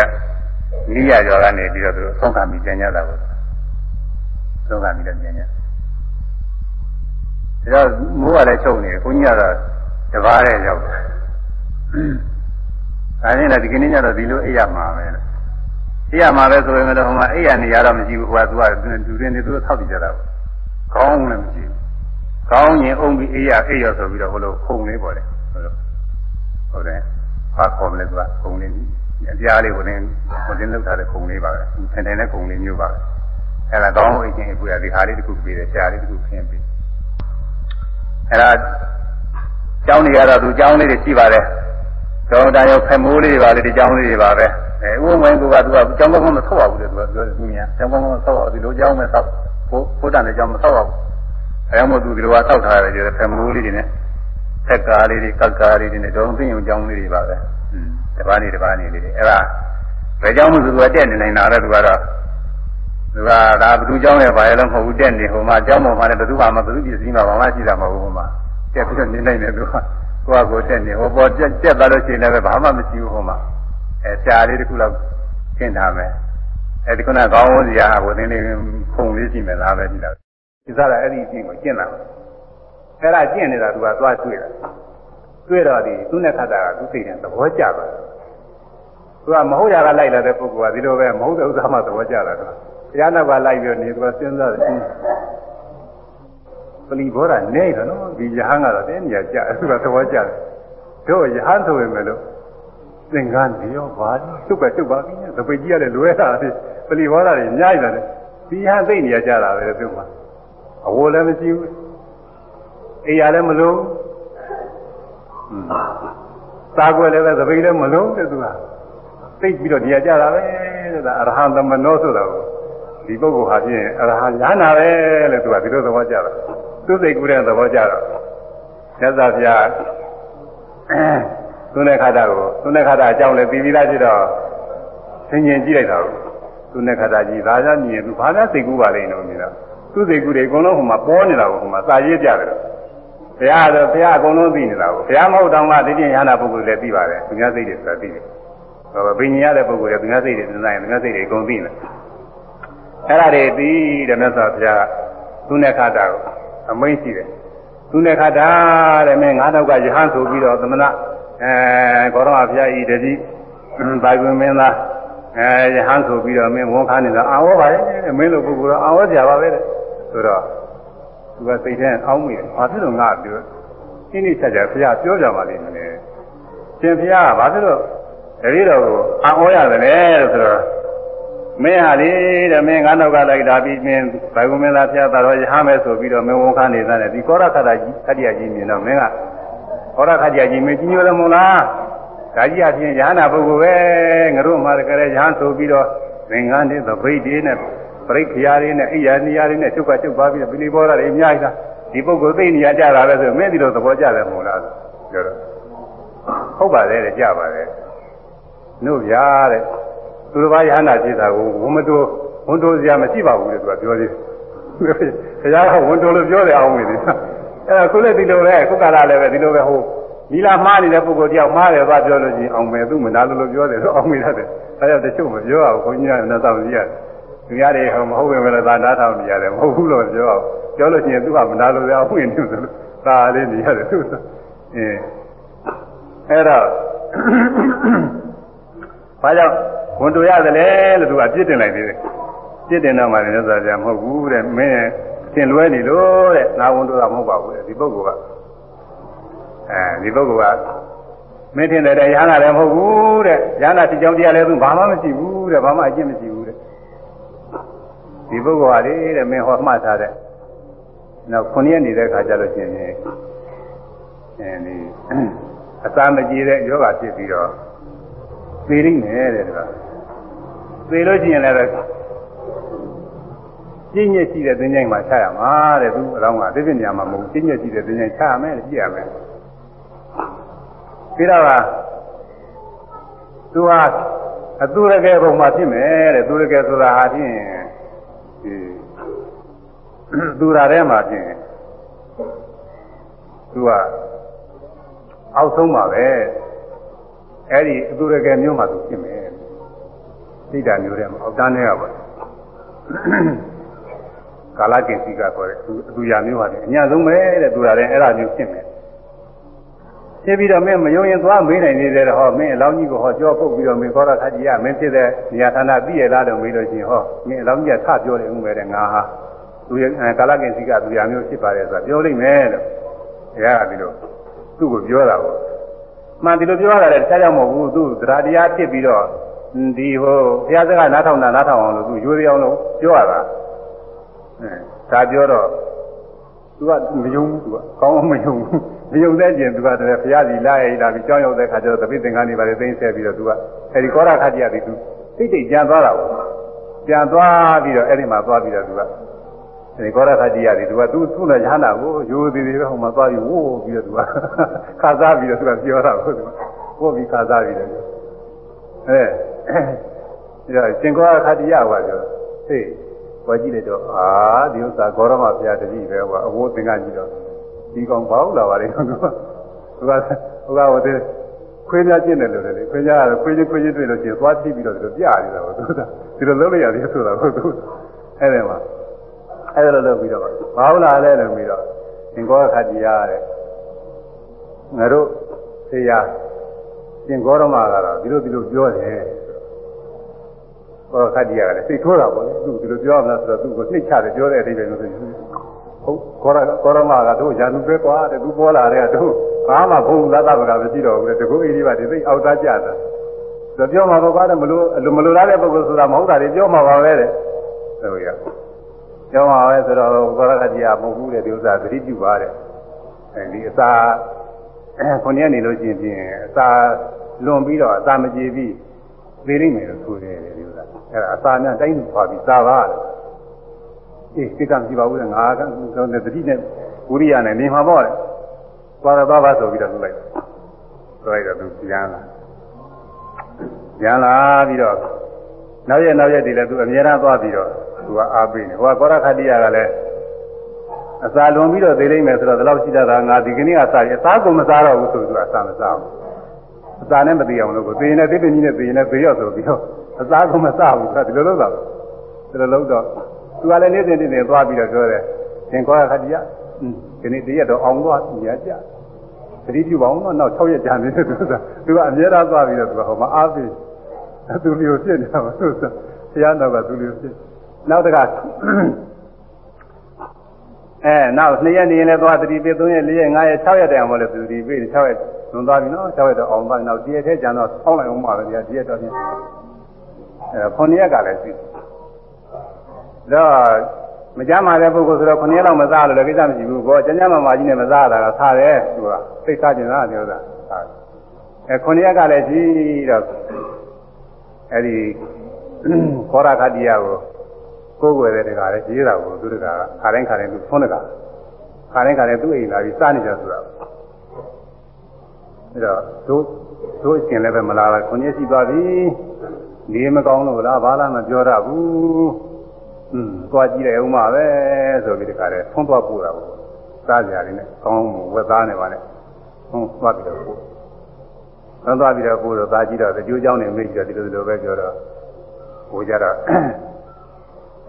နိယရွာကနေပြီးတော့သူတို့ဆုံးခံပြီးပြန်ကြတာပေါ့ဆုံးခံပြီးတော့ပြန်ကြဒါတော့မိုးကလည်းချုပ်နေတယ်ဘုန်းကြီးကတော့တပါးတဲ့ရောက်တယ်ဒါနဲ့လည်းဒီကနေ့ညတော့ဒီလိုအိပ်ရမှာပဲအိပ်ရမှာပဲဆိုရင်လည်းဟိုမှာအိပ်ရနေရတော့မရှိဘူးဟိုကသူကဒူရင်းနေသူတို့ထောက်ပြီးကြတာပေါ့ ကောင်းလည်းမရှိဘူးကောင်းရင်အုံပြီးအိပ်ရအိပ်ရဆိုပြီးတော့ဟိုလိုခုံလေးပေါ့လေဟုတ်လို့ဟုတ်တယ်ဟာခေါ်မလဲသူကခုံလေးအပြားလေးကိုလည်းဟိုတင်လောက်ထားတဲ့ခုံလေးပါပဲထိုင်ထိုင်တဲ့ခုံလေးမျိုးပါပဲအဲ့ဒါကောင်းအိပ်ခြင်းအခုရဒီခါလေးတစ်ခုပြီးတယ်ဆရာလေးတစ်ခုခင်းပြီးအဲ့ဒါကျောင်းတွေကတော့သူကျောင်းလေးတွေရှိပါတယ်ကျောင်းတန်ရောက်ဖက်မိုးလေးတွေပါလေဒီကျောင်းလေးတွေပါပဲအဲဥပမာကသူကကျောင်းကောင်းမဆောက်ရဘူးလေသူကပြောသူများကျောင်းကောင်းမဆောက်ရဘူးဒီလိုကျောင်းမဲ့ဆောက် ဖို့ဖို့တန်တဲ့ကျောင်းမဆောက်ရဘူးအဲမို့သူဒီလိုကဆောက်ထားရတယ်ကျဖက်မိုးလေးတွေနဲ့ဖက်ကားလေးတွေကတ်ကားလေးတွေနဲ့ဒေါင်းသိယုံကျောင်းလေးတွေပါပဲတပားနေတပားနေလေးတွေအဲ့ဒါဘယ်ကျောင်းမှသူကတက်နေနိုင်တာလဲသူကတော့သူကဒါဘသူကျောင်းရဲ့ဘာရလဲမဟုတ်ဘူးတက်နေဟိုမှာကျောင်းပေါ်မှာလည်းဘသူမှမဘသူပစ္စည်းမှဘာမှရှိတာမဟုတ်ဘူးဟိုမှာတက်ပြီးတော့နေနိုင်တယ်သူကကိုယ့်ကိုတက်နေဟောပေါ်တက်တက်သွားလို့ရှိရင်လည်းဘာမှမရှိဘူးဟိုမှာအဲဆရာလေးတခုလောက်ရှင်းထားမယ် အဲဒီခုနကောင်းဝန်းစရာဝသင်းလေးခုံလေးရှိမယ်လားပဲဒီလောက်ဒီစားတာအဲ့ဒီအချင်းကိုကျင့်တာအဲ့ဒါကျင့်နေတာသူကသွားတွေ့တာတွေ့တော့ဒီသူနဲ့ခတ်တာကသူစိတ်နဲ့သဘောကျပါသူကမဟုတ်ရကလိုက်လာတဲ့ပုဂ္ဂိုလ်ကဒီလိုပဲမဟုတ်တဲ့ဥစ္စာမှသဘောကျတာကဘုရားနောက်ကလိုက်ပြီးနေသူကစဉ်းစားတယ်ပလီဘောဓာနေတယ်နော်ဒီယဟန်ကတော့တင်းနေရကြသူကသဘောကျတယ်တို့ယဟန်ဆိုရင်မလို့သင်္ကန်းဒီရောဘာသူ့ပဲသူ့ပါပြီးသပိတ်ကြီးရတယ်လွဲတာ ပလီဘောဓာတွေညှိုက်တယ်ဒီဟန်သိနေရကြတာပဲသူ့မှာအဝလည်းမရှိဘူးအိယာလည်းမလို့သာကွယ်လည်းပဲသပိတ်လည်းမလို့တဲ့သူကသိပြီးတော့ဒီရကြတာပဲတဲ့ဒါအရဟံသမနောဆိုတာကိုဒီပုဂ္ဂိုလ်ဟာဖြင့်အရဟံညာနာပဲလို့သူကဒီလိုသဘောကျတာသူစိတ်ကူးတဲ့သဘောကျတော့သက်သာပြသူနဲ့ခါတာကိုသူနဲ့ခါတာအကြောင်းလည်းပြီးပြီးသားဖြစ်တော့သင်ញင်ကြည့်လိုက်တာကို သူနဲ့ခါတာကြီးဒါကြမြင်သူဘာသာစိတ်ကူးပါလိမ့်တော့မြင်တော့သူစိတ်ကူးတွေအကုန်လုံးဟိုမှာပေါ်နေတာကိုဟိုမှာစာရေးကြတယ်ဘုရားတော့ဘုရားအကုန်လုံးသိနေတာကိုဘုရားမဟုတ်တောင်မှသိချင်းရဟနာပုဂ္ဂိုလ်လည်းသိပါတယ်သူများစိတ်တွေဆိုတာသိတယ်ဟောဗိညာဉ်ရတဲ့ပုဂ္ဂိုလ်တွေသူများစိတ်တွေသိနိုင်သူများစိတ်တွေအကုန်သိနေအဲ့ဒါတွေသိတယ်မြတ်စွာဘုရားသူနဲ့ခါတာကိုအမိန့်ရှိတယ်သူနဲ့ခါတာတဲ့မင်းငါးတော့ကယဟန်ဆိုပြီးတော့သမဏအဲကောရမဘုရားဤတတိဘိုင်ကွင်မင်းသား အဲယဟန်ဆိုပြီးတော့မင်းဝန်ခါနေတာအာဝေါ်ပါရဲ့မင်းလိုပုဂ္ဂိုလ်တော့အာဝေါ်ကြပါပဲတဲ့ဆိုတော့သူကစိတ်ထဲအောင်းမိတယ်ဘာဖြစ်လို့ငါပြောရှင်းနေချက်ချက်ဘုရားပြောကြပါလိမ့်မယ်ရှင်ဘုရားကဘာဖြစ်လို့တတိတော်ကိုအာဝေါ်ရတယ်လဲဆိုတော့မင်းဟာလေတဲ့မင်းငါနောက်ကလိုက်တာပြီးမင်းဘိုင်ကွန်မင်းသားဖျားတာတော့ရဟမယ်ဆိုပြီးတော့မင်းဝန်ခံနေတာနဲ့ဒီကောရခတ္တကြီးခတ္တရကြီးမြင်တော့မင်းကကောရခတ္တရကြီးမင်းကြီးညိုတယ်မို့လား ဒါကြီးအပြင်ရဟနာပုဂ္ဂိုလ်ပဲငါတို့မှာတကယ်ရဟန်းဆိုပြီးတော့သင်္ကန်းတွေသပိတ်တွေနဲ့ပြိခရာတွေနဲ့အိယာနေရာတွေနဲ့ချုပ်ကချုပ်ပါပြီးတော့ပိလိဘောဓာတွေအများကြီးလားဒီပုဂ္ဂိုလ်သိနေရကြတာပဲဆိုမင်းဒီလိုသဘောကျတယ်မို့လားပြောတော့ဟုတ်ပါတယ်တဲ့ကြပါတယ်တို့ဗျာတဲ့သူတစ်ပါးယဟနာဖြစ်တာကိုဝန်မတိုးဝန်တိုးစရာမရှိပါဘူးလေသူကပြောသေးတယ်။တရားကဝန်တိုးလို့ပြောတယ်အောင်ဝင်တယ်။အဲ့ဒါခုလည်းဒီလိုပဲခုကလာလည်းပဲဒီလိုပဲဟို နီလာမှားနေတဲ့ပုဂ္ဂိုလ်တယောက်မှားတယ်သွားပြောလို့ရှိရင်အောင်မယ်သူမနာလို့လို့ပြောတယ်ဆိုအောင်မိရတယ်။အဲဒါတချို့မပြောအောင်ခွန်ကြီးကလည်းသောက်ကြည့်ရတယ်။သူများတွေဟောမဟုတ်ပဲလည်းသာနားထောင်နေရတယ်မဟုတ်ဘူးလို့ပြောအောင်ပြောလို့ရှိရင်သူကမနာလို့လည်းအောင်ဝင်နေတယ်လို့သာလေးနေရတယ်သူအင်းအဲ့တော့ဘာကြောင့်ဝန်တူရတယ်လေလို့သူကပြစ်တင်လိုက်သေးတယ်ပြစ်တင်တော့မှလည်းဆိုကြမဟုတ်ဘူးတဲ့မင်းသင်လွဲနေလို့တဲ့ငါဝန်တူတာမဟုတ်ပါဘူးတဲ့ဒီပုဂ္ဂိုလ်က အဲဒီပုဂ္ဂိုလ်ကမင်းထင်တယ်တဲ့ရဟန္တာလည်းမဟုတ်ဘူးတဲ့ရဟန္တာတိကြောင်တရားလည်းသူဘာမှမရှိဘူးတဲ့ဘာမှအကျင့်မရှိဘူးတဲ့ဒီပုဂ္ဂိုလ်ဟာလေတဲ့မင်းဟောမှတ်ထားတဲ့နောက်ခုနှစ်ရက်နေတဲ့ခါကျလို့ရှိရင်အဲဒီအစာမကြေတဲ့ယောဂဖြစ်ပြီးတော့သေရင်းနဲ့တဲ့ကွာသေလို့ရှိရင်လည်းကျင့်ညက်ရှိတဲ့သင်္ချိုင်းမှာချရမှာတဲ့သူအလောင်းကသိတဲ့နေရာမှာမဟုတ်ကျင့်ညက်ရှိတဲ့သင်္ချိုင်းချရမယ်ကြည့်ရမယ် ပြီးတော့ကသူဟာအတူရကယ်ပုံမှာဖြစ်မယ်တဲ့သူရကယ်ဆိုတာဟာဖြင့်ဒီသူရာထဲမှာဖြင့်သူကအောက်ဆုံးပါပဲအဲ့ဒီအတူရကယ်မျိုးမှာသူဖြစ်မယ်စိတ်ဓာတ်မျိုးထဲမှာအောက်တန်းတွေကပါကာလကင်စီကခေါ်တဲ့သူအတူရာမျိုးဟာအညာဆုံးပဲတဲ့သူရာတဲ့အဲ့ဒါမျိုးဖြစ်မယ် ဖြစ်ပြီးတော့မင်းမယုံရင်သွားမေးနိုင်နေတယ်ဟောမင်းအလောင်းကြီးကိုဟောကြောပုတ်ပြီးတော့မင်းခေါ်တာခါကြီးရမင်းဖြစ်တဲ့နေရာဌာနသိရလားတော့မေးလို့ရှိရင်ဟောမင်းအလောင်းကြီးကထပြောတယ်ဥမဲ့တဲ့ငါဟာသူရကာလကင်စီကသူရာမျိုးဖြစ်ပါတယ်ဆိုတာပြောလိမ့်မယ်လို့အဲဒါကဒီလိုသူ့ကိုပြောတာပေါ့မှန်ဒီလိုပြောရတာလည်းတခြားကြောင့်မဟုတ်ဘူးသူသရတရားဖြစ်ပြီးတော့ဒီဟိုဘုရားစကားနားထောင်တာနားထောင်အောင်လို့သူရိုးရအောင်လို့ပြောရတာအဲဒါပြောတော့သူကမယုံဘူးသူကကောင်းအောင်မယုံဘူး မယုံတဲ့ကျင်သူကတည်းကဘုရားစီလာရည်လာပြီးကြောင်းရောက်တဲ့ခါကျတော့သပိသင်္ကန်းတွေပါလေသိမ့်ဆက်ပြီးတော့သူကအဲဒီကောရခတိယတိသူသိတိတ်ကြံသွားတာပေါ့ကြံသွားပြီးတော့အဲ့ဒီမှာသွားပြီးတော့သူကဒီကောရခတိယတိသူကသူသူ့နဲ့ရဟန္တာကိုရိုးသေးသေးပဲဟိုမှာသွားပြီးဝိုးပြီးတော့သူကခါစားပြီးတော့သူကပြောတာကိုသူကပို့ပြီးခါစားပြီးတော့အဲဒါရှင်ကောရခတိယပါပြောဟေးဝါကြည့်လိုက်တော့အာဒီဥစ္စာဂေါရမဘုရားတတိပဲဟောအဝိုးသင်္ကန်းကြီးတော့ ဒီကောင်ဘာလို့လာပါလဲသူကသူကဟိုကဟိုတဲ့ခွေးများကျင့်တယ်လို့လေခွေးများကတော့ခွေးချင်းခွေးချင်းတွေ့လို့ရှိရင်သွားကြည့်ပြီးတော့ဒီလိုပြနေတာပေါ့သူကဒီလိုလုပ်လိုက်ရတယ်ဆိုတာဟုတ်သူအဲ့ဒါမှာအဲ့ဒါလိုလုပ်ပြီးတော့ဘာလို့လာလဲလို့ပြီးတော့သင်္ကောခတိယတဲ့ငါတို့တရားရှင်ဂေါရမကတော့ဒီလိုဒီလိုပြောတယ်ဘောခတ်တရားကလည်းစိတ်ထိုးတာပေါ့လေသူဒီလိုပြောမှလားဆိုတော့သူကိုနှိမ့်ချတယ်ပြောတဲ့အဓိပ္ပာယ်လို့ဆိုရင် ဟုတ်ဂေါရဂေါရမကတို့ရာသူပဲကွာတဲ့သူပေါ်လာတဲ့ကတို့ဘာမှဘုံလသဗ္ဗကမရှိတော့ဘူးလေတကူအိဒီပါဒီသိအောက်သားကြတာဆိုပြောမှာပေါ့ကွာတဲ့မလို့မလို့လားတဲ့ပုဂ္ဂိုလ်ဆိုတာမဟုတ်တာတွေပြောမှာပါပဲတဲ့ဆိုရပြောမှာပဲဆိုတော့ဂေါရခတ်တရားမဟုတ်ဘူးတဲ့ဒီဥစ္စာသတိပြုပါတဲ့အဲဒီအစာခုနှစ်ရက်နေလို့ရှိရင်ဖြင့်အစာလွန်ပြီးတော့အစာမကြေပြီးသေးလိမ့်မယ်လို့ဆိုတယ်ဒီဥစ္စာအဲဒါအစာနဲ့တိုင်းထွာပြီးစားပါလို့ အေးစိတ်ကမရှိပါဘူးလေငါကသတိနဲ့ဝိရိယနဲ့နေမှာပေါ့လေသွားတော့ပါဆိုပြီးတော့သူလိုက်ဆိုလိုက်တော့သူပြန်လာပြန်လာပြီးတော့နောက်ရက်နောက်ရက်ဒီလည်းသူအများအားသွားပြီးတော့သူကအားပေးနေဟိုကကောရခတိယကလည်းအစာလွန်ပြီးတော့သေးလိမ့်မယ်ဆိုတော့ဒီလောက်ရှိတတ်တာငါဒီကနေ့အစာရအစားကုန်မစားတော့ဘူးဆိုသူအစာမစားဘူးအစာနဲ့မသေးအောင်လို့ကိုသေရင်လည်းသေပင်ကြီးနဲ့သေရင်လည်းသေရောက်ဆိုပြီးတော့အစားကုန်မစားဘူးဆိုတာဒီလိုလုပ်တာဒီလိုလုပ်တော့ သူကလည်းနေ့စဉ်နေ့စဉ်သွားပြီးတော့ပြောတယ်သင်ကောရခတိယဒီနေ့တရက်တော့အောင်သွားညကြသတိပြုပါအောင်တော့နောက်6ရက်ကြာနေတယ်သူကသူကအများအားသွားပြီးတော့သူကဟိုမှာအားပေးသူမျိုးဖြစ်နေတာပါသူကဘုရားတော်ကသူမျိုးဖြစ်နောက်တကအဲနောက်2ရက်နေရင်လည်းသွားသတိပေး3ရက်4ရက်5ရက်6ရက်တိုင်အောင်လည်းသတိပေး6ရက်သွန်သွားပြီနော်6ရက်တော့အောင်သွားနောက်ဒီရက်ထဲကျန်တော့ဆောင်းလိုက်အောင်ပါပဲဒီရက်တော့ပြင်အဲ9ရက်ကလည်းရှိတော့ မကြမ်းမာတဲ့ပုဂ္ဂိုလ်ဆိုတော့9ရက်လောက်မစားလို့လည်းကိစ္စမရှိဘူးဘောကျမ်းကျမ်းမာမာကြီးနဲ့မစားတာကစားတယ်သူကသိစားကျင်တာပြောတာအဲ9ရက်ကလည်းရှိတော့အဲဒီခောရခတိယကိုကိုယ်ွယ်တဲ့တကားလည်းရေးတာကိုသူတကားခါတိုင်းခါတိုင်းသူဆွန်းတကားခါတိုင်းခါတိုင်းသူ့အိမ်လာပြီးစားနေကြဆိုတာအဲတော့တို့တို့အရှင်လည်းပဲမလာတာ9ရက်ရှိသွားပြီနေမကောင်းလို့လားဘာလားမပြောတတ်ဘူး อืมသွားကြည့်တယ်ဥမာပဲဆိုပြီးဒီကရဲဖုံးသွားပို့တာပေါ့စားကြရတယ်နဲ့ကောင်းမှုဝက်သားနေပါနဲ့ဖုံးသွားပြီးတော့ပို့ဖုံးသွားပြီးတော့ပို့တော့သားကြည့်တော့ကြိုးကြောင်းနေမိပြီးတော့ဒီလိုလိုပဲပြောတော့ဟိုကြတော့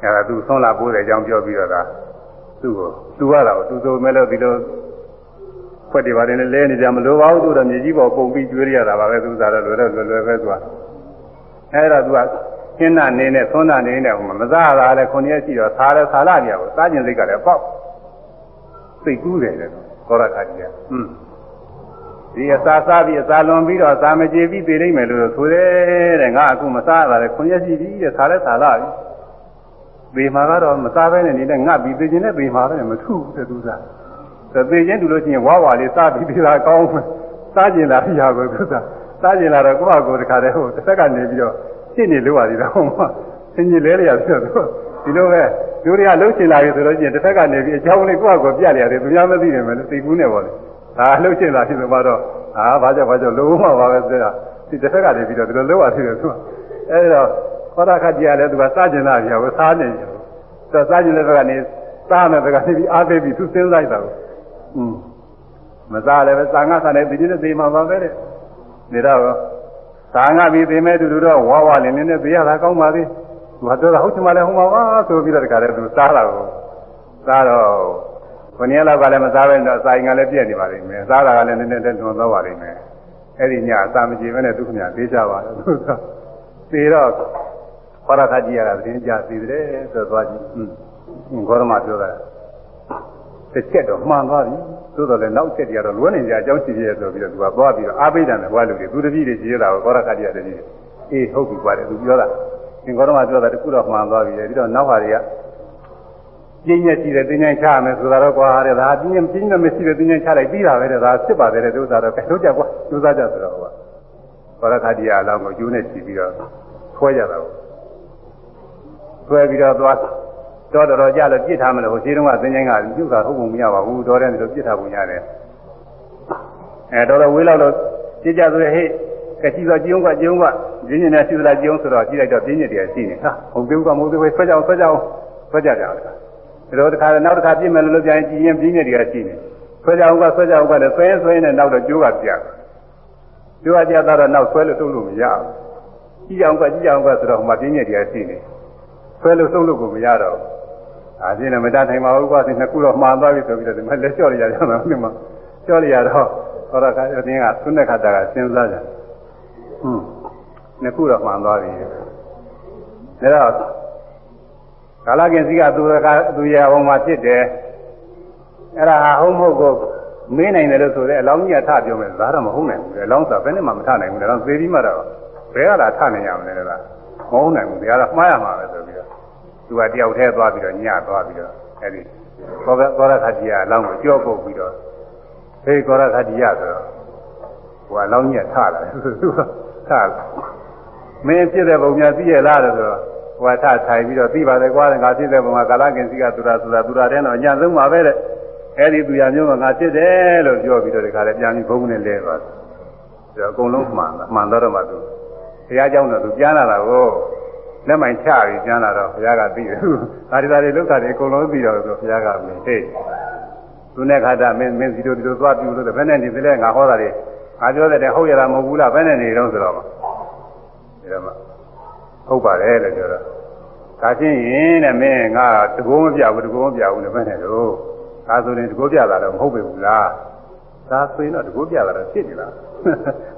အဲဒါသူဆုံးလာပို့တဲ့အကြောင်းပြောပြီးတော့ဒါသူ့ကိုသူ့ရတာကိုသူဆိုမဲ့လို့ဒီလိုဖွက်တွေပါတယ်လဲနေကြမလို့ပါဘူးသူတော့မြေကြီးပေါ်ပုံပြီးကျွေးရတာပါပဲသူစားတော့လွယ်တော့လွယ်လွယ်ပဲသူကအဲဒါသူက ရှင်းနာနေနဲ့သွန်းနာနေနဲ့ဟိုမစားရတာလည်းခုနှစ်ရက်ရှိတော့စားလဲစားလာကြပါစားကျင်စိတ်ကလည်းပေါက်စိတ်ကူးတယ်လေကောရခါကြီးကอืมဒီအစာစားပြီးအစာလွန်ပြီးတော့အစာမကြေပြီးသိနိုင်မယ်လို့ဆိုတယ်တဲ့ငါအခုမစားရတာလေခုနှစ်ရက်ရှိပြီတဲ့စားလဲစားလာပြီသေမှာကတော့မစားဘဲနဲ့နေတဲ့ငတ်ပြီးသိခြင်းနဲ့သေမှာပဲမထုဘူးတဲ့သူစားသေခြင်းတူလို့ရှိရင်ဝါဝါလေးစားပြီးသေးတာကောင်းမယ်စားကျင်လာရပါဘူးသူစားစားကျင်လာတော့ကိုယ့်အကိုတခါတည်းဟိုတစ်ဆက်ကနေပြီးတော့ ရှင်းနေလို့ပါသေးတာဟုတ်မှာသင်ကြီးလဲရပြီးတော့ဒီလိုပဲသူတွေကလှုပ်ချင်လာပြီဆိုတော့ကျင်တစ်ဖက်ကနေပြီးအကြောင်းလေးကိုယ့်အကိုပြက်ရတယ်သူများမသိတယ်မယ်သိကူးနေပါလေဒါလှုပ်ချင်လာဖြစ်လို့မှတော့အာဘာကြောင့်ဘာကြောင့်လုံးဝပါပဲဆိုတာဒီတစ်ဖက်ကနေပြီးတော့ဒီလိုလှုပ်ရသေးတယ်သူကအဲဒီတော့ဟောတာခတ်ကြရလဲသူကစားကျင်လာပြီဟိုစားနေတယ်သူစားကျင်တဲ့ဘက်ကနေစားမယ်ဘက်ကနေပြီးအားပေးပြီးသူစဉ်းစားလိုက်တာကိုอืมမစားလည်းပဲစာငါစားနေဒီနေ့သိမှာပါပဲတဲ့ဒါတော့ သာငါပြီးသိမဲ့တူတူတော့ဝါဝလင်းလင်းနဲ့သိရတာကောင်းပါသေးသူကပြောတာဟုတ်ချင်ပါလေဟိုမှာပါဆိုပြီးတော့တခါတည်းသူစားတာကိုစားတော့ခொနည်းလောက်ကလည်းမစားဘဲတော့စာရင်ကလည်းပြည့်နေပါလိမ့်မယ်စားတာကလည်းနည်းနည်းတည်းလွန်သွားပါလိမ့်မယ်အဲ့ဒီညအစာမကြည့်ဘဲနဲ့သူခင်ဗျာသေးကြပါတော့သူကသေတော့ခရခကြီးရတာသတင်းကြသေးတယ်ဆိုတော့သွားကြည့်อืมဂေါရမပြောတာတစ်ချက်တော့မှန်သွားပြီ သို့တော်လည်းနောက်ချက်တည်းကတော့လွယ်နေကြအကြောင်းရှိသေးတယ်ဆိုပြီးတော့သူကသွားပြီးတော့အာဘိဒံနဲ့ဘွားလူတွေသူတပည့်တွေရှိရတာကိုကောရခတိရတပည့်အေးဟုတ်ပြီကွာတယ်သူပြောတာသင်္ကောရမပြောတာတခုတော့မှန်သွားပြီလေပြီးတော့နောက်ဟာတွေကပြင်းညက်ရှိတဲ့တင်းညက်ချရမယ်ဆိုတာတော့ကွာတဲ့ဒါပြင်းညက်ပြင်းညက်မရှိတဲ့တင်းညက်ချလိုက်ပြီးတာပဲတဲ့ဒါဖြစ်ပါတယ်တဲ့ဥစ္စာတော့ကဲထုတ်ကြကွာဥစ္စာကြဆိုတော့ဟောကောရခတိရအလောင်းကိုကျိုးနဲ့ချီပြီးတော့ဆွဲကြတာကိုဆွဲပြီးတော့သွား တော်တော်ကြလို့ပြစ်ထားမလို့ဟိုခြေတုံးကသင်္ချိုင်းကပြုတ်တာဟုတ်ပုံမရပါဘူးတော်တယ်လို့ပြစ်ထားပုံရတယ်အဲတော်တော်ဝေးလောက်လို့ပြစ်ကြဆိုရင်ဟေ့ကတိဆိုကြုံကကြုံကရင်းနေနဲ့ရှိသလားကြုံဆိုတော့ကြည့်လိုက်တော့ပြင်းညက်တည်းရှိနေဟာဟုတ်သေးဘူးကမဟုတ်သေးဘူးဆွဲကြအောင်ဆွဲကြအောင်ဆွဲကြကြအောင်ဒါတော့တခါနောက်တစ်ခါပြစ်မယ်လို့ပြန်ကြည့်ရင်ပြင်းညက်တည်းရှိနေဆွဲကြအောင်ကဆွဲကြအောင်ကလည်းဆွဲရင်ဆွဲရင်နောက်တော့ကျိုးကပြတ်ကျိုးကပြတ်တော့နောက်ဆွဲလို့တုံးလို့မရဘူးကြည့်အောင်ကကြည့်အောင်ကဆိုတော့ဟိုမှာပြင်းညက်တည်းရှိနေ ဆွဲလို့သုံးလို့ကိုမရတော့ဘူးအာပြင်းနဲ့မတတ်နိုင်ပါဘူးကွာဒီနှစ်ခုတော့မှားသွားပြီဆိုပြီးတော့ဒီမှာလက်လျှော့လိုက်ရကြမှာဒီမှာလျှော့လိုက်ရတော့သောရခအတင်းကသုနခတကစဉ်းစားကြဟွန်းနှစ်ခုတော့မှန်သွားပြီဒါတော့ကာလကင်စီကသူရကသူရဘုံမှာဖြစ်တယ်အဲ့ဒါဟာဟုတ်မဟုတ်ကိုမင်းနိုင်တယ်လို့ဆိုတဲ့အလောင်းကြီးကထပြောမယ်ဒါတော့မဟုတ်နိုင်ဘူးအလောင်းဆိုဘယ်နဲ့မှမထနိုင်ဘူးဒါတော့သေပြီးမှတော့ဘယ်ကလာထနိုင်ရမလဲလားမဟုတ်နိုင်ဘူးဒါကတော့မှားရမှာပဲဆိုပြီးတော့ သူကတယောက်တည်းသွားပြီးတော့ညသွားပြီးတော့အဲ့ဒီသောသောရခတိကအလောင်းကိုကြော့ပုတ်ပြီးတော့ဟေးသောရခတိရဆိုတော့ဟိုအလောင်းကြီးကထလာတယ်သူကထလာမင်းဖြစ်တဲ့ပုံများသိရလားဆိုတော့ဟိုကထထိုင်ပြီးတော့သိပါတယ်ကွာငါဖြစ်တဲ့ပုံကကာလကင်စီကသူရာသူရာသူရာတဲ့တော့အညာဆုံးပါပဲတဲ့အဲ့ဒီသူရမျိုးကငါဖြစ်တယ်လို့ပြောပြီးတော့ဒီခါလဲပြန်ပြီးဘုံနဲ့လဲသွားတယ်ဒါအကုန်လုံးမှန်မှန်တော့မှသူဘုရားเจ้าတော့သူပြန်လာတာကို လက်မိုင်ချပြီးပြန်လာတော့ဘုရားကသိတယ်ဒါဒီဒါတွေလောက်တာတွေအကုန်လုံးသိတော့ဆိုဘုရားကမင်းဟေးသူနဲ့ခါတာမင်းမင်းစီတို့ဒီလိုသွားပြလို့ဘယ်နဲ့နေသလဲငါဟောတာတွေငါပြောတဲ့ဟုတ်ရတာမဟုတ်ဘူးလားဘယ်နဲ့နေတော့ဆိုတော့ဒါမှဟုတ်ပါတယ်လို့ပြောတော့ဒါချင်းရင်တဲ့မင်းငါတကုံးမပြဘူးတကုံးမပြဘူးနဲ့ဘယ်နဲ့တော့ဒါဆိုရင်တကုံးပြတာတော့မဟုတ်ပေဘူးလားဒါဆိုရင်တော့တကုံးပြတာတော့ဖြစ်နေလား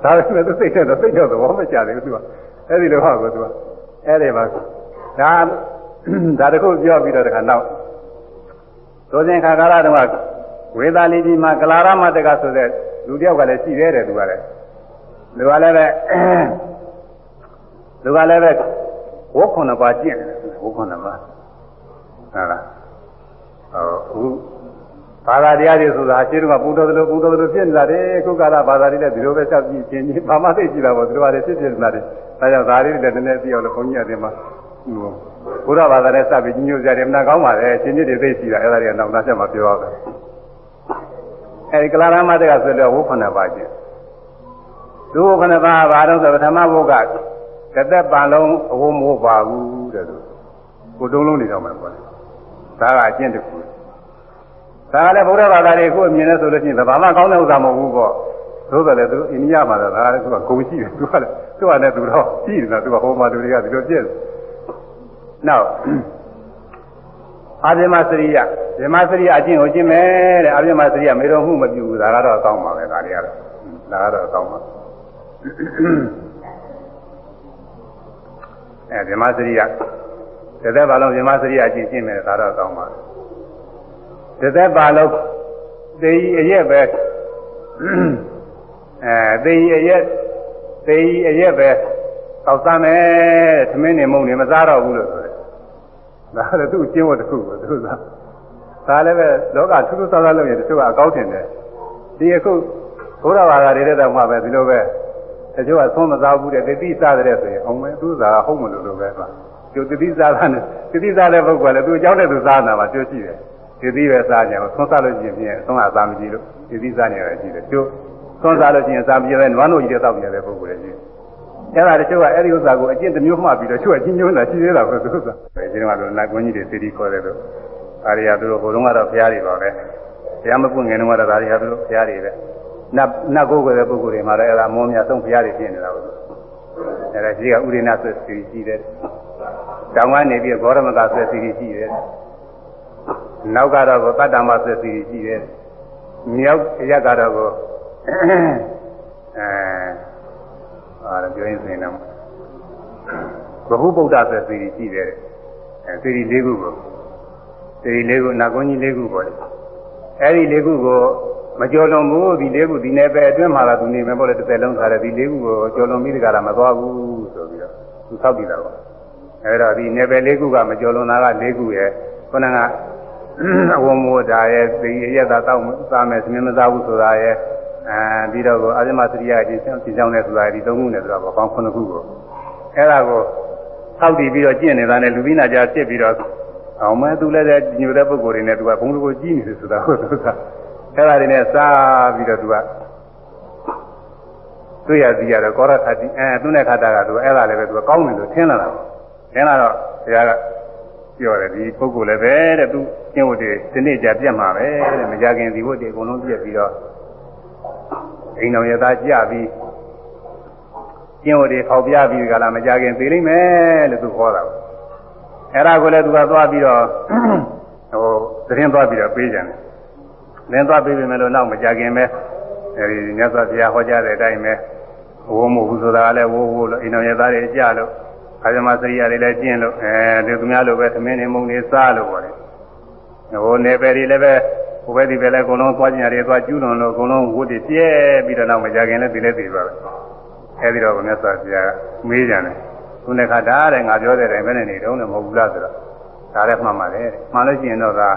ဒါပေမဲ့သူစိတ်ထဲတော့စိတ်တော့သဘောမကျသေးဘူးသူကအဲ့ဒီလိုဟောကောသူက အဲ့ဒီမှာဒါဒါတခုပြောပြီးတော့တခါနောက်သောဇင်ခါကာရတုန်းကဝေသာလီကြီးမှာကလာရမတကဆိုတဲ့လူတယောက်ကလည်းရှိသေးတယ်သူကလည်းသူကလည်းပဲသူကလည်းပဲဝတ်ခုနှစ်ပါးကျင့်တယ်ဝတ်ခုနှစ်ပါးဟုတ်လားဟို ဘာသာတရားတွေဆိုတာရှင်းတော့ပူတော်တယ်လို့ပူတော်တယ်လို့ဖြစ်နေတာတယ်ခုကာလဘာသာတွေလည်းဒီလိုပဲဆက်ပြီးရှင်းချင်းဘာမှသိကြည့်တာပေါ့သူတို့ကလည်းဖြစ်ဖြစ်နေတာတယ်ဒါကြောင့်ဒါလေးတွေလည်းနည်းနည်းသိအောင်လို့ဘုန်းကြီးအတင်းမှာဘုရားဘာသာနဲ့စပ်ပြီးညှို့ကြတယ်မနာကောင်းပါလေရှင်းချင်းတွေသိရှိတာအဲ့ဒါတွေကနောက်နောက်ဆက်မှာပြောရမယ်အဲဒီကလာရမတကဆိုတော့ဝုခဏပါချင်းသူဝုခဏပါဘာတော့ဆိုပထမဘုကကသက်ပံလုံးအဝမိုးပါဘူးတဲ့သူကိုတုံးလုံးနေတော့မယ်ပေါ့လေဒါကအကျင့်တစ်ခု ဒါကလည်းဗုဒ္ဓဘာသာတွေကိုအမြင်နဲ့ဆိုလို့ရှိရင်ဘာမှကောင်းတဲ့ဥစ္စာမဟုတ်ဘူးပေါ့သို့တော်လည်းသူအိန္ဒိယမှာတော့ဒါကလည်းသူကဂုံရှိတယ်သူကလည်းသူကလည်းသူတော့ရှိတယ်သူကဟိုမှာလူတွေကဒီလိုပြည့်နောက်အာဇမစရိယဇမစရိယအကျင့်ကိုကျင့်မယ်တဲ့အာဇမစရိယမေတော်မှုမပြုဘူးဒါကတော့အကောင်းပါပဲဒါတွေကတော့ဒါကတော့အကောင်းပါအဲဇမစရိယသက်သက်ပါလုံးဇမစရိယအကျင့်ကျင့်မယ်ဒါတော့အကောင်းပါ သက်သက်ပါလုံးသေကြီးအရက်ပဲအဲသေကြီးအရက်သေကြီးအရက်ပဲတောက်စားမယ်သမင်းနေမုံနေမစားတော့ဘူးလို့ဆိုတယ်ဒါလည်းသူ့ကျင့်ဝတ်တစ်ခုကိုသူကဒါလည်းပဲလောကထူးထူးဆန်းဆန်းလုပ်ရင်တချို့ကအကောင်းထင်တယ်ဒီအခုဘုရားဘာသာတွေတဲ့တော့မှပဲဒီလိုပဲတချို့ကသုံးမစားဘူးတဲ့တတိစားတဲ့ဆိုရင်အောင်မယ်သူစားဟုတ်မလို့လို့ပဲသွားကျိုတတိစားတဲ့တတိစားတဲ့ပုဂ္ဂိုလ်လည်းသူအကြောင်းနဲ့သူစားနေတာပါကျိုးရှိတယ် တတိပဲစားကြအောင်သုံးစားလို့ရှိရင်ပြင်သုံးအစားမကြည့်လို့တတိစားနေရတယ်ရှိတယ်ကျိုးသုံးစားလို့ရှိရင်စားမကြည့်ပဲနွားနို့ကြီးတွေတောက်နေတဲ့ပုဂ္ဂိုလ်လည်းရှိတယ်အဲ့ဒါတချို့ကအဲ့ဒီဥစ္စာကိုအကျင့်တစ်မျိုးမှပြီးတော့ချို့အချင်းချင်းသာရှိသေးတာပဲသူကအဲဒီကတော့လက်ကွန်းကြီးတွေစီတီခေါ်တယ်လို့ဒါတွေကသူတို့ဟိုတုန်းကတော့ဘုရားတွေပါပဲဘုရားမပွင့်ငယ်တုန်းကတော့ဒါတွေကသူတို့ဘုရားတွေပဲနတ်နတ်ကိုယ်ကိုယ်တဲ့ပုဂ္ဂိုလ်တွေမှာလည်းအဲ့ဒါမောမြတ်ဆုံးဘုရားတွေဖြစ်နေတာပဲအဲ့ဒါကြီးကဥရိဏဆွေစီရှိတယ်တောင်ကနေပြီးဂေါရမကဆွေစီရှိတယ် နောက်ကတော့တတ္တမဆွေစီရှိတယ်မြောက်ရက်ကတော့ကိုအဲအားပြောရင်ဆိုရင်တော့ဘဟုဗုဒ္ဓဆိုစီရီရှိတယ်အဲစီရီ၄ခုကိုစီရီ၄ခုနာကွန်ကြီး၄ခုပေါ့လေအဲဒီ၄ခုကိုမကြော်လွန်ဘူးဒီ၄ခုဒီနယ်ပဲအတွင်းမှာလာသူနေမယ်ပေါ့လေတစ်သက်လုံးထားတယ်ဒီ၄ခုကိုကြော်လွန်ပြီးတကလားမသွားဘူးဆိုပြီးတော့သူသောက်တည်တာပေါ့အဲဒါဒီနယ်ပဲ၄ခုကမကြော်လွန်တာက၄ခုရဲ့ခုနကအ ဝမောဒါရဲ့သိရရတာတောက်စားမယ်သမင်းမစားဘူးဆိုတာရဲ့အဲပြီးတော့ကိုအာဇမစရိယအချင်းချင်းကြောင်းနေဆိုတာဒီသုံးခုနဲ့ဆိုတော့ပေါင်းခုနှစ်ခုကိုအဲ့ဒါကိုထောက်တည်ပြီးတော့ကျင့်နေတာနဲ့လူပိနာကြာဖြစ်ပြီးတော့အောင်မဲသူလည်းတဲ့ညိုတဲ့ပုဂ္ဂိုလ်တွေနဲ့သူကဘုံလူကိုကြီးနေတယ်ဆိုတာဟုတ်သူကအဲ့ဒါတွေနဲ့စားပြီးတော့သူကတွေ့ရစီရတော့ကောရခတိအဲသူနဲ့ခတာကသူအဲ့ဒါလည်းပဲသူကကောင်းတယ်လို့ထင်လာတာပေါ့ထင်လာတော့ဘုရားက ပြောတယ်ဒီပုဂ္ဂိုလ်လည်းပဲတဲ့သူကျင့်ဝတ်တွေဒီနေ့ကြာပြတ်မှာပဲတဲ့မကြခင်ဒီဝတ်တွေအကုန်လုံးပြတ်ပြီးတော့အိမ်တော်ရသားကြပြီးကျင်းဝတွေခေါက်ပြပြီးကြလားမကြခင်သိလိမ့်မယ်လို့သူခေါ်တာအဲ့ဒါကိုလည်းသူကသွားပြီးတော့ဟိုသတင်းသွားပြီးတော့ပေးကြတယ်လင်းသွားပေးပြီမယ်လို့နောက်မကြခင်ပဲအဲဒီမြတ်စွာဘုရားဟောကြားတဲ့အတိုင်းပဲဝိုးမှုဆိုတာလည်းဝိုးဝိုးလို့အိမ်တော်ရဲ့သားတွေကြလို့ အာဇမစရိယာတွေလည်းကျင့်လို့အဲဒီသူများလိုပဲသမင်းနေမုံနေစားလို့ပေါ့လေဟိုနေပဲတွေလည်းပဲဟိုဘက်ဒီပဲလည်းအကုန်လုံးသွားကျင်ရတယ်သွားကျူးလွန်လို့အကုန်လုံးဝတ်တည်ပြဲပြီးတော့နောက်မကြခင်လည်းဒီလည်းဒီပါပဲအဲဒီတော့မြတ်စွာဘုရားမေးကြတယ်သူနဲ့ခါတာတဲ့ငါပြောတဲ့အတိုင်းပဲနေတုံးလည်းမဟုတ်ဘူးလားဆိုတော့ဒါလည်းမှန်ပါတယ်မှန်လို့ရှိရင်တော့ဒါ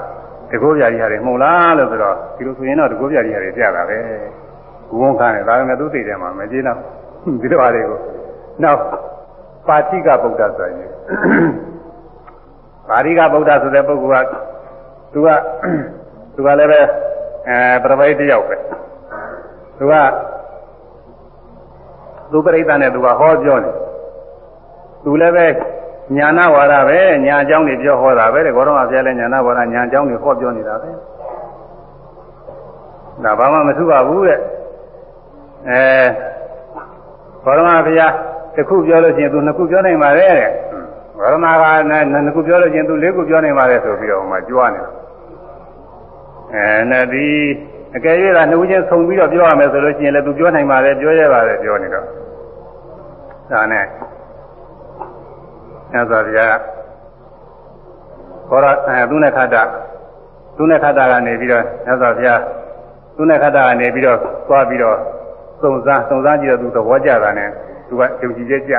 တကောပြာကြီးဟာတွေမဟုတ်လားလို့ဆိုတော့ဒီလိုဆိုရင်တော့တကောပြာကြီးဟာတွေပြတာပဲဘုံခန်းတယ်ဒါပေမဲ့သူသိတယ်မှာမကြည့်တော့ဒီလိုပါတွေကိုနောက် ပါတိကဗုဒ္ဓဆိုရင်ပါရိကဗုဒ္ဓဆိုတဲ့ပုဂ္ဂိုလ်ကသူကသူကလည်းပဲအဲပြပိုက်တယောက်ပဲသူကသူပရိသတ်နဲ့သူကဟောပြောနေသူလည်းပဲညာနာဝါဒပဲညာအကြောင်းတွေပြောဟောတာပဲတဲ့ဘောတော်မဖျက်လဲညာနာဝါဒညာအကြောင်းတွေဟောပြောနေတာပဲဒါဘာမှမထူပါဘူးတဲ့အဲဘောတော်မဖျက် တစ်ခုပြောလို့ရှိရင်သူနှစ်ခုပြောနိုင်ပါတယ်တဲ့ဘောတော်မကနှစ်ခုပြောလို့ရှိရင်သူလေးခုပြောနိုင်ပါတယ်ဆိုပြီးတော့ဟိုမှာကြွားနေတာအဲနဲ့ဒီအကယ်၍သာနှုတ်ချင်းဆုံပြီးတော့ပြောရမယ်ဆိုလို့ရှိရင်လည်းသူပြောနိုင်ပါတယ်ပြောရပါတယ်ပြောနေတော့ဒါနဲ့မြတ်စွာဘုရားဟောရအဲသူနဲ့ခတ္တသူနဲ့ခတ္တကနေပြီးတော့မြတ်စွာဘုရားသူနဲ့ခတ္တကနေပြီးတော့သွားပြီးတော့စုံစမ်းစုံစမ်းကြည့်တော့သူသဘောကျတာနဲ့ သူကယုံကြည်ချက်ကြ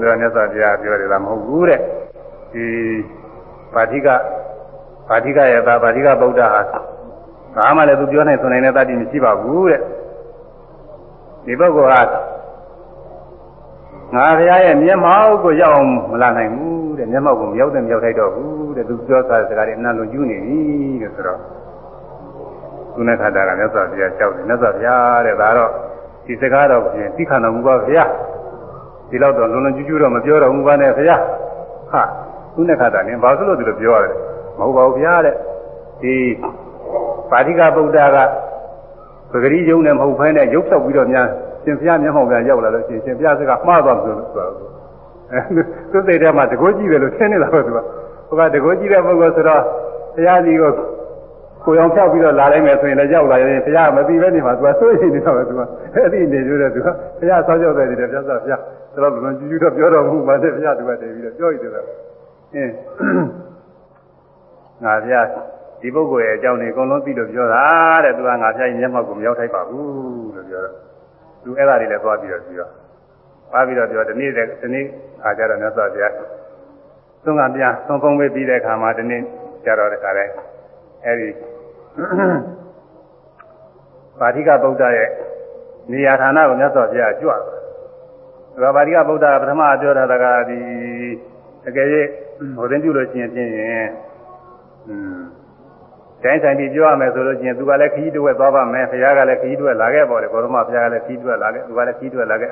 လို့မြတ်စွာဘုရားပြောတယ်လားမဟုတ်ဘူးတဲ့ဒီပါဠိကပါဠိကရဲ့သာပါဠိကဗုဒ္ဓဟာဘာမှလည်းသူပြောနိုင်ဆိုနိုင်တဲ့တတ်တည်မရှိပါဘူးတဲ့ဒီပုဂ္ဂိုလ်ဟာငါဘုရားရဲ့မျက်မှောက်ကိုရောက်အောင်မလာနိုင်ဘူးတဲ့မျက်မှောက်ကိုမရောက်တဲ့မရောက်ထိုက်တော့ဘူးတဲ့သူပြောထားတဲ့စကားတွေအနံ့လိုကျူးနေပြီတဲ့ဆိုတော့သူနဲ့ခါတာကမြတ်စွာဘုရားကြောက်တယ်မြတ်စွာဘုရားတဲ့ဒါတော့ဒီစကားတော့ပြင်သိခဏတော်မူပါဘုရား ဒီလောက်တော့လုံးလုံးကျူးကျူးတော့မပြောတော့ဘူးပါနဲ့ဘုရားဟာသူနဲ့ခါတာနင်ဘာလို့လို့ဒီလိုပြောရတယ်မဟုတ်ပါဘူးဘုရားတဲ့ဒီပါဠိကဗုဒ္ဓကပဂရိယုံနဲ့မဟုတ်ဘဲနဲ့ရုပ်ဖြောက်ပြီးတော့များရှင်ဘုရားမျက်မှောက်ပြန်ရောက်လာလို့ရှင်ရှင်ဘုရားစကားမှားသွားပြီဆိုတော့အဲသူစိတ်ထဲမှာတကိုးကြည့်တယ်လို့ထင်နေတာပဲသူကဟိုကတကိုးကြည့်တဲ့ပုဂ္ဂိုလ်ဆိုတော့ဘုရားကြီးကို ကိုယ်အောင်ဖြောက်ပြီးတော့လာလိုက်မယ်ဆိုရင်လည်းရောက်လာရင်ဘုရားမသိပဲနေမှာသူကစိုးရိမ်နေတော့သူကအဲ့ဒီနေကြတဲ့သူကဘုရားဆောက်ကြောက်တယ်တဲ့ပြဿနာဘုရားဆိုတော့ဘုံကျူးကျူးတော့ပြောတော်မူပါတဲ့ဘုရားသူကတည်ပြီးတော့ပြောရည်တယ်အင်းငါဘုရားဒီပုဂ္ဂိုလ်ရဲ့အကြောင်းတွေအကုန်လုံးသိလို့ပြောတာတဲ့သူကငါဖျားရင်မျက်မှောက်ကိုမရောက်ထိုက်ပါဘူးလို့ပြောတော့သူအဲ့ဒါတွေလည်းသွားပြီးတော့ပြောသွားပြီးတော့ပြောဒီနေ့ဒီနေ့အားကြတော့မြတ်စွာဘုရားသုံးကပြန်သုံးဖုံးပေးပြီးတဲ့အခါမှာဒီနေ့ကြတော့တခါလဲအဲ့ဒီ ပါဠိကဗုဒ္ဓရဲ့နေရာဌာနကိုမြတ်စွာဘုရားကြွတယ်ဒါပါဠိကဗုဒ္ဓကပထမပြောတာကဒီတကယ်၍ဟိုတင်ပြုလို့ရှိရင်ဖြင့်อืมတိုင်းဆိုင်ပြီးပြောရမယ်ဆိုလို့ချင်းသူကလည်းခကြီးတွဲသွားပါမယ်ဘုရားကလည်းခကြီးတွဲလာခဲ့ပေါ့လေဘောရမဘုရားကလည်းခကြီးတွဲလာခဲ့သူကလည်းခကြီးတွဲလာခဲ့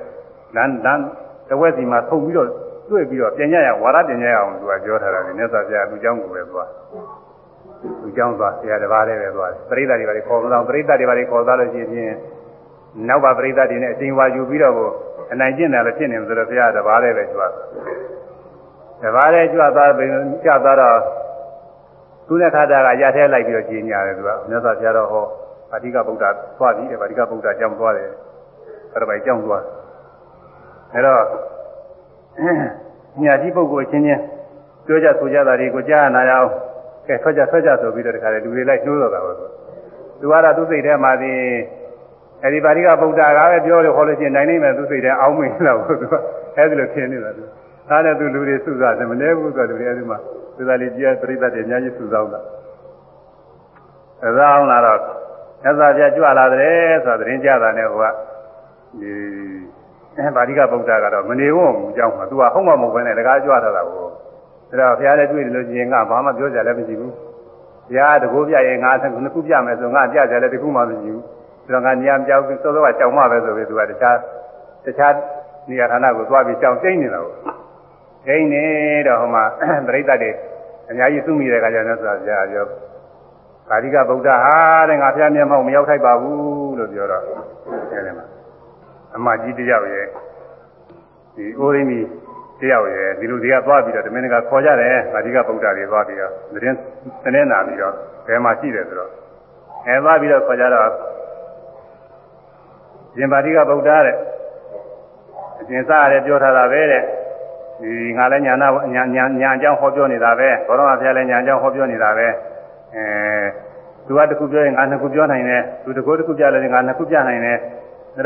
လမ်းလမ်းတဝက်စီမှာထုံပြီးတော့တွေ့ပြီးတော့ပြင်ရရဝါရပြင်ရအောင်သူကပြောထားတာလေမြတ်စွာဘုရားသူเจ้าကိုပဲသွား သူเจ้าသွားဆရာတစ်ပါးလေးပဲသွားတယ်ပရိသတ်တွေပါလေခေါ်မလို့ပရိသတ်တွေပါလေခေါ်သွားလို့ရှိရင်နောက်ပါပရိသတ်တွေနဲ့အချိန်ဝါယူပြီးတော့ကိုအနိုင်ကျင့်တယ်လို့ဖြစ်နေမှာဆိုတော့ဘုရားတစ်ပါးလေးပဲကြွားတစ်ပါးလေးကြွားသွားပြီးကြွားသွားတော့သူနဲ့ခါတာကရထဲလိုက်ပြီးတော့ကြီးညာတယ်သူကမြတ်စွာဘုရားတော်ဟောပါဠိကဗုဒ္ဓသွားပြီးတယ်ပါဠိကဗုဒ္ဓကြောင်းသွားတယ်အဲ့ဒါပဲကြောင်းသွားအဲ့တော့ညာကြီးပုဂ္ဂိုလ်ချင်းချင်းပြောကြဆိုကြတာတွေကိုကြားနာရအောင် ကဲထွက်ကြထွက်ကြဆိုပြီးတော့တခါလေလူတွေလိုက်နှိုးတော့တာပဲသူကတော့သူ့စိတ်ထဲမှာဒီအဲ့ဒီပါဠိကဗုဒ္ဓကပဲပြောလို့ခေါ်လို့ရှိရင်နိုင်နိုင်မယ်သူ့စိတ်ထဲအောင်းမင်းလာဘူးသူကအဲ့ဒီလိုထင်နေတာသူဒါနဲ့သူလူတွေစုစားတယ်မနေဘူးဆိုတော့လူတွေအဲ့ဒီမှာသစ္စာလေးကြီးပြိဿတွေအများကြီးစုဆောင်တာအဲဒါအောင်လာတော့မြတ်စွာဘုရားကြွလာတယ်ဆိုတာသတင်းကြတာနဲ့ဟိုကဒီဗာတိကဗုဒ္ဓကတော့မနေဝုံအကြောင်းမှာသူကဟုတ်မှမဟုတ်ဘဲနဲ့တကားကြွထားတာကို ဒါတော့ဘုရားလည်းတွေ့တယ်လို့ရှိရင်ငါဘာမှပြောကြလည်းမရှိဘူးဘုရားတကူပြရင်ငါနှစ်ခုပြမယ်ဆိုငါပြကြလည်းတခုမှမရှိဘူးဒါတော့ငါနေရာပြောင်းစောစောကကြောင်မှပဲဆိုပြီးသူကတခြားတခြားနေရာဌာနကိုသွားပြီးကြောင်ကျိန်းနေတာကိုဒိန်းနေတော့ဟိုမှာပြိဿတွေအများကြီးသူ့မိတဲ့ခါကျတော့ဆိုတာပြောပြောကာရိကဗုဒ္ဓဟာတဲ့ငါဖျားမျက်မှောက်မရောက်ထိုက်ပါဘူးလို့ပြောတော့အဲဒီမှာအမကြီးတယောက်ရဲ့ဒီအိုရင်းကြီး တယောက်ရဲ့ဒီလိုတွေကသွားပြီးတော့တမင်ကခေါ်ကြတယ်ကာရိကဗုဒ္ဓတွေသွားပြီးတော့သတင်းသတင်းနာပြီးတော့ဘယ်မှာရှိတယ်ဆိုတော့အဲသွားပြီးတော့ခေါ်ကြတော့ရှင်ပါတိကဗုဒ္ဓတဲ့အရှင်စရတယ်ပြောထားတာပဲတဲ့ဒီငါလည်းညာနာညာညာညာအကြောင်းဟောပြောနေတာပဲဘောရမဘုရားလည်းညာအကြောင်းဟောပြောနေတာပဲအဲသူကတစ်ခုပြောရင်ငါနှစ်ခုပြောနိုင်တယ်သူတစ်ခုတစ်ခုပြလည်းငါနှစ်ခုပြနိုင်တယ်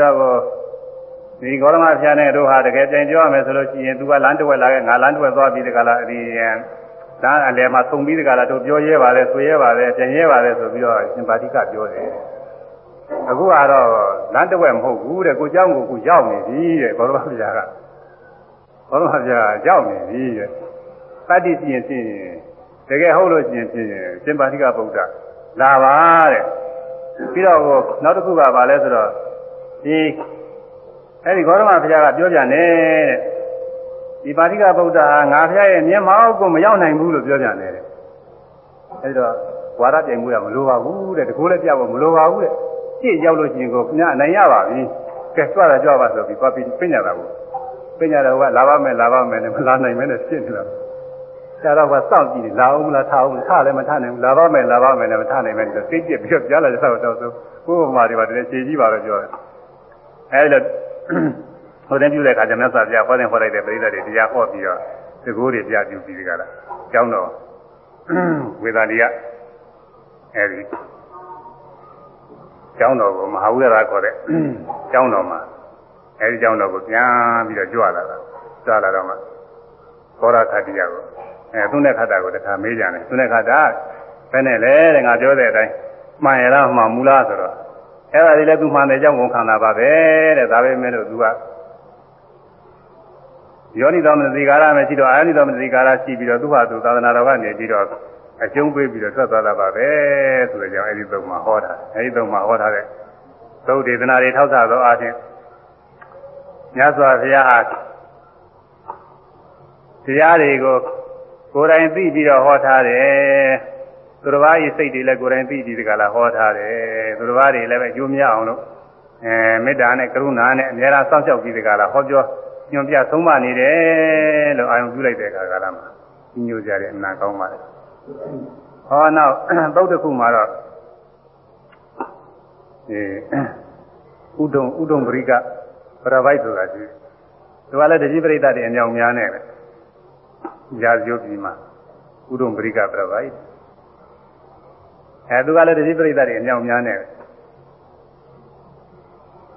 ဒါတော့ ဒီဂေါရမဘုရားနဲ့တို့ဟာတကယ်ပြန်ပြောရမယ်ဆိုလို့ရှိရင်သူကလမ်းတစ်ဝက်လာခဲ့ငါလမ်းတစ်ဝက်သွားပြီးဒီကလာဒီဒါအလယ်မှာသုံပြီးဒီကလာတို့ပြောရဲပါလေဆွေရဲပါလေပြန်ရဲပါလေဆိုပြီးတော့ရှင်ပါတိကပြောတယ်အခုကတော့လမ်းတစ်ဝက်မဟုတ်ဘူးတဲ့ကိုเจ้าကိုကိုရောက်နေပြီတဲ့ဂေါရမဘုရားကဂေါရမဘုရားရောက်နေပြီတဲ့တတိရှိရင်ဖြစ်ရင်တကယ်ဟုတ်လို့ရှိရင်ဖြစ်ရင်ရှင်ပါတိကဗုဒ္ဓလာပါတဲ့ပြီးတော့နောက်တစ်ခုကဘာလဲဆိုတော့ဒီ အဲ့ဒီဂေါရမဘုရားကပြောပြန်တယ်တဲ့ဒီပါဠိကဗုဒ္ဓဟာငါဘုရားရဲ့မျက်မှောက်ကိုမရောက်နိုင်ဘူးလို့ပြောပြန်တယ်တဲ့အဲ့တော့ဝါရပြိုင်မှုရမလိုပါဘူးတဲ့တကိုးလည်းပြဖို့မလိုပါဘူးတဲ့ရှေ့ရောက်လို့ရှိရင်ကိုခင်ဗျာနိုင်ရပါပြီကဲကြွတာကြွပါဆိုပြီးပါပြီးပြညာတာကိုပြညာတော့ကလာပါမယ်လာပါမယ်နဲ့မလာနိုင်မဲနဲ့ဖြစ်နေတာဆရာတော်ကစောင့်ကြည့်နေလာအောင်မလားထားအောင်ထားလည်းမထားနိုင်ဘူးလာပါမယ်လာပါမယ်နဲ့မထားနိုင်မဲနဲ့သိပြပြီးတော့ကြားလာကြတော့တော့ဆိုဘုရားမာတွေပါတည်းခြေကြီးပါပဲပြောတယ်အဲလို ဟိုတင်ပြုတဲ့အခါကျမြတ်စွာဘုရားဟောတဲ့ဟောလိုက်တဲ့ပရိသတ်တွေတရားဟောပြီးတော့သကိုးတွေပြပြုပြီးဒီကလာကျောင်းတော်ဝေဒာလီကအဲဒီကျောင်းတော်ကိုမဟာဝိရဒခေါ်တဲ့ကျောင်းတော်မှာအဲဒီကျောင်းတော်ကိုပြန်ပြီးတော့ကြွလာတာကြွလာတော့မှသောရခတ္တိယကိုအဲသူနဲ့ခတ္တကိုတခါမေးကြတယ်သူနဲ့ခတ္တဘယ်နဲ့လဲတဲ့ငါပြောတဲ့အတိုင်းမှန်ရလားမှန်မူလားဆိုတော့ အဲ့ဒါလေးလည်းသူမှန်တယ်ကြောင့်ဝန်ခံတာပါပဲတဲ့ဒါပဲမဲ့လို့သူကယောနိတော်မနတိကာရမရှိတော့အာယနိတော်မနတိကာရရှိပြီးတော့သူ့ဟာသူသာသနာတော်ကနေပြီးတော့အကျုံးပေးပြီးတော့ထွက်သွားတာပါပဲဆိုတဲ့ကြောင့်အဲဒီသုံးမှာဟောတာအဲဒီသုံးမှာဟောထားတဲ့သုတ်ဒေသနာတွေထောက်ဆသောအားဖြင့်မြတ်စွာဘုရားဟာတရားတွေကိုကိုယ်တိုင်သိပြီးတော့ဟောထားတယ် သူတစ်ပါးရဲ့စိတ်တွေလည်းကိုယ်တိုင်သိပြီးဒီကလာဟောထားတယ်သူတစ်ပါးတွေလည်းပဲအကျိုးများအောင်လို့အဲမေတ္တာနဲ့ကရုဏာနဲ့အများအားစောင့်ရှောက်ပြီးဒီကလာဟောပြောညွန်ပြသုံးပါနေတယ်လို့အာရုံပြုလိုက်တဲ့အခါကလာမှာညိုကြတယ်အနာကောင်းပါလေဟောနောက်သုတ်တစ်ခုမှာတော့အဲဥဒုံဥဒုံပရိကပရပိုက်ဆိုတာရှိသူကလည်းတတိပရိသတ်တွေအမြောင်များနဲ့ပဲရာဇယုတ်ပြီးမှာဥဒုံပရိကပရပိုက် အဲသူကလည်းတတိပရိသတ်တွေအမြောင်များနဲ့ပဲ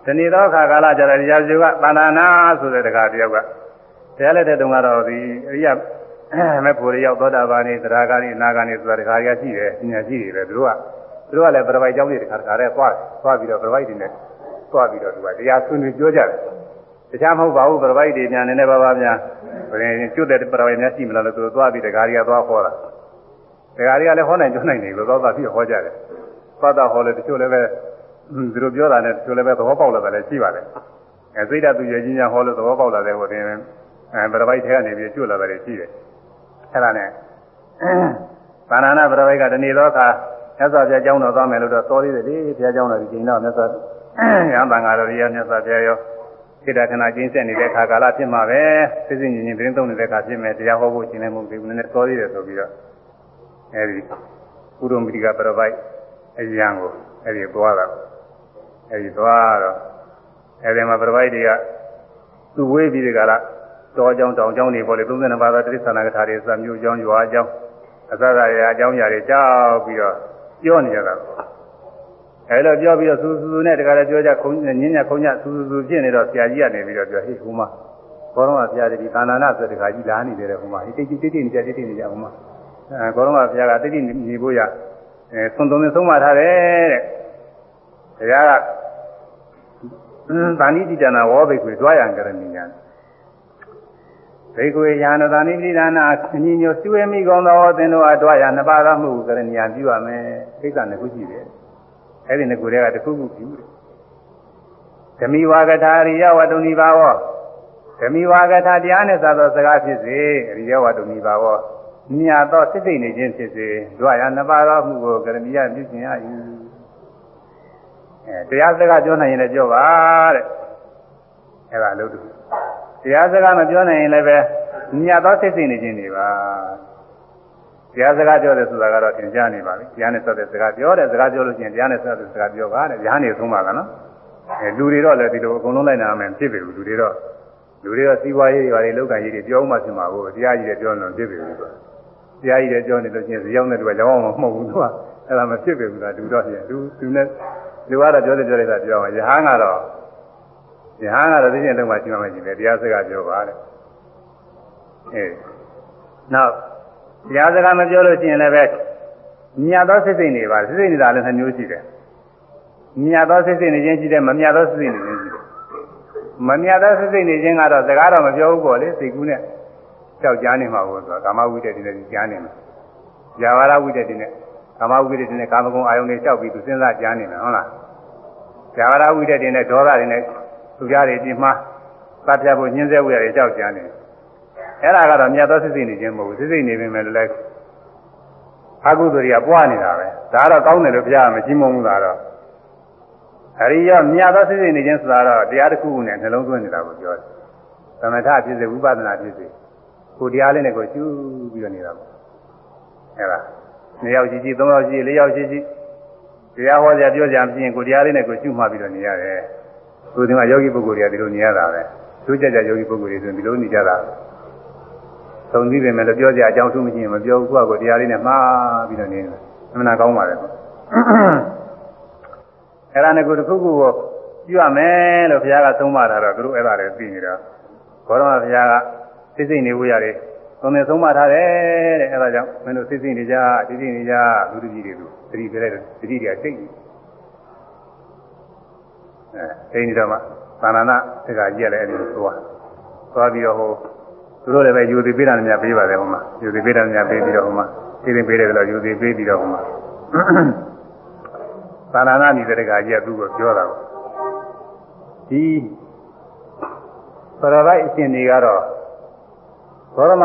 ဒီနေ့တော့ခါကာလကြတဲ့ရာဇယုကတဏ္ဍာနာဆိုတဲ့တကားတယောက်ကတရားလက်တဲ့တုန်းကတော့ဒီအရိယမဲ့ဖို့ရောက်သောတာပန်နေသရဂါနေအနာဂါနေဆိုတာတခါရရှိတယ်ဉာဏ်ရှိတယ်ပဲသူတို့ကသူတို့ကလည်းပြပိုက်ကြောင်းတွေတခါတခါတည်းသွားသွားပြီးတော့ပြပိုက်တွေနဲ့သွားပြီးတော့သူကတရားဆွေးနွေးပြောကြတယ်တခြားမဟုတ်ပါဘူးပြပိုက်တွေများနည်းနည်းပါးပါးများဘယ်ကျွတ်တဲ့ပြပိုက်များရှိမလားလို့သူတို့သွားပြီးတခါရီကသွားခေါ်တာ တခါရီကလည်းဟောနိုင်ကျွနိုင်နေလို့သွားသွားပြီးဟောကြတယ်သွားတော့ဟောလို့တချို့လည်းပဲသူတို့ပြောတာနဲ့တချို့လည်းပဲသဘောပေါက်လာတယ်လည်းရှိပါတယ်အဲစိတ်ဓာတ်သူရဲ့ကြီးညာဟောလို့သဘောပေါက်လာတယ်ဟိုတင်အဲပြပိုက်ထဲကနေပြီးကျွတ်လာတယ်ရှိတယ်အဲ့ဒါနဲ့ဘာနာနာပြပိုက်ကတဏီသောအခါမြတ်စွာဘုရားကျောင်းတော်သွားမယ်လို့တော့သောသေးတယ်လေဘုရားကျောင်းတော်ဒီချိန်တော့မြတ်စွာရဟန်းတန်ဃာတော်ကြီးမြတ်စွာဘုရားရောစိတ္တခဏကျင်းဆက်နေတဲ့ခါကာလဖြစ်မှာပဲသိစိညင်ညင်တင်းသုံးနေတဲ့ခါဖြစ်မယ်တရားဟောဖို့ရှင်လည်းမဟုတ်ဘူးနည်းနည်းသောသေးတယ်ဆိုပြီးတော့ အဲဒီဥဒုံပိကပြပိုက်အရန်ကိုအဲဒီသွားတာအဲဒီသွားတော့အဲဒီမှာပြပိုက်တွေကသူ့ဝေးပြီးဒီကလာတောကြောင်းတောင်ကြောင်းတွေပေါ်လေ32ပါးသောတိရစ္ဆာန်ကထာတွေစမျိုးကြောင်းရွာကြောင်းအစရရာအကြောင်းရာတွေကြောက်ပြီးတော့ပြောနေကြတာအဲလိုပြောပြီးတော့စူးစူးနဲ့တခါလည်းပြောကြခုံညင်းညခုံညစူးစူးဖြစ်နေတော့ဆရာကြီးကနေပြီးတော့ပြောဟေ့ဟိုမှာဘောတော်ကဆရာကြီးသာနာနာဆိုတဲ့ခါကြီးလာနေတယ်ဟိုမှာတိတ်တိတ်တိတ်တိတ်နေကြတိတ်တိတ်နေကြဟိုမှာ အဲဘောတော်ကဆရာကတိတ်တိတ်နေဖို့ရအဲသုံးသုံးနဲ့သုံးမထားတယ်တဲ့တရားကသာနိတိတနာဝေါဘိကွေတွားရံကရဏီညာဘေကွေယာနတာနိပိဒါနာအညီညွတ်စွေမိကောင်းသောသင်တို့အားတွားရနှစ်ပါးသောမှုကရဏီယာပြုရမယ်ကိစ္စနှစ်ခုရှိတယ်အဲ့ဒီနှစ်ခုတည်းကတစ်ခုခုပြုတယ်ဓမီဝါကထာရိယဝတ္တုနိဘာဝဓမီဝါကထာတရားနဲ့သာသောစကားဖြစ်စေရိယဝတ္တုနိဘာဝ မြတ်သောစိတ်စိတ်နေခြင်းဖြစ်စေတွားရနှစ်ပါးသောမှုကိုကရဏီယာပြုခြင်းရယူအဲတရားစကားပြောနိုင်ရင်လည်းပြောပါတဲ့အဲ့ဒါလို့တူတရားစကားမပြောနိုင်ရင်လည်းပဲညသောစိတ်စိတ်နေခြင်းတွေပါတရားစကားပြောတယ်ဆိုတာကတော့သင်ကြားနေပါပြီတရားနဲ့ဆက်တဲ့စကားပြောတယ်စကားပြောလို့ရှိရင်တရားနဲ့ဆက်တဲ့စကားပြောပါတဲ့ညာနေသုံးပါကနော်အဲလူတွေတော့လည်းဒီလိုအကုန်လုံးလိုက်နာမယ်ဖြစ်ပြီလူတွေတော့လူတွေတော့စီးပွားရေးတွေဘာတွေလောက်ကန်ရေးတွေပြောမှဖြစ်မှာကိုတရားကြီးတွေပြောလို့ဖြစ်ပြီလို့ တရားကြီးတွေပြောနေလို့ချင်းဇေယောင်းတဲ့တူကကြောင်းအောင်မဟုတ်ဘူးသူကအဲ့ဒါမဖြစ်ပြီဘူးလားလူတော့ပြင်သူသူနဲ့လူကတော့ပြောတယ်ပြောလိုက်တာပြောအောင်ယဟန်ကတော့ယဟန်ကတော့သိချင်းလုံးမှရှိမှမရှိတယ်တရားစကားပြောပါတဲ့အဲနောက်တရားစကားမပြောလို့ရှိရင်လည်းပဲမြတ်သောစိတ်စိတ်နေပါစိတ်စိတ်နေတာလည်းနှမျိုးရှိတယ်မြတ်သောစိတ်စိတ်နေခြင်းရှိတယ်မမြတ်သောစိတ်စိတ်နေခြင်းရှိတယ်မမြတ်သောစိတ်စိတ်နေခြင်းကတော့စကားတော့မပြောဘူးပေါ့လေစိတ်ကူးနဲ့ ကြောက်ကြားနေမှာကိုဆိုတော့ကာမဝိတ္တတိနဲ့ကြားနေမှာဇာဝရဝိတ္တတိနဲ့ကာမဝိတ္တတိနဲ့ကာမဂုဏ်အာယုန်တွေကြောက်ပြီးသူစဉ်းစားကြားနေမှာဟုတ်လားဇာဝရဝိတ္တတိနဲ့ဒေါသတွေနဲ့သူကြားတွေပြင်မှာသတ်ပြဖို့ညှင်းဆဲဝိရတွေကြောက်ကြားနေအဲ့ဒါကတော့မြတ်သောစိတ်စိတ်နေခြင်းမဟုတ်ဘူးစိတ်စိတ်နေပေမဲ့လည်းအကုသိုလ်တွေကပွားနေတာပဲဒါကတော့ကောင်းတယ်လို့ဘုရားမကြီးမုန်းဘူးလားတော့အရိယမြတ်သောစိတ်စိတ်နေခြင်းဆိုတာတော့တရားတစ်ခုခုနဲ့နှလုံးသွင်းနေတာကိုပြောတယ်သမထဖြစ်စေဝိပဿနာဖြစ်စေ ကိုတရားလေးနဲ့ကိုကျူးပြီးတော့နေတာပေါ့အဲ့ဒါနှစ်ယောက်ရှိရှိသုံးယောက်ရှိရှိလေးယောက်ရှိရှိတရားဟောကြပြောကြမဖြစ်ရင်ကိုတရားလေးနဲ့ကိုကျူးမှပြီးတော့နေရတယ်သူဒီမှာယောဂီပုဂ္ဂိုလ်တွေကဒီလိုနေရတာပဲသူကြကြယောဂီပုဂ္ဂိုလ်တွေဆိုရင်ဒီလိုနေကြတာသုံးသိပေမဲ့လည်းပြောကြအကြောင်းသူမရှိရင်မပြောဘူးကိုယ့်ကိုတရားလေးနဲ့မှားပြီးတော့နေတယ်အမှန်ကောင်းပါလေအဲ့ဒါနဲ့ကိုတစ်ခုခုကိုပြုရမယ်လို့ဘုရားကသုံးပါတာတော့သူတို့အဲ့ဒါလည်းသိနေတော့ဘောရမဘုရားက စိတ်စိတ်နေဝရတယ်သုံးနေသုံးပါထားတယ်တဲ့အဲ့ဒါကြောင့်မင်းတို့စိတ်စိတ်နေကြစိတ်စိတ်နေကြလူတကြီးတွေကိုသတိပြလိုက်တယ်သတိတွေကတိတ်နေအဲအိန္ဒိတော့မှသာနာနာတက္ကကြီးလည်းအဲ့ဒီလိုသွားသွားပြီးတော့ဟိုသူတို့လည်းပဲယူသည်ပေးတာများပေးပါတယ်ဟိုမှာယူသည်ပေးတာများပေးပြီးတော့ဟိုမှာသိသိပေးတယ်လို့ယူသည်ပေးပြီးတော့ဟိုမှာသာနာနာနေတဲ့တက္ကကြီးကသူ့ကိုပြောတာဒီပရပိုက်အရှင်တွေကတော့ ဘောရမ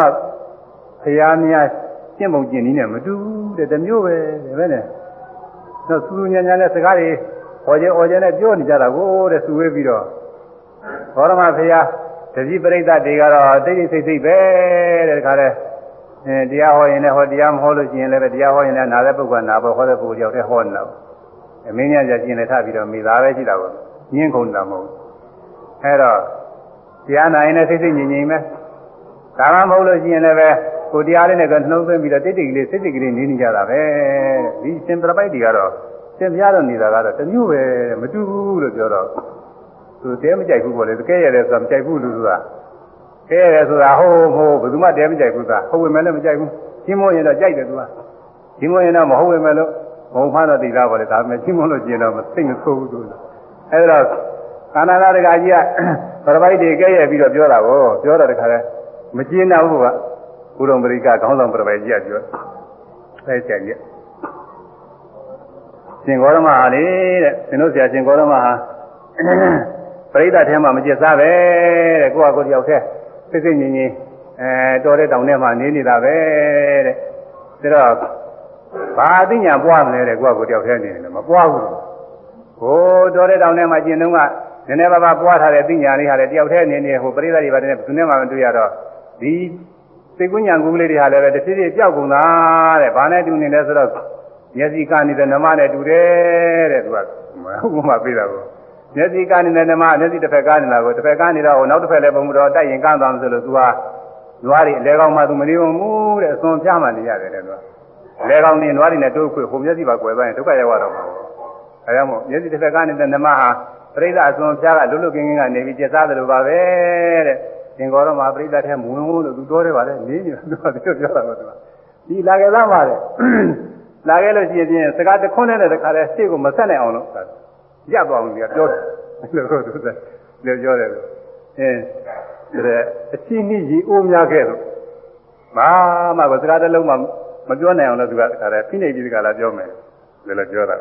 ဖရာများရှင်းပုံကျင်နည်းနဲ့မတူဘူးတဲ့တမျိုးပဲတဲ့ပဲနဲ့တော့သူညာညာနဲ့စကားတွေဟောခြင်းဟောခြင်းနဲ့ပြောနေကြတာကိုတဲ့သူဝေးပြီးတော့ဘောရမဖရာတတိပရိသတ်တွေကတော့တိတ်တိတ်ဆိတ်ဆိတ်ပဲတဲ့ခါလဲအဲတရားဟောရင်လည်းဟောတရားမဟောလို့ရှိရင်လည်းတရားဟောရင်လည်းနာတဲ့ပုဂ္ဂိုလ်နာဖို့ဟောတဲ့ပုဂ္ဂိုလ်ရောက်တဲ့ဟောနေတော့အမင်းညာကြကျင်လည်းထပြီးတော့မိသားပဲရှိတာကိုညင်းကုန်တာမဟုတ်အဲတော့တရားနာရင်လည်းစိတ်စိတ်ငြိမ်ငြိမ်ပဲ ဒါမှမဟုတ်လို့ရှိရင်လည်းပဲကိုတရားလေးနဲ့ကနှလုံးသွင်းပြီးတော့တိတ်တိတ်ကလေးစိတ်စိတ်ကလေးနေနေကြတာပဲဒီရှင်ပြပိုက်တွေကတော့ရှင်ပြရတော့နေတာကတော့တမျိုးပဲမတူဘူးလို့ပြောတော့သူတဲမကြိုက်ဘူးပေါ့လေတကယ်ရတယ်ဆိုတာမကြိုက်ဘူးလူဆိုတာကဲရတယ်ဆိုတာဟိုးဟိုးဘယ်သူမှတဲမကြိုက်ဘူးသာဟုတ်ဝင်မယ်လည်းမကြိုက်ဘူးချင်းမွန်ရင်တော့ကြိုက်တယ်သူကချင်းမွန်ရင်တော့မဟုတ်ဝင်မယ်လို့ဘုံဖားတော့သိသားပါလေဒါပေမဲ့ချင်းမွန်လို့ကျင်တော့မသိမဆိုးဘူးသူအဲဒါကာနာနာတကကြီးကပရပိုက်တွေကဲရပြီးတော့ပြောတာကိုပြောတော့တခါလဲ မကျင်းတော့ဘူးကဘုရုံပရိကခေါင်းဆောင်ပရပိုက်ကြီးကပြောအဲဆရာကြီးရှင်ဂေါရမဟာလေတဲ့ရှင်တို့ဆရာရှင်ဂေါရမဟာပရိသတ်ထဲမှာမကျက်စားပဲတဲ့ကိုယ့်ဟာကိုယ်တယောက်တည်းစိတ်စိတ်ငြိမ်ငြိမ်အဲတော်တဲ့တောင်ထဲမှာနေနေတာပဲတဲ့ဒါတော့ဘာအသိဉာဏ်ပွားမလဲတဲ့ကိုယ့်ဟာကိုယ်တယောက်တည်းနေတယ်မပွားဘူးကိုတော်တဲ့တောင်ထဲမှာကျင်တော့ကနည်းနည်းပါးပါးပွားထားတဲ့သိဉာဏ်လေးဟာလည်းတယောက်တည်းနေနေဟိုပရိသတ်တွေပါတယ်ဘယ်သူနဲ့မှမတွေ့ရတော့ ဒီစိတ်ကူးဉာဏ်ကူးလေးတွေဟာလည်းပဲတစ်ဖြည်းဖြည်းပျောက်ကုန်တာတဲ့ဘာနဲ့တူနေလဲဆိုတော့မျက်စိကနေတဲ့နမနဲ့တူတယ်တဲ့သူကဟုတ်မှပြေးတာကိုမျက်စိကနေတဲ့နမမျက်စိတစ်ဖက်ကနေတာကိုတစ်ဖက်ကနေတော့နောက်တစ်ဖက်လည်းပုံမတော်တိုက်ရင်ကန်းသွားမှဆိုလို့သူကနွားတွေအလဲကောင်းမှသူမနေဘူးတဲ့အစွန်ပြမှနေရတယ်တဲ့သူကအလဲကောင်းနေနွားတွေနဲ့တိုးခွေဟိုမျက်စိပါကွယ်သွားရင်ဒုက္ခရောက်တော့မှာအဲဒါမို့မျက်စိတစ်ဖက်ကနေတဲ့နမဟာပြိဿအစွန်ပြားကလွတ်လွတ်ကင်းကင်းကနေပြီးကျက်စားတယ်လို့ပါပဲတဲ့ သင်္ကောရမှာပြိဿထဲမဝင်ဘူးလို့သူပြောတယ်ပါလေနေနေသူကပြောပြောတာပါသူကဒီလာကြသားပါလေလာခဲ့လို့ရှိရင်စကားတခွန်းနဲ့တခါလဲရှေ့ကိုမဆက်နိုင်အောင်လို့ရပ်သွားအောင်ကြီးပြောတယ်လို့သူကလည်းပြောတယ်လို့အင်းတဲ့အချင်းကြီးရီအိုးများခဲ့လို့ဘာမှစကားတစ်လုံးမှမပြောနိုင်အောင်လို့သူကတခါလဲဖိနေပြီးတခါလာပြောမယ်လို့လည်းပြောတာ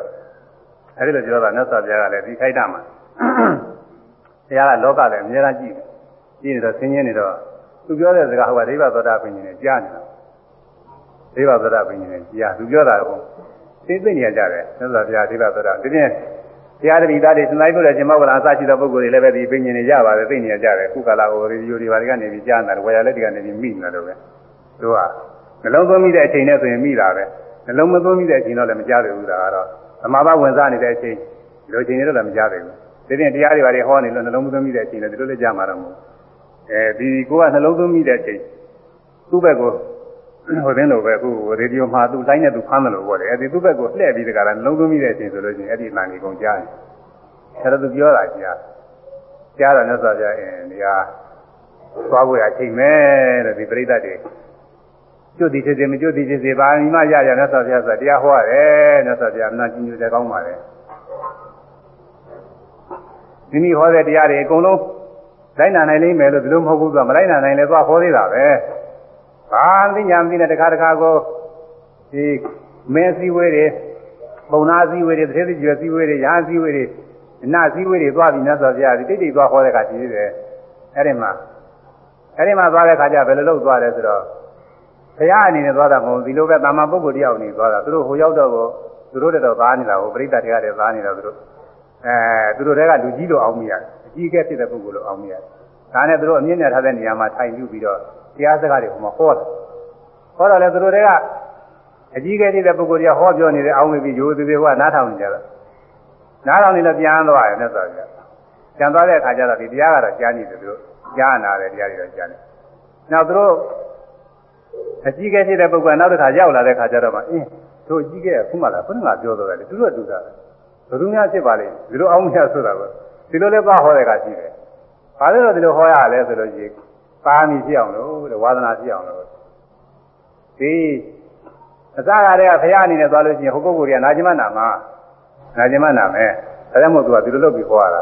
အဲဒီလိုပြောတာမြတ်စွာဘုရားကလည်းဒီခိုက်တာမှာဘုရားကလောကလည်းအများကြီးကြည့် နေတော့ဆင်းရဲနေတော့သူပြောတဲ့စကားဟိုကဒိဗ္ဗသောတာပင်ကြီးနဲ့ကြားနေတာဒိဗ္ဗသောတာပင်ကြီးနဲ့ကြားသူပြောတာကိုသိသိနေကြတယ်မြတ်စွာဘုရားဒိဗ္ဗသောတာဒီပြင်တရားတပိသားတွေသမိုင်းလို့တဲ့ရှင်မောကလာအစရှိသောပုဂ္ဂိုလ်တွေလည်းပဲဒီပင်ကြီးနေကြပါတယ်သိနေကြတယ်ခုကာလဟိုရေဒီယိုတွေဘာတွေကနေပြီးကြားနေတာဝေရလက်တွေကနေပြီးမိနေတာတော့ပဲသူကနှလုံးသွင်းမိတဲ့အချိန်နဲ့ဆိုရင်မိတာပဲနှလုံးမသွင်းမိတဲ့အချိန်တော့လည်းမကြားသေးဘူးဒါကတော့သမာဘဝင်စားနေတဲ့အချိန်ဒီလိုချိန်တွေတော့လည်းမကြားသေးဘူးဒီတင်တရားတွေဘာတွေဟောနေလို့နှလုံးသွင်းမိတဲ့အချိန်လည်းဒီလိုလည်းကြားမှာတော့မဟုတ် အဲဒီကိုကနှလုံးသွင်းမိတဲ့အချိန်သူ့ဘက်ကိုဟိုတင်းလိုပဲအခုရေဒီယိုမှာသူ့လိုင်းနဲ့သူဖမ်းတယ်လို့ပြောတယ်အဲဒီသူ့ဘက်ကိုလှည့်ပြီးတကလားနှလုံးသွင်းမိတဲ့အချိန်ဆိုလို့ရှိရင်အဲ့ဒီလမ်းကြီးကုန်ကြားတယ်အဲဒါသူပြောတာကြားကြားတော့မြတ်စွာဘုရားအင်းဒီဟာသွားဖို့အချိန်မဲတဲ့ဒီပြိဿတွေကျွတ်ဒီဖြစ်စေမကျွတ်ဒီဖြစ်စေပါမိမရရမြတ်စွာဘုရားဆိုတရားဟောရတယ်မြတ်စွာဘုရားအနာကျင်ညူတယ်ကောင်းပါလေမိမိဟောတဲ့တရားတွေအကုန်လုံး လိုက်နာနိုင်လိမ့်မယ်လို့ဒီလိုမဟုတ်ဘူးသူကမလိုက်နာနိုင်လဲသွားဟောသေးတာပဲဘာသိညာမသိတဲ့တခါတခါကိုဒီမဲစည်းဝေးတွေပုံနာစည်းဝေးတွေသေသိကျွယ်စည်းဝေးတွေရာစည်းဝေးတွေအနာစည်းဝေးတွေသွားပြီးမြတ်စွာဘုရားဒီတိတ်တိတ်သွားဟောတဲ့အခါရှိသေးတယ်အဲ့ဒီမှာအဲ့ဒီမှာသွားတဲ့အခါကျဘယ်လိုလုပ်သွားလဲဆိုတော့ဘုရားအနေနဲ့သွားတာမဟုတ်ဒီလိုပဲတာမန်ပုဂ္ဂိုလ်တယောက်အနေနဲ့သွားတာသူတို့ဟိုရောက်တော့ကိုသူတို့တက်တော့သားနေတာဟိုပရိသတ်တွေကတည်းကသားနေတာသူတို့အဲသူတို့တွေကလူကြီးလိုအောင်မရတယ်အ ကြီးအကဲဖြစ်တဲ့ပုဂ္ဂိုလ်လိုအောင်မရတယ်ဒါနဲ့သူတို့အမြင့်နဲ့ထားတဲ့နေရာမှာထိုင်ယူပြီးတော့တရားစကားတွေဟိုမှာဟောတယ်ဟောတော့လေသူတို့တွေကအကြီးအကဲဖြစ်တဲ့ပုဂ္ဂိုလ်တွေကဟောပြောနေတယ်အောင်းနေပြီးရိုးသေးသေးဟောနားထောင်နေကြတော့နားထောင်နေလည်းပြန်သွားတယ်မြတ်စွာဘုရားပြန်သွားတဲ့အခါကျတော့ဒီတရားကတော့ကြားနေတယ်သူတို့ကြားနာတယ်တရားတွေတော့ကြားနေနောက်သူတို့အကြီးကဲဖြစ်တဲ့ပုဂ္ဂိုလ်ကနောက်တစ်ခါရောက်လာတဲ့ခါကျတော့မှအင်းတို့အကြီးကဲကခုမှလာခုနကပြောတော့တယ်သူတို့ကတူတာဘယ်သူများဖြစ်ပါလိမ့်ဒီလိုအောင်းမြတ်ဆိုတာပဲ ဒီလိုလည်းသွားဟောတဲ့ခါရှိတယ်ဘာလို့တော့ဒီလိုဟောရလဲဆိုလို့ရှိရင်ပါမီဖြစ်အောင်လို့တဲ့ဝါသနာဖြစ်အောင်လို့ဒီအစကားတွေကဖရာအနေနဲ့သွားလို့ရှိရင်ဟိုပုဂ္ဂိုလ်ကနာကျင်မနာမှာနာကျင်မနာမယ်ဒါကြောင့်မို့သူကဒီလိုလုပ်ပြီးဟောရတာ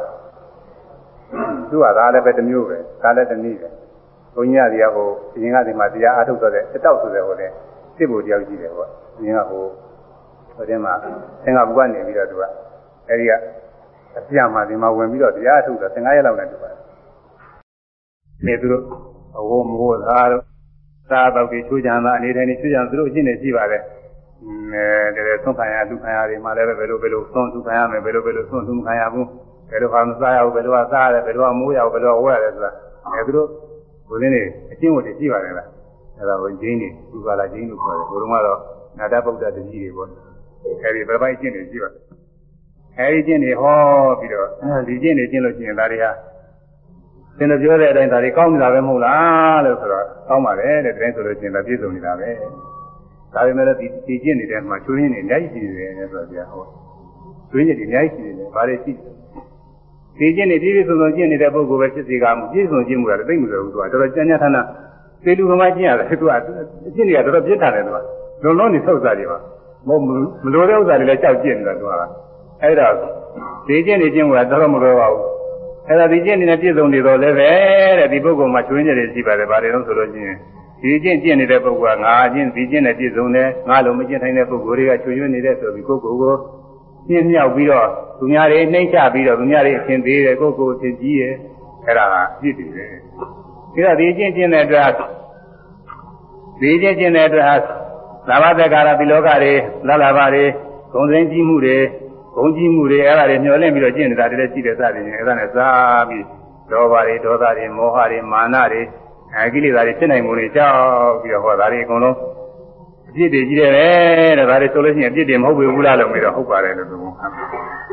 သူကဒါလည်းပဲတစ်မျိုးပဲဒါလည်းတစ်နည်းပဲဘုန်းကြီးကဒီကဟိုအရင်ကဒီမှာတရားအားထုတ်တော့တဲ့အတောက်ဆိုတဲ့ဟိုလေစစ်ဖို့တယောက်ကြီးတယ်ပေါ့အရင်ကဟိုဟိုတင်းမှာသင်္ဃဘူကနေပြီးတော့သူကအဲဒီက အပြာမှာဒီမှာဝင်ပြီးတော့တရားထုတ်တာ15ရက်လောက်နဲ့တူပါတယ်။နေသူတို့အဝမဟုတ်သားတို့သာတော့ဒီချွေးကြံတာအနေတိုင်းချွေးကြံသူတို့အရှင်းနေရှိပါတယ်။အဲဒါဆုံးခံရလူခံရတွေမှာလည်းဘယ်လိုဘယ်လိုဆုံးသူခံရမယ်ဘယ်လိုဘယ်လိုဆုံးသူမခံရဘူးဘယ်လိုဟာမစားရဘူးဘယ်လိုဟာစားရတယ်ဘယ်လိုဟာမိုးရဘူးဘယ်လိုဟာဝဲရတယ်ဆိုတာအဲသူတို့ဘုရင်တွေအရှင်းဝတ်တွေရှိပါတယ်လား။အဲဒါကိုဂျင်းတွေဒီပါလာဂျင်းလို့ခေါ်တယ်။ဘုရုံကတော့နာတဗုဒ္ဓတကြီးတွေပေါ့။အဲဒီဘယ်ပိုင်းရှင်းနေရှိပါတယ်။ အဲဒီကျင့်တွေဟောပြီးတော့ဒီကျင့်တွေကျင့်လို့ရှိရင်ဒါတွေဟာသင်တို့ပြောတဲ့အတိုင်းဒါတွေကောင်းနေတာပဲမဟုတ်လားလို့ဆိုတော့ကောင်းပါလေတဲ့တိုင်းဆိုလို့ရှိရင်လည်းပြည့်စုံနေတာပဲဒါပေမဲ့လည်းဒီဒီကျင့်နေတဲ့မှာချွေးရင်းနေအများကြီးရှိနေတယ်ဆိုတော့ကြာဟောချွေးရင်းတွေအများကြီးရှိနေတယ်ဘာတွေရှိဒီကျင့်နေပြည့်ပြည့်စုံစုံကျင့်နေတဲ့ပုဂ္ဂိုလ်ပဲဖြစ်စီကမှုပြည့်စုံကျင့်မှုရတယ်သိမှုတယ်သူကတော်တော်ကြမ်းကြမ်းထန်းထန်းသေလူကမှကျင့်ရတယ်သူကအကျင့်တွေကတော်တော်ပြစ်တာတယ်သူကလုံးလုံးနေဆုပ်စားတွေပါမဟုတ်မလိုတဲ့ဥစ္စာတွေလည်းကြောက်ကျင့်နေတာသူက အဲ့ဒါဒီကျင့်နေကျင့်မှုကတော်တော်မလိုပါဘူးအဲ့ဒါဒီကျင့်နေတဲ့ပြည့်စုံနေတော့လည်းပဲတဲ့ဒီပုဂ္ဂိုလ်မှာကျွင်းကြတယ်ရှိပါတယ်ဗါတယ်လို့ဆိုလို့ရှိရင်ဒီကျင့်ကျင့်နေတဲ့ပုဂ္ဂိုလ်ကငါကျင့်ဒီကျင့်နဲ့ပြည့်စုံတယ်ငါလုံးမကျင့်ထိုင်တဲ့ပုဂ္ဂိုလ်တွေကချွေရွံ့နေတဲ့ဆိုပြီးကိုယ်ကိုယ်ကိုပြင်းမြောက်ပြီးတော့သူများတွေနှိမ့်ချပြီးတော့သူများတွေအရှင်သေးတယ်ကိုယ်ကိုယ်အရှင်ကြီးရဲ့အဲ့ဒါပြည့်တယ်ပဲဒါတော့ဒီကျင့်ကျင့်တဲ့အတွက်ဒီကျင့်ကျင့်တဲ့အတွက်ဟာသာဝတ္တကာရဒီလောကတွေလလဘာတွေဂုံစင်းကြီးမှုတွေ ဂုံကြီးမှုတွေအဲ့ဒါတွေမျောလင့်ပြီးတော့ကျင့်နေတာတည်းလည်းရှိတယ်စသည်ဖြင့်အဲ့ဒါနဲ့စားပြီးဒေါဘတွေဒေါသတွေမောဟတွေမာနတွေအကိလေသာတွေဖြစ်နိုင်မှုတွေကြောက်ပြီးတော့ဟောဒါတွေအကုန်လုံးအပြစ်တွေကြီးတယ်ပဲတဲ့ဒါတွေဆိုလို့ရှိရင်အပြစ်တွေမဟုတ်ဘူးလားလို့မေးတော့ဟုတ်ပါတယ်လို့သူက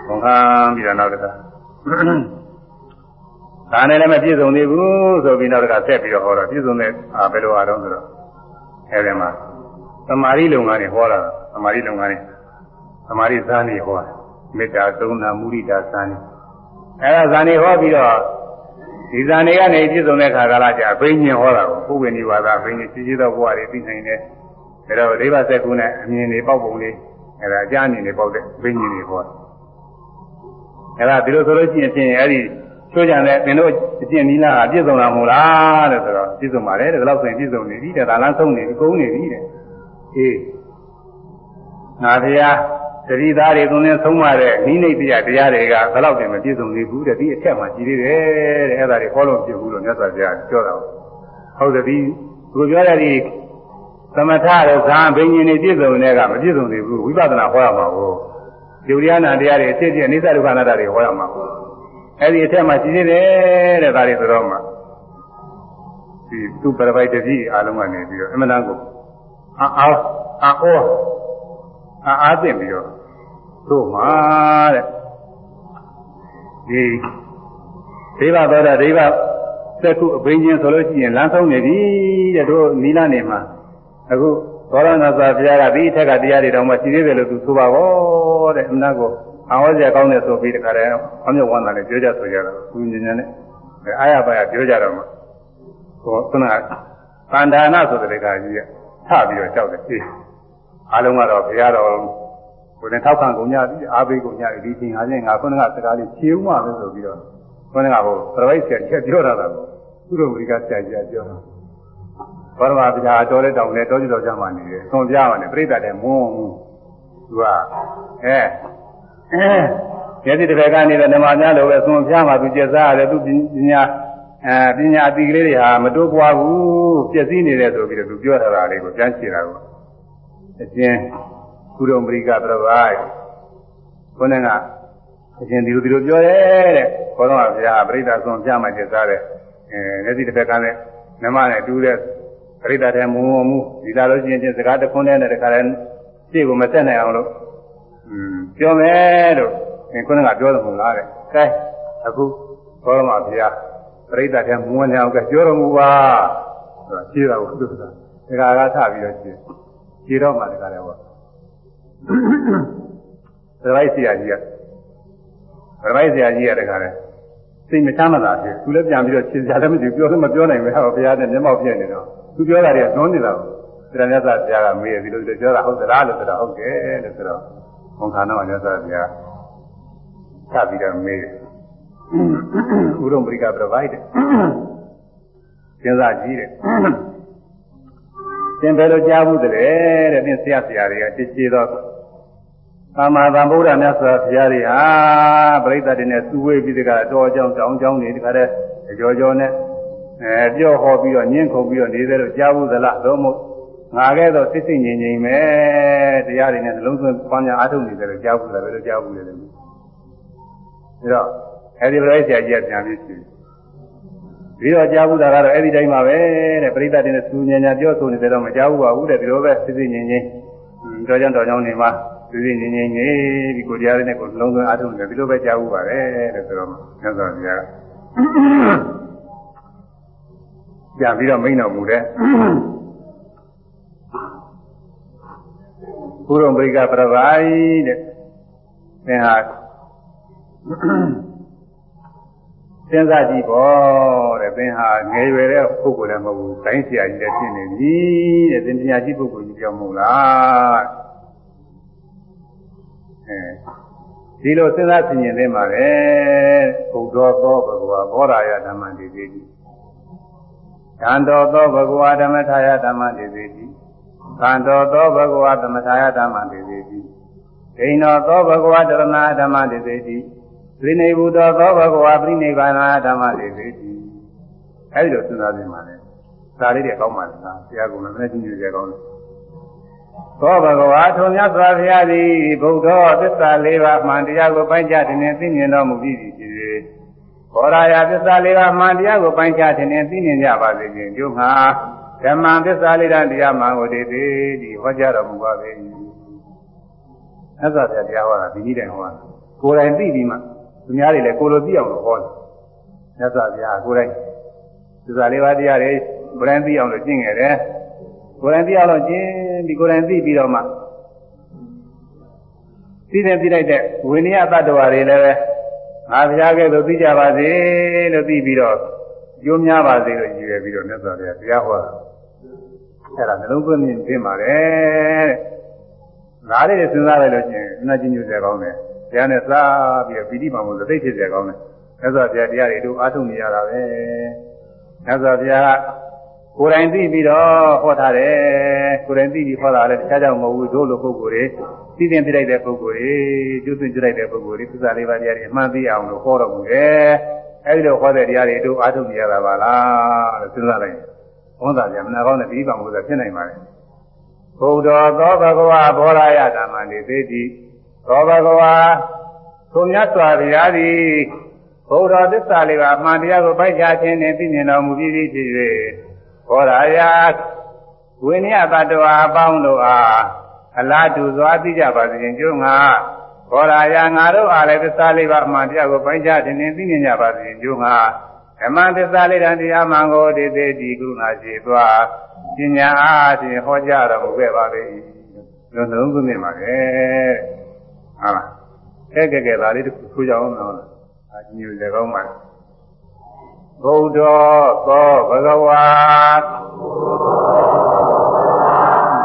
ဘုံခံပြီးတော့နောက်တစ်ခါဒါနဲ့လည်းမပြည့်စုံသေးဘူးဆိုပြီးနောက်တစ်ခါဆက်ပြီးတော့ဟောတော့ပြည့်စုံတဲ့အာဘယ်လိုအားတော့ဆိုတော့အဲဒီမှာသမာဓိလုံငန်းတွေဟောတာသမာဓိလုံငန်းတွေသမာဓိဇာန်တွေဟောတယ် မေတ္တာသုံးတာမုဒိတာဇာန်အဲဒါဇာန်တွေဟောပြီးတော့ဒီဇာန်တွေကနေပြည့်စုံတဲ့ခါကလာကြအဘိညာဉ်ဟောတာကိုပုဝေနိဝါဒအဘိညာဉ်ရှိရှိသောဘဝတွေသိနိုင်တယ်ဒါတော့ဒိဗ္ဗစက်ကူနဲ့အမြင်တွေပေါက်ပုံလေးအဲဒါအကြအမြင်တွေပေါက်တဲ့အဘိညာဉ်တွေဟောအဲဒါဒီလိုဆိုလို့ရှိရင်ဖြင့်အဲဒီချိုးကြတဲ့သင်တို့အကျင့်နီလာပြည့်စုံတာမဟုတ်လားတဲ့ဆိုတော့ပြည့်စုံပါတယ်တဲ့ဒါတော့ဆိုရင်ပြည့်စုံနေပြီတဲ့ဒါလားဆုံးနေပြီကုန်နေပြီတဲ့အေးငါဘုရား တတိသားတွေသုံးနေဆုံးမတဲ့နိမိတ်တရားတရားတွေကဘယ်တော့တည်းမပြည့်စုံနေဘူးတဲ့ဒီအထက်မှာကြည်သေးတယ်တဲ့အဲ့ဒါတွေဟောလို့ပြဘူးလို့မြတ်စွာဘုရားပြောတာဟုတ်တယ်ဒီကိုပြောတဲ့ဒီသမထရဲ့ဇာဘိညာဉ်တွေပြည့်စုံတဲ့ကမပြည့်စုံသေးဘူးဝိပဿနာဟောရမှာကိုယုတ်ရနာတရားတွေအဖြစ်ဖြစ်အနိစ္စဒုက္ခအနတ္တတွေဟောရမှာကိုအဲ့ဒီအထက်မှာကြည်သေးတယ်တဲ့ဒါတွေဆိုတော့မှဒီသူပရပိုက်တတိအားလုံးကနေပြီးတော့အမှန်တန်ကိုအာအာအာဩအာအားသိပြီးတော့ တို့မှာတဲ့ဒဒီဒိဗ္ဗသောတာဒိဗ္ဗသက္ခုအဘိညာဉ်ဆိုလို့ရှိရင်လမ်းဆုံးနေပြီတဲ့တို့နီလာနေမှာအခုသောရဏသာဘုရားကဒီအထက်ကတရားတွေတောင်မှရှိသေးတယ်လို့သူဆိုပါဘောတဲ့အမနာကိုအဝေါ်ကြကောင်းတယ်ဆိုပြီးတခါတည်းအမြတ်ဝမ်းသာနဲ့ပြောကြဆိုကြတာသူညဉ့်ညံနဲ့အာရပါရပြောကြတော့မှဟောခုနကပန္ဒာနာဆိုတဲ့ကကြီးကထပြီးတော့ကြောက်တယ်အေးအားလုံးကတော့ဘုရားတော် ကိုယ်နဲ့ထောက်ခံကုန်ကြပြီအားပေးကုန်ကြပြီဒီချိန်ဟာချင်းငါခုနကစကားလေးဖြေဦးမှာပဲဆိုပြီးတော့ခုနကဟိုပရိစ္ဆေချက်ပြောတာတော့သူတို့ဝိကဆရာကြီးပြောတာဘောရမဘုရားတော်တဲ့တောင်နဲ့တောကြီးတော်ကြမှာနေတယ်သွန်ပြပါနဲ့ပြိတ္တတဲ့မွန်းသူကအဲမျက်စိတစ်ဖက်ကနေလည်းဓမ္မများလိုပဲသွန်ပြမှာသူကျက်စားရတယ်သူပညာအဲပညာအတိကလေးတွေဟာမတိုးပွားဘူးပြည့်စည်နေတယ်ဆိုပြီးတော့သူပြောထားတာလေးကိုပြန်ချင်တာကိုအချင်း ကုရုံပရိကပြပိုက်ခေါင်းကအချင်းဒီလိုဒီလိုပြောတယ်တဲ့ခေါင်းတော်ကဘုရားပြိတ္တာသွန်ပြမှာကျက်စားတယ်အဲမျက်စိတစ်ဖက်ကလည်းနမနဲ့တူတဲ့ပြိတ္တာတဲ့မုံမမှုဒီလာလို့ရှိရင်ချင်းစကားတစ်ခွန်းနဲ့တခါလဲရှေ့ကိုမဆက်နိုင်အောင်လို့อืมပြောမယ်လို့ခုနကပြောတယ်မဟုတ်လားတဲ့ကဲအခုဘောရမဘုရားပြိတ္တာတဲ့မွန်းနေအောင်ကပြောတော်မူပါဆိုတာရှင်းတာကိုသူကဒါကကထပြီးတော့ရှင်းရှင်းတော့မှတခါလဲဟော သရိုက်ဆရာကြီးကသရိုက်ဆရာကြီးကတခါလဲစိတ်မချမ်းသာဖြစ်သူလည်းပြန်ပြီးတော့ရှင်းကြတယ်မသိပြောလို့မပြောနိုင်ဘူးဟောဘုရားနဲ့မျက်မှောက်ပြည့်နေတော့သူပြောတာတွေကသွန်းနေတာကိုဒါမြတ်စွာဘုရားကမေးတယ်ဒီလိုပြောတာဟုတ်သလားလို့ဆိုတော့ဟုတ်တယ်လို့ဆိုတော့ဘုံခါတော့မြတ်စွာဘုရားထပ်ပြီးတော့မေးတယ်ဥရုံပရိကပြပိုက်တယ်စဉ်းစားကြည့်တယ်သင်ဘယ်လိုကြားဘူးတည်းတဲ့သင်ဆရာဆရာတွေကတည်ကြည်တော့ ကာမသံဗုဒ္ဓမြတ်စွာဘုရားတွေဟာပြိဿတွေနဲ့သူဝေးပြီးတကတော်ကြောင်းတောင်းကြောင်းနေတခါတည်းကြောကြောနဲ့အဲပြောဟောပြီးတော့ညှင်းခုန်ပြီးတော့နေတယ်လို့ကြားဘူးသလားသို့မဟုတ်ငါကဲတော့စိတ်စိတ်ငြိမ်ငြိမ်ပဲတရားတွေနဲ့နှလုံးသွင်းပွားများအားထုတ်နေတယ်လို့ကြားဘူးလားဘယ်လိုကြားဘူးလဲလို့ဒါတော့အဲဒီလိုဆရာကြီးကပြန်ပြီးရှိပြီးတော့ကြားဘူးတာကတော့အဲ့ဒီတိုင်းပါပဲတဲ့ပြိဿတွေနဲ့သူညညာပြောဆိုနေတယ်တော့မကြားဘူးပါဘူးတဲ့ဒီလိုပဲစိတ်စိတ်ငြိမ်ငြိမ်တော်ကြောင်တော်ကြောင်နေမှာ စိတ်စိတ်ငြိမ်ငြိမ်နေဒီကိုတရားတွေနဲ့ကိုနှလုံးသွင်းအားထုတ်နေတယ်ဒီလိုပဲကြားဘူးပါပဲတဲ့ဆိုတော့မြတ်စွာဘုရားပြန်ပြီးတော့မိန်တော်မူတဲ့ဘုရုံပရိကပြပိုင်တဲ့သင်ဟာစဉ်းစားကြည့်ပေါ့တဲ့သင်ဟာငယ်ရွယ်တဲ့ပုဂ္ဂိုလ်လည်းမဟုတ်ဘူး။တိုင်းဆရာကြီးလည်းဖြစ်နေပြီတဲ့သင်တရားကြီးပုဂ္ဂိုလ်ကြီးပြောမဟုတ်လား။ အဲဒီလိုစဉ်းစားဆင်ခြင်နေမှာပဲဘုဒ္ဓသောဘဂဝါဘောရာယဓမ္မတိတိကံတော်သောဘဂဝါဓမ္မထာယဓမ္မတိတိကံတော်သောဘဂဝါဓမ္မထာယဓမ္မတိတိဒိဋ္ဌောသောဘဂဝါတရဏဓမ္မတိတိပြိနေဘုဒ္ဓသောဘဂဝါပြိနေဘာနာဓမ္မတိတိအဲဒီလိုစဉ်းစားနေမှာလေဒါလေးတွေကောင်းပါလားဆရာကလည်းမင်းကြီးကြီးကြကောင်းတယ် သောဘဂဝါထုံမြတ်စွာဘုရားသည်ဘုဒ္ဓသစ္စာ၄ပါးမှန်တရားကိုပိုင်းခြားတင်သိမြင်တော်မူပြီးပြီဖြစ်၍ဘောရာယသစ္စာ၄ပါးမှန်တရားကိုပိုင်းခြားတင်သိမြင်ကြပါစေခြင်းကျိုးမှာဓမ္မသစ္စာလေးတန်တရားမှန်ကိုတည်သေးဒီဟောကြားတော်မူပါပဲ။အဲ့ဒါတရားဟောတာဒီနည်းတိုင်ဟောတာကိုယ်တိုင်သိပြီးမှသူများတွေလည်းကိုယ်လိုသိအောင်လို့ဟောတယ်။မြတ်စွာဘုရားကိုယ်တိုင်သစ္စာလေးပါးတရားတွေကိုယ်တိုင်သိအောင်လို့ကျင့်ခဲ့တယ်။ ကိုယ်တိုင်သိအောင်လို့ကျင့်ပြီးကိုယ်တိုင်သိပြီးတော့မှသိတဲ့သိလိုက်တဲ့ဝိနည်းတ attva တွေလည်းပဲငါဘုရားကဲ့သို့သိကြပါစေလို့သိပြီးတော့ကျိုးများပါစေလို့ရည်ရွယ်ပြီးတော့မြတ်စွာဘုရားတရားဟောတာအဲ့ဒါနှလုံးသွင်းမြင်သိမှာပဲငါလေးတွေစဉ်းစားလိုက်လို့ချင်းအနာကျဉ်းညူစေကောင်းတယ်တရားနဲ့စားပြီးတော့ပီတိမှမို့သိဖြစ်စေကောင်းတယ်မြတ်စွာဘုရားတရားတွေတို့အားထုတ်နေရတာပဲမြတ်စွာဘုရားက ကိုယ်တိုင်သိပြီးတော့ဟောထားတယ်ကိုယ်တိုင်သိပြီးဟောတာလည်းတခြားကြောင့်မဟုတ်ဘူးတို့လိုပုဂ္ဂိုလ်တွေသိသိပြလိုက်တဲ့ပုဂ္ဂိုလ်တွေကျွတ်သွင်းပြလိုက်တဲ့ပုဂ္ဂိုလ်တွေသစ္စာလေးပါးတရားတွေအမှန်သိအောင်လို့ဟောတော်မူတယ်အဲဒီလိုဟောတဲ့တရားတွေတို့အားထုတ်နေရတာပါလားလို့စဉ်းစားလိုက်ဝန်သာကြမနာကောင်းတဲ့ဒီပံမို့ဆိုဖြစ်နိုင်ပါလေဘုဒ္ဓသောဘဂဝါဘောရာယဓမ္မနေသေတိသောဘဂဝါသုံမြတ်စွာဘုရားသည်ဘုရားသစ္စာလေးပါအမှန်တရားကိုပိုက်ချခြင်းနဲ့သိမြင်တော်မူပြီးပြီဖြစ်၍ ဘောရာယဝိနည်းတ attva အပေါင်းတို့အားအလားတူစွာသိကြပါစေခြင်းကျိုးငါဘဘောရာယငါတို့အားလည်းသစ္စာလေးပါးအမှန်တရားကိုပိုင်းခြားတင်နေသိမြင်ကြပါစေကျိုးငါဓမ္မသစ္စာလေးတန်တရားမှန်ကိုဒေသေတိကုဏရှိသွားပညာအားဖြင့်ဟောကြားတော်မူခဲ့ပါလေလုံးလုံးသွင်းပါပဲဟုတ်လားအဲကဲကဲဒါလေးတစ်ခုဆိုကြအောင်နော်အညူလည်းကောင်းပါ ဘုဒ္ဓသောဘဂဝါ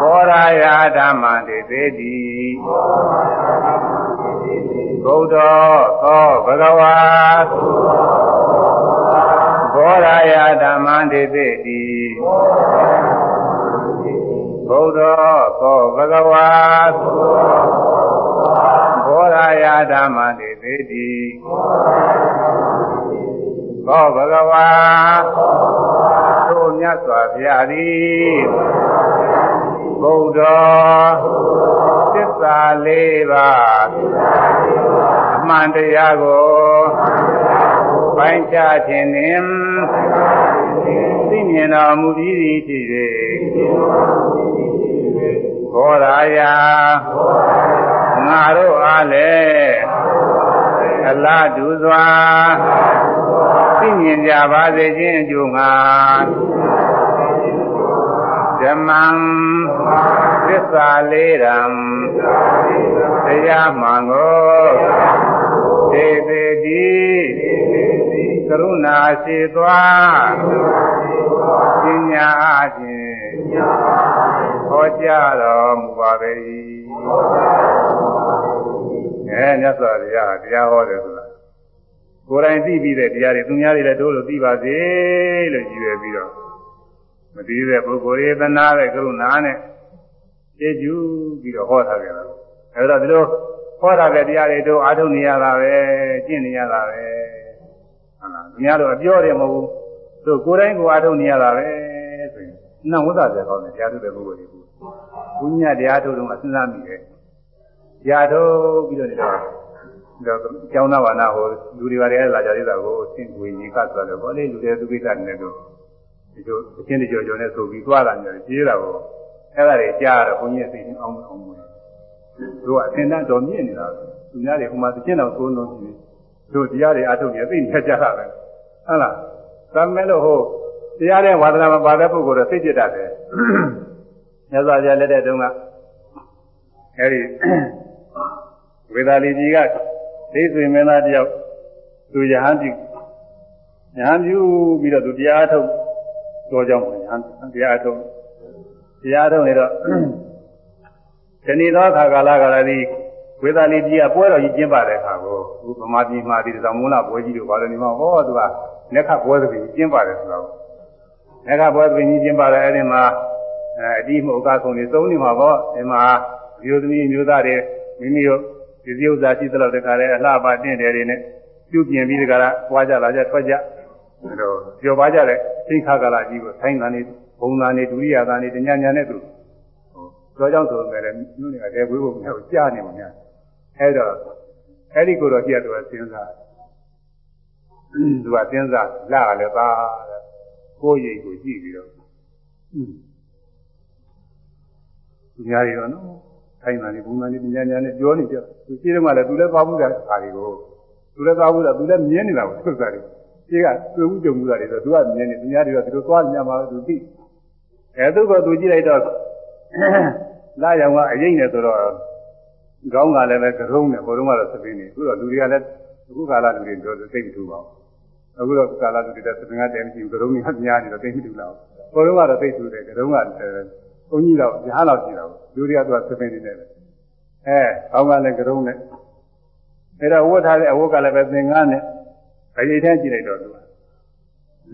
ဘောရာယဓမ္မတေသေတိဘုဒ္ဓသောဘဂဝါဘောရာယဓမ္မတေသေတိဘုဒ္ဓသောဘဂဝါဘောရာယဓမ္မတေသေတိ သောဘဂဝါသို့မြတ်စွာဘုရားသည်ဘုဒ္ဓသစ္စာလေးပါးအမှန်တရားကိုပိုင်းခြားခြင်းနှင့်သိမြင်တော်မူပြီးသည်ဖြစ်၍ဘောရာယငါတို့အားလည်း အလားတူစွာသိမြင်ကြပါစေခြင်းအကျိုးငါဓမ္မံသစ္စာလေးရံတရားမှန်ကိုသေသေးတိကရုဏာရှိသွားပညာအချင်းဟောကြားတော်မူပါပေ၏ အဲမြတ်စွာဘုရားတရားဟောတယ်ဆိုတာကိုယ်တိုင်သိပြီးတဲ့တရားတွေသူများတွေလည်းတို့လို့သိပါစေလို့ရည်ရွယ်ပြီးတော့မသိတဲ့ပုဂ္ဂိုလ်တွေသနာတဲ့ကရုဏာနဲ့ကျေကျူးပြီးတော့ဟောထားကြတာအဲဒါဒီလိုဟောထားတဲ့တရားတွေတို့အားထုတ်နေရတာပဲကျင့်နေရတာပဲဟုတ်လားသူများတို့အပြောတယ်မဟုတ်ဘူးတို့ကိုယ်တိုင်ကိုအားထုတ်နေရတာပဲဆိုရင်နှံ့ဝတ်တာကြကောင်းတယ်တရားထုတ်တဲ့ပုဂ္ဂိုလ်တွေကဘုညာတရားထုတ်တော့အစဉ်းစားမိတယ်တ ရားထုတ်ပြီးတော့နေတော့တော့ကျောင်းသားဘာနာဟိုလူတွေပါတယ်လာကြသေးတာကိုသင်ကိုရင်ကဆိုတော့ဘောလေးလူတွေသူကိစ္စနေတော့ဒီလိုအချင်းတကြောကြောနဲ့ဆိုပြီးသွားလာနေတယ်ပြေးတာကိုအဲ့ဒါတွေကြားတော့ဘုန်းကြီးစိတ်အောင်အောင်ဝင်တို့ကအသင်တန်းတော်မြင့်နေတာသူများတွေဟိုမှာတစ်ချင်းတော်သုံးလုံးရှိတို့တရားတွေအထုတ်နေသိနေကြတာပဲဟုတ်လားဒါမဲ့လို့ဟိုတရားတဲ့ဝါဒနာမပါတဲ့ပုဂ္ဂိုလ်တော့သိကျတတ်တယ်မြတ်စွာဘုရားလက်တဲ့တုန်းကအဲ့ဒီ ဝေဒာလီကြီးကသိဆွေမင်းသားတယောက်သူယဟန်ပြုယဟန်ပြုပြီးတော့သူတရားထုတ်တော်ကြောင်းယဟန်တရားထုတ်တရားထုတ်နေတော့ဒီနေ့သောအခါကာလကလည်းဒီဝေဒာလီကြီးကပွဲတော်ကြီးကျင်းပတဲ့အခါကိုအခုဗမာပြည်မှာဒီသောမူလပွဲကြီးတို့ဘာလို့ဒီမှာဟောသူကလက်ခပွဲသဘင်ကျင်းပါတယ်ဆိုတော့လက်ခပွဲသဘင်ကြီးကျင်းပါတယ်အဲ့ဒီမှာအဲအတိမှုအကဆုံးနေသုံးနေမှာပေါ့ဒီမှာမျိုးသမီးမျိုးသားတွေ မိမိတို့ဒီစည်းဥစ္စာရှိသလောက်တခါလဲအလှပါတင့်တယ်တွေနဲ့ပြုပြင်ပြီးတခါလားပွားကြလာကြထွက်ကြအဲတော့ကြော်ပါကြတဲ့အချိန်ခါကာလကြီးကိုဆိုင်းတာနေဘုံတာနေဒုရိယာတာနေတညာညာနဲ့သူဟိုကြောကြောင့်ဆိုပေမဲ့လည်းမြို့နယ်ကတည်းကဝေးဖို့မဟုတ်ကြားနေမှာများအဲတော့အဲ့ဒီကိုတော့ကြည့်ရတော့စဉ်းစားသူကစဉ်းစားလာလည်းပါတဲ့ကိုယ်ရိပ်ကိုကြည့်ပြီးတော့သူများတွေတော့နော် ထိုင်တာနေဘုံသားနေညာညာနဲ့ပြောနေကြသူရှိတယ်မှလည်းသူလည်းသွားမှုတဲ့ခါတွေကိုသူလည်းသွားမှုတာသူလည်းမြင်နေတာကိုသူစားတယ်ရှိကတွေ့မှုကြုံမှုတာတွေဆိုသူကမြင်နေသူများတွေကသူတို့သွားညမှာသူသိအဲသူကသူကြည့်လိုက်တော့လာရောင်ကအရင်နဲ့ဆိုတော့ကောင်းကလည်းပဲကရုံးနဲ့ဘုံတော့ကတော့သပင်းနေအခုတော့လူတွေကလည်းအခုကာလလူတွေတော့သိမထူပါဘူးအခုတော့ကာလလူတွေတဲ့သပင်းကတည်းကမရှိဘူးကရုံးကြီးများနေတော့သိမထူတော့ဘုံတော့ကတော့သိထူတယ်ကရုံးက ဘုန်းကြီးတော့ညားတော့ရှိတော့လူတွေကသူကသပင်းနေတယ်အဲကောင်းကလည်းကရုံးနဲ့အဲတော့ဝတ်ထားတဲ့အဝတ်ကလည်းပဲသင်္ကန်းနဲ့အရေးထဲကြည့်လိုက်တော့သူက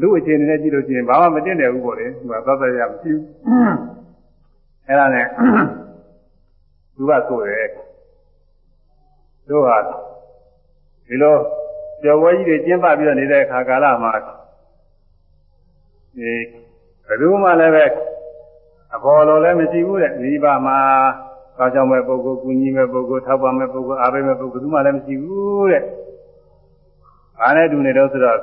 လူအခြေအနေနဲ့ကြည့်လို့ရှိရင်ဘာမှမတင်တယ်ဘူးပေါ့လေသူကသတ်သက်ရမရှိဘူးအဲဒါနဲ့သူကဆိုတယ်တို့ဟာဒီလိုကျော်ဝဲကြီးတွေကျင်းပပြီးတော့နေတဲ့အခါကာလမှာဒီဘယ်သူမှလည်းပဲ အပေါ်လိုလည်းမရှိဘူးတဲ့ဒီပါမှာကောင်းကြောင်မဲ့ပုဂ္ဂိုလ်၊ကုညီမဲ့ပုဂ္ဂိုလ်၊ထောက်ပံ့မဲ့ပုဂ္ဂိုလ်၊အားပေးမဲ့ပုဂ္ဂိုလ်ဘယ်သူမှလည်းမရှိဘူးတဲ့။အားနဲ့တူနေတော့ဆိုတော့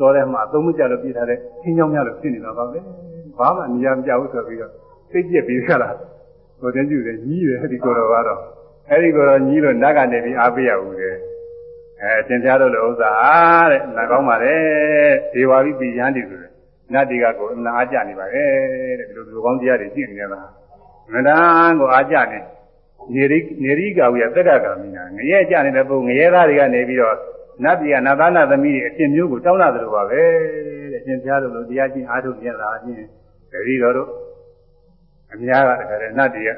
တော်တယ်မှာအသုံးမကျလို့ပြထားတဲ့ခင်းကြောင်းများလို့ဖြစ်နေတာပါပဲ။ဘာမှနေရာမကြဘူးဆိုပြီးတော့သိကျက်ပြီးကြလား။ဟိုတင်းကျူတယ်ကြီးတယ်ဒီကိုယ်တော်ကတော့အဲဒီကတော့ညီးလို့နတ်ကနေပြီးအားပေးရဘူးလေအဲသင်ကြားလို့လို့ဥစ္စာအားတဲ့နာကောင်းပါလေဒေဝရိပိယန္တိဆိုတယ် နတ်တွေကကိုအမှန်အားကြနေပါရဲ့တဲ့ဒီလိုလူကောင်းတရားတွေရှိနေကြတာမတန်းကိုအားကြနေနေရိနေရိကာဝိယသက္ကကာမိနာငရဲကြနေတဲ့ပုဂ္ဂိုလ်ငရဲသားတွေကနေပြီးတော့နတ်ပြည်ကနတ်သားနတ်သမီးတွေအရှင်မျိုးကိုတောင်းလာတယ်လို့ပါပဲတဲ့သင်ကြားလို့လို့တရားချင်းအားထုတ်ကြတာအချင်းတတိတော်တို့အများကတခါတည်းနတ်တွေက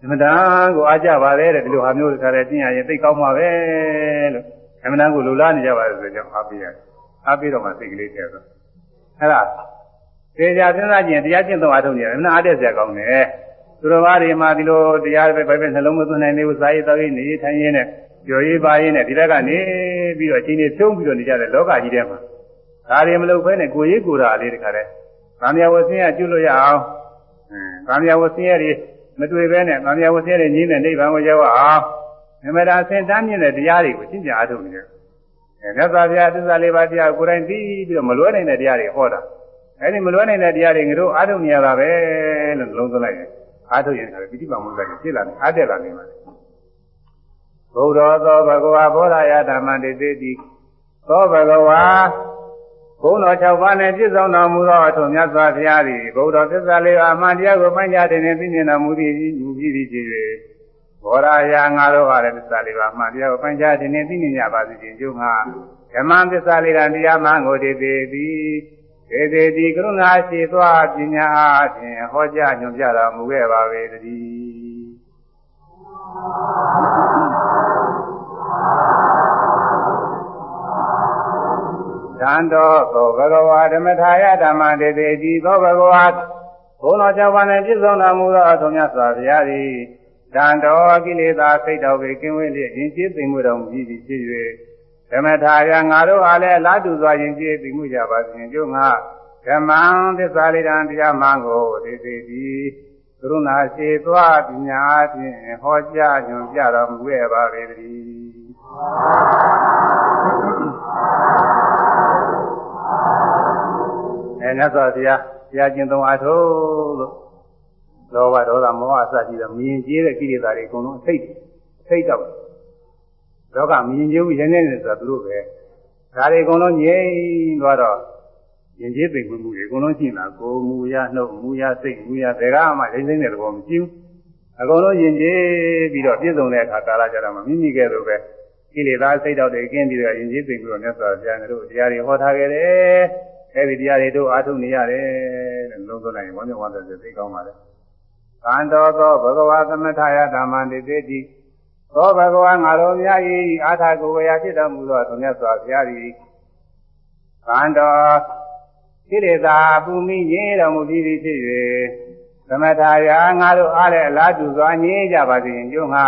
ဓမ္မတာကိုအားကြပါလေတဲ့ဒီလိုဟာမျိုးတခါတည်းသိရရင်သိကောင်းမှာပဲလို့ဓမ္မတာကိုလိုလားနေကြပါလို့ဆိုကြောင့်အားပေးရတယ်အားပေးတော့မှစိတ်ကလေးထည့်တော့အဲ့ဒါ သေချာစဉ်းစားကြည့်ရင်တရားကျင့်သုံးအားထုတ်နေတယ်အမှန်အားတဲ့ဆရာကောင်းတယ်သူတော်ဘာတွေမှာဒီလိုတရားပဲပဲနှလုံးမသွင်းနိုင်သေးဘူးစာရေးတော်ရေးနေထိုင်ရင်းနဲ့ကြော်ရေးပါရင်းနဲ့ဒီဘက်ကနေပြီးတော့အချိန်ကြီးဖြုံးပြီးတော့နေကြတဲ့လောကကြီးထဲမှာဒါတွေမလုပ်ဘဲနဲ့ကိုရေးကိုတာလေးတခါတည်းဗာမယဝဆင်းရကျွလို့ရအောင်ဗာမယဝဆင်းရတွေမတွေ့ဘဲနဲ့ဗာမယဝဆင်းရတွေညီးတဲ့နိဗ္ဗာန်ကိုရောက်အောင်မြမတာဆင်တန်းမြင့်တဲ့တရားတွေကိုရှင်းပြအားထုတ်နေတယ်အဲမြတ်စွာဘုရားသစ္စာလေးပါးတရားကိုယ်တိုင်သိပြီးတော့မလွဲနိုင်တဲ့တရားတွေဟောတာ အဲဒီမလွဲနိုင်တဲ့တရားတွေငါတို့အားထုတ်နေရတာပဲလို့လုံးသွင်းလိုက်တယ်အားထုတ်ရင်လည်းပိဋိပါမုဒ္ဒရာဖြစ်လာတယ်အားတက်လာနေပါလေဘုရားသောဘဂဝါဘောဓယဓမ္မတေတိတိသောဘဂဝါဘုံတော်၆ပါးနဲ့ပြည့်စုံတော်မူသောအထုံမြတ်စွာဘုရားသည်ဘုရားသစ္စာလေးပါးအမှန်တရားကိုပိုင်းခြားတင်နေသိမြင်တော်မူသည်ယူပြီးသည်ဖြစ်၍ဘောရာယငါတို့ဟာလည်းသစ္စာလေးပါးအမှန်တရားကိုပိုင်းခြားတင်နေသိမြင်ကြပါစေခြင်းကျုံငါဓမ္မသစ္စာလေးပါးတရားမှန်ကိုတည်တည်သည်ေ တေတိကရုဏာရှိသွားပညာအားဖြင့်ဟောကြားညွှန်ပြတော်မူခဲ့ပါပေတည်းသံတော်သောဘဂဝါဓမ္မထာယဓမ္မတေတေတိသောဘဂဝါဘုံတော်ကြောင့်ပါနဲ့ပြည့်စုံတော်မူသောအထုံးမြတ်စွာဘုရားသည်တန်တော်ကိလေသာစိတ်တော်ကိုကင်းဝေးလျက်ယဉ်ကျေးသိမ်မွေတော်မူပြီးဖြစ်၍ ဓမ္မထာယငါတို့အားလည်းလာတူစွာယဉ်ကျေးသိမ်မွေကြပါစေကျိုးငါဓမ္မံသစ္စာလေးတံတရားမှန်ကိုသိသိသည်ကရုဏာရှိသွားပညာဖြင့်ဟောကြားညွှန်ပြတော်မူခဲ့ပါပေတည်းအဲမြတ်စွာဘုရားတရားကျင့်သုံးအားထုတ်လို့လောဘဒေါသမောဟအစရှိတဲ့မြင်ကျေးတဲ့ကိလေသာတွေအကုန်လုံးအထိတ်အထိတ်တော့ လောကမြင်ကျေးမှုရင်းနေတယ်ဆိုတာသူတို့ပဲဒါတွေအကုန်လုံးငြိမ့်သွားတော့ရင်ကျေးသိမ်မှုတွေအကုန်လုံးရှိလာကိုယ်မူရနှုတ်မူရစိတ်မူရဘယ်ကမှရင်းစိမ့်တဲ့သဘောမရှိဘူးအကုန်လုံးရင်ကျေးပြီးတော့ပြည့်စုံတဲ့အခါကာလကြတော့မှမိမိကဲလိုပဲကိလေသာစိတ်တော့တွေကင်းပြီးတော့ရင်ကျေးသိမ်ပြီးတော့မြတ်စွာဘုရားတို့တရားတွေဟောထားခဲ့တယ်အဲဒီတရားတွေတို့အားထုတ်နေရတယ်တဲ့လုံးသွင်းလိုက်ရင်ဝမ်းမြောက်ဝမ်းသာစိတ်သိကောင်းပါလေကံတော်သောဘဂဝါသမထယဓမ္မတိတိတိ သောဘဂဝါငါတော်များ၏အာထာကိုဝေယဖြစ်တော်မူသောသူမြတ်စွာဘုရားသည်ကံတော်ကိလေသာပူမိငြိတော်မူပြီးပြီဖြစ်၍သမထာယာငါတို့အားလည်းအလားတူစွာငြိကြပါစေကျုံငါ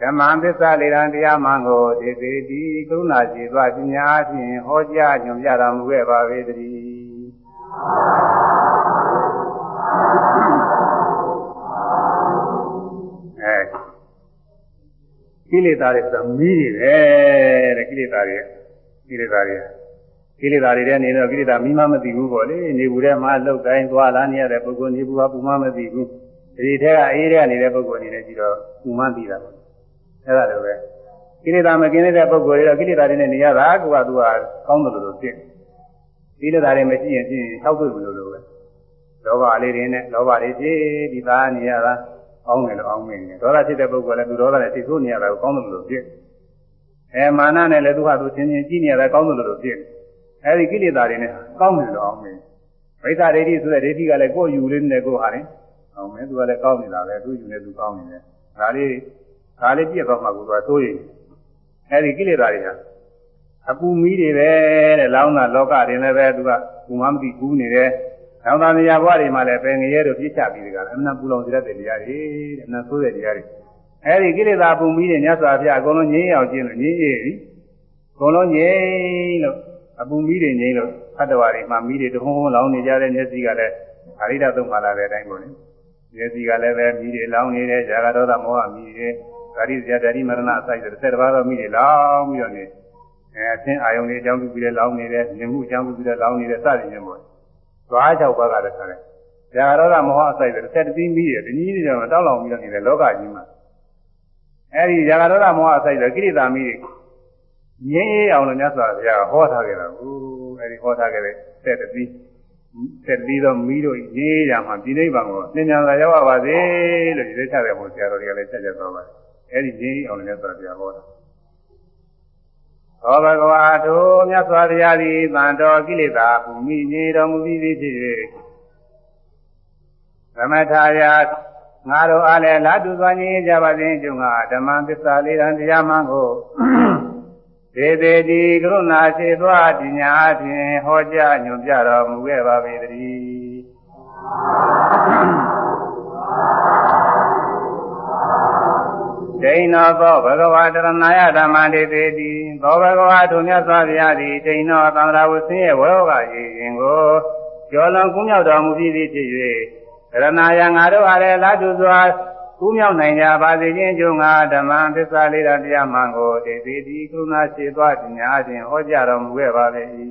ဓမ္မသစ္စာလေးရန်တရားမှန်ကိုဒေသေတိကရုဏာရှိသွားပညာဖြင့်ဟောကြားညွှန်ပြတော်မူခဲ့ပါပေတည်း ကိလေသာတွေသမီးတွေပဲတဲ့ကိလေသာတွေကိလေသာတွေကိလေသာတွေတဲ့နေတော့ကိလေသာမိမမသိဘူးပေါ့လေနေဘူးထဲမှာလောက်တိုင်းသွားလာနေရတဲ့ပုဂ္ဂိုလ်နေဘူးကပူမမသိဘူးဒီထဲကအေးတဲ့နေတဲ့ပုဂ္ဂိုလ်အနေနဲ့ကြည့်တော့ပူမသိတာပေါ့အဲ့ဒါလိုပဲကိလေသာမกินတဲ့ပုဂ္ဂိုလ်တွေတော့ကိလေသာတွေနဲ့နေရတာကကသူကကောင်းတယ်လို့လို့ဖြစ်ကိလေသာတွေမရှိရင်ဖြစ်ရင်ထောက်တွေ့မလို့လို့ပဲလောဘလေးတွေနဲ့လောဘတွေဖြစ်ဒီသားနေရတာ ကောင်းတယ်လို့အောင်းမင်းနေဒေါသဖြစ်တဲ့ပုဂ္ဂိုလ်လည်းသူဒေါသနဲ့သိဆိုးနေရတာကိုကောင်းတယ်လို့ဖြစ်အဲမာနနဲ့လည်းသူကသူသင်ချင်းကြည့်နေရတာကောင်းတယ်လို့ဖြစ်အဲဒီကိလေသာတွေနဲ့ကောင်းတယ်လို့အောင်မင်းမိစ္ဆာဒိဋ္ဌိဆိုတဲ့ဒိဋ္ဌိကလည်းကိုယ်ယူလေးနဲ့ကိုယ်ဟာတယ်အောင်မင်းသူကလည်းကောင်းနေတာပဲသူယူနေသူကောင်းနေတယ်ဒါလေးဒါလေးပြည့်သွားမှကိုယ်ကသိုးရင်အဲဒီကိလေသာတွေဟာအပူမီးတွေပဲတဲ့လောင်းတာလောကတွေလည်းပဲသူကကူမမသိကူးနေတယ် နောင်တနေရာဘဝတွေမှာလည်းပဲငရဲတို့ပြစ်ချပြီးကြတယ်အမှန်ပူလောင်စေတဲ့တရားတွေတဲ့အမှန်ဆိုးတဲ့တရားတွေအဲဒီကိလေသာပူမီးတွေမြတ်စွာဘုရားအကုန်လုံးငြိမ်းအောင်ကျင့်လို့ငြိမ်းရည်ပြီအကုန်လုံးငြိမ်းလို့အပူမီးတွေငြိမ်းလို့ဖတ်တော်ရီမှာမီးတွေတဟုံးဟုံးလောင်နေကြတဲ့မျက်စိကလည်းအာရိဒသုံးပါလာတဲ့အတိုင်းပေါ့လေမျက်စိကလည်းပဲမီးတွေလောင်နေတယ်ဇာကဒေါသမောဟမီးတွေကာရိဇာတတိမရဏအစိုက်တဲ့ဆက်တစ်ပါးသောမီးတွေလောင်ပြီးတော့နေအဲအသင်းအာယုန်တွေအကြောင်းပြုပြီးလည်းလောင်နေတယ်မြင်မှုအကြောင်းပြုပြီးလည်းလောင်နေတယ်စသည်ဖြင့်ပေါ့ သွား၆ပါးကလည်းခါတယ်ဇာကဒေါသမောဟအစိုက်တဲ့ဆက်တစ်ပြီးမီးတွေတနည်းနည်းတော့တောက်လောင်ပြီးတော့နေတယ်လောကကြီးမှာအဲဒီဇာကဒေါသမောဟဆိုင်တဲ့ကိရိတာမိငြင်းအေးအောင်လို့မြတ်စွာဘုရားဟောထားခဲ့တာကိုအဲဒီဟောထားခဲ့တဲ့တဲ့တတိတဲ့တတိတော့မိတို့ငြင်းအေးကြမှာဒီနိဗ္ဗာန်ကိုသင်္ညာသာရောက်ပါစေလို့ဒီလိုချတဲ့ဘုရားတော်တွေကလည်းဆက်ချက်သွားပါတယ်အဲဒီငြင်းအေးအောင်လို့မြတ်စွာဘုရားဟောတာ ဟောဘဂဝါတို့မြတ်စွာဘုရားသည်တန်တော်ကိလေသာဟူမိငြိတော်မူပြီးဖြစ်၍သမထာယငါတို့အားလည်းလာတူစွာညီကြပါစေကျုံကဓမ္မသစ္စာလေးတန်တရားမှန်ကိုဒေသေတိကရုဏာရှိသွားပညာဖြင့်ဟောကြားညွှန်ပြတော်မူခဲ့ပါပေတည်း ဒိဏောသောဘဂဝါတရဏယဓမ္မဒေသေတိသောဘဂဝါထုမြတ်စွာဘုရားသည်ဒိဏောသံဃာဝဆင်းရဲ့ဝေဟောကရည်ရင်ကိုကျော်လွန်ကူးမြောက်တော်မူပြီးဖြစ်၍ရဏာယငါတို့အားလည်းလာတူစွာကူးမြောက်နိုင်ကြပါစေခြင်းကြောင့်ငါဓမ္မသစ္စာလေးတရားမှန်ကိုတေသေးဒီကရုဏာရှိသွားပညာဖြင့်ဟောကြားတော်မူခဲ့ပါလေ၏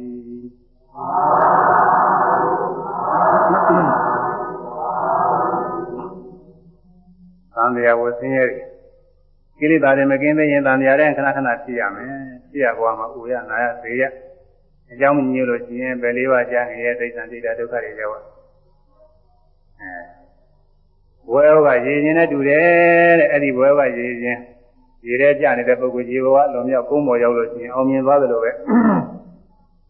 သံဃာဝဆင်းရဲ ကိလေသာတွေမကင်းသေးရင်သံဃာတဲ့ခဏခဏဖြစ်ရမယ်ဖြစ်ရဘဝမှာဥရနာရသေရအကြောင်းမညို့လို့ရှိရင်ဘယ်လေးပါးကြာငရဲဒိဋ္ဌံဒိဋ္ဌဒုက္ခတွေရောက်ဝဲဩကရေခြင်းနဲ့တူတယ်တဲ့အဲ့ဒီဝဲဩကရေခြင်းရေထဲကြနေတဲ့ပုဂ္ဂိုလ်ရေဘဝလွန်မြောက်ကုန်းပေါ်ရောက်လို့ရှိရင်အောင်မြင်သွားသလိုပဲ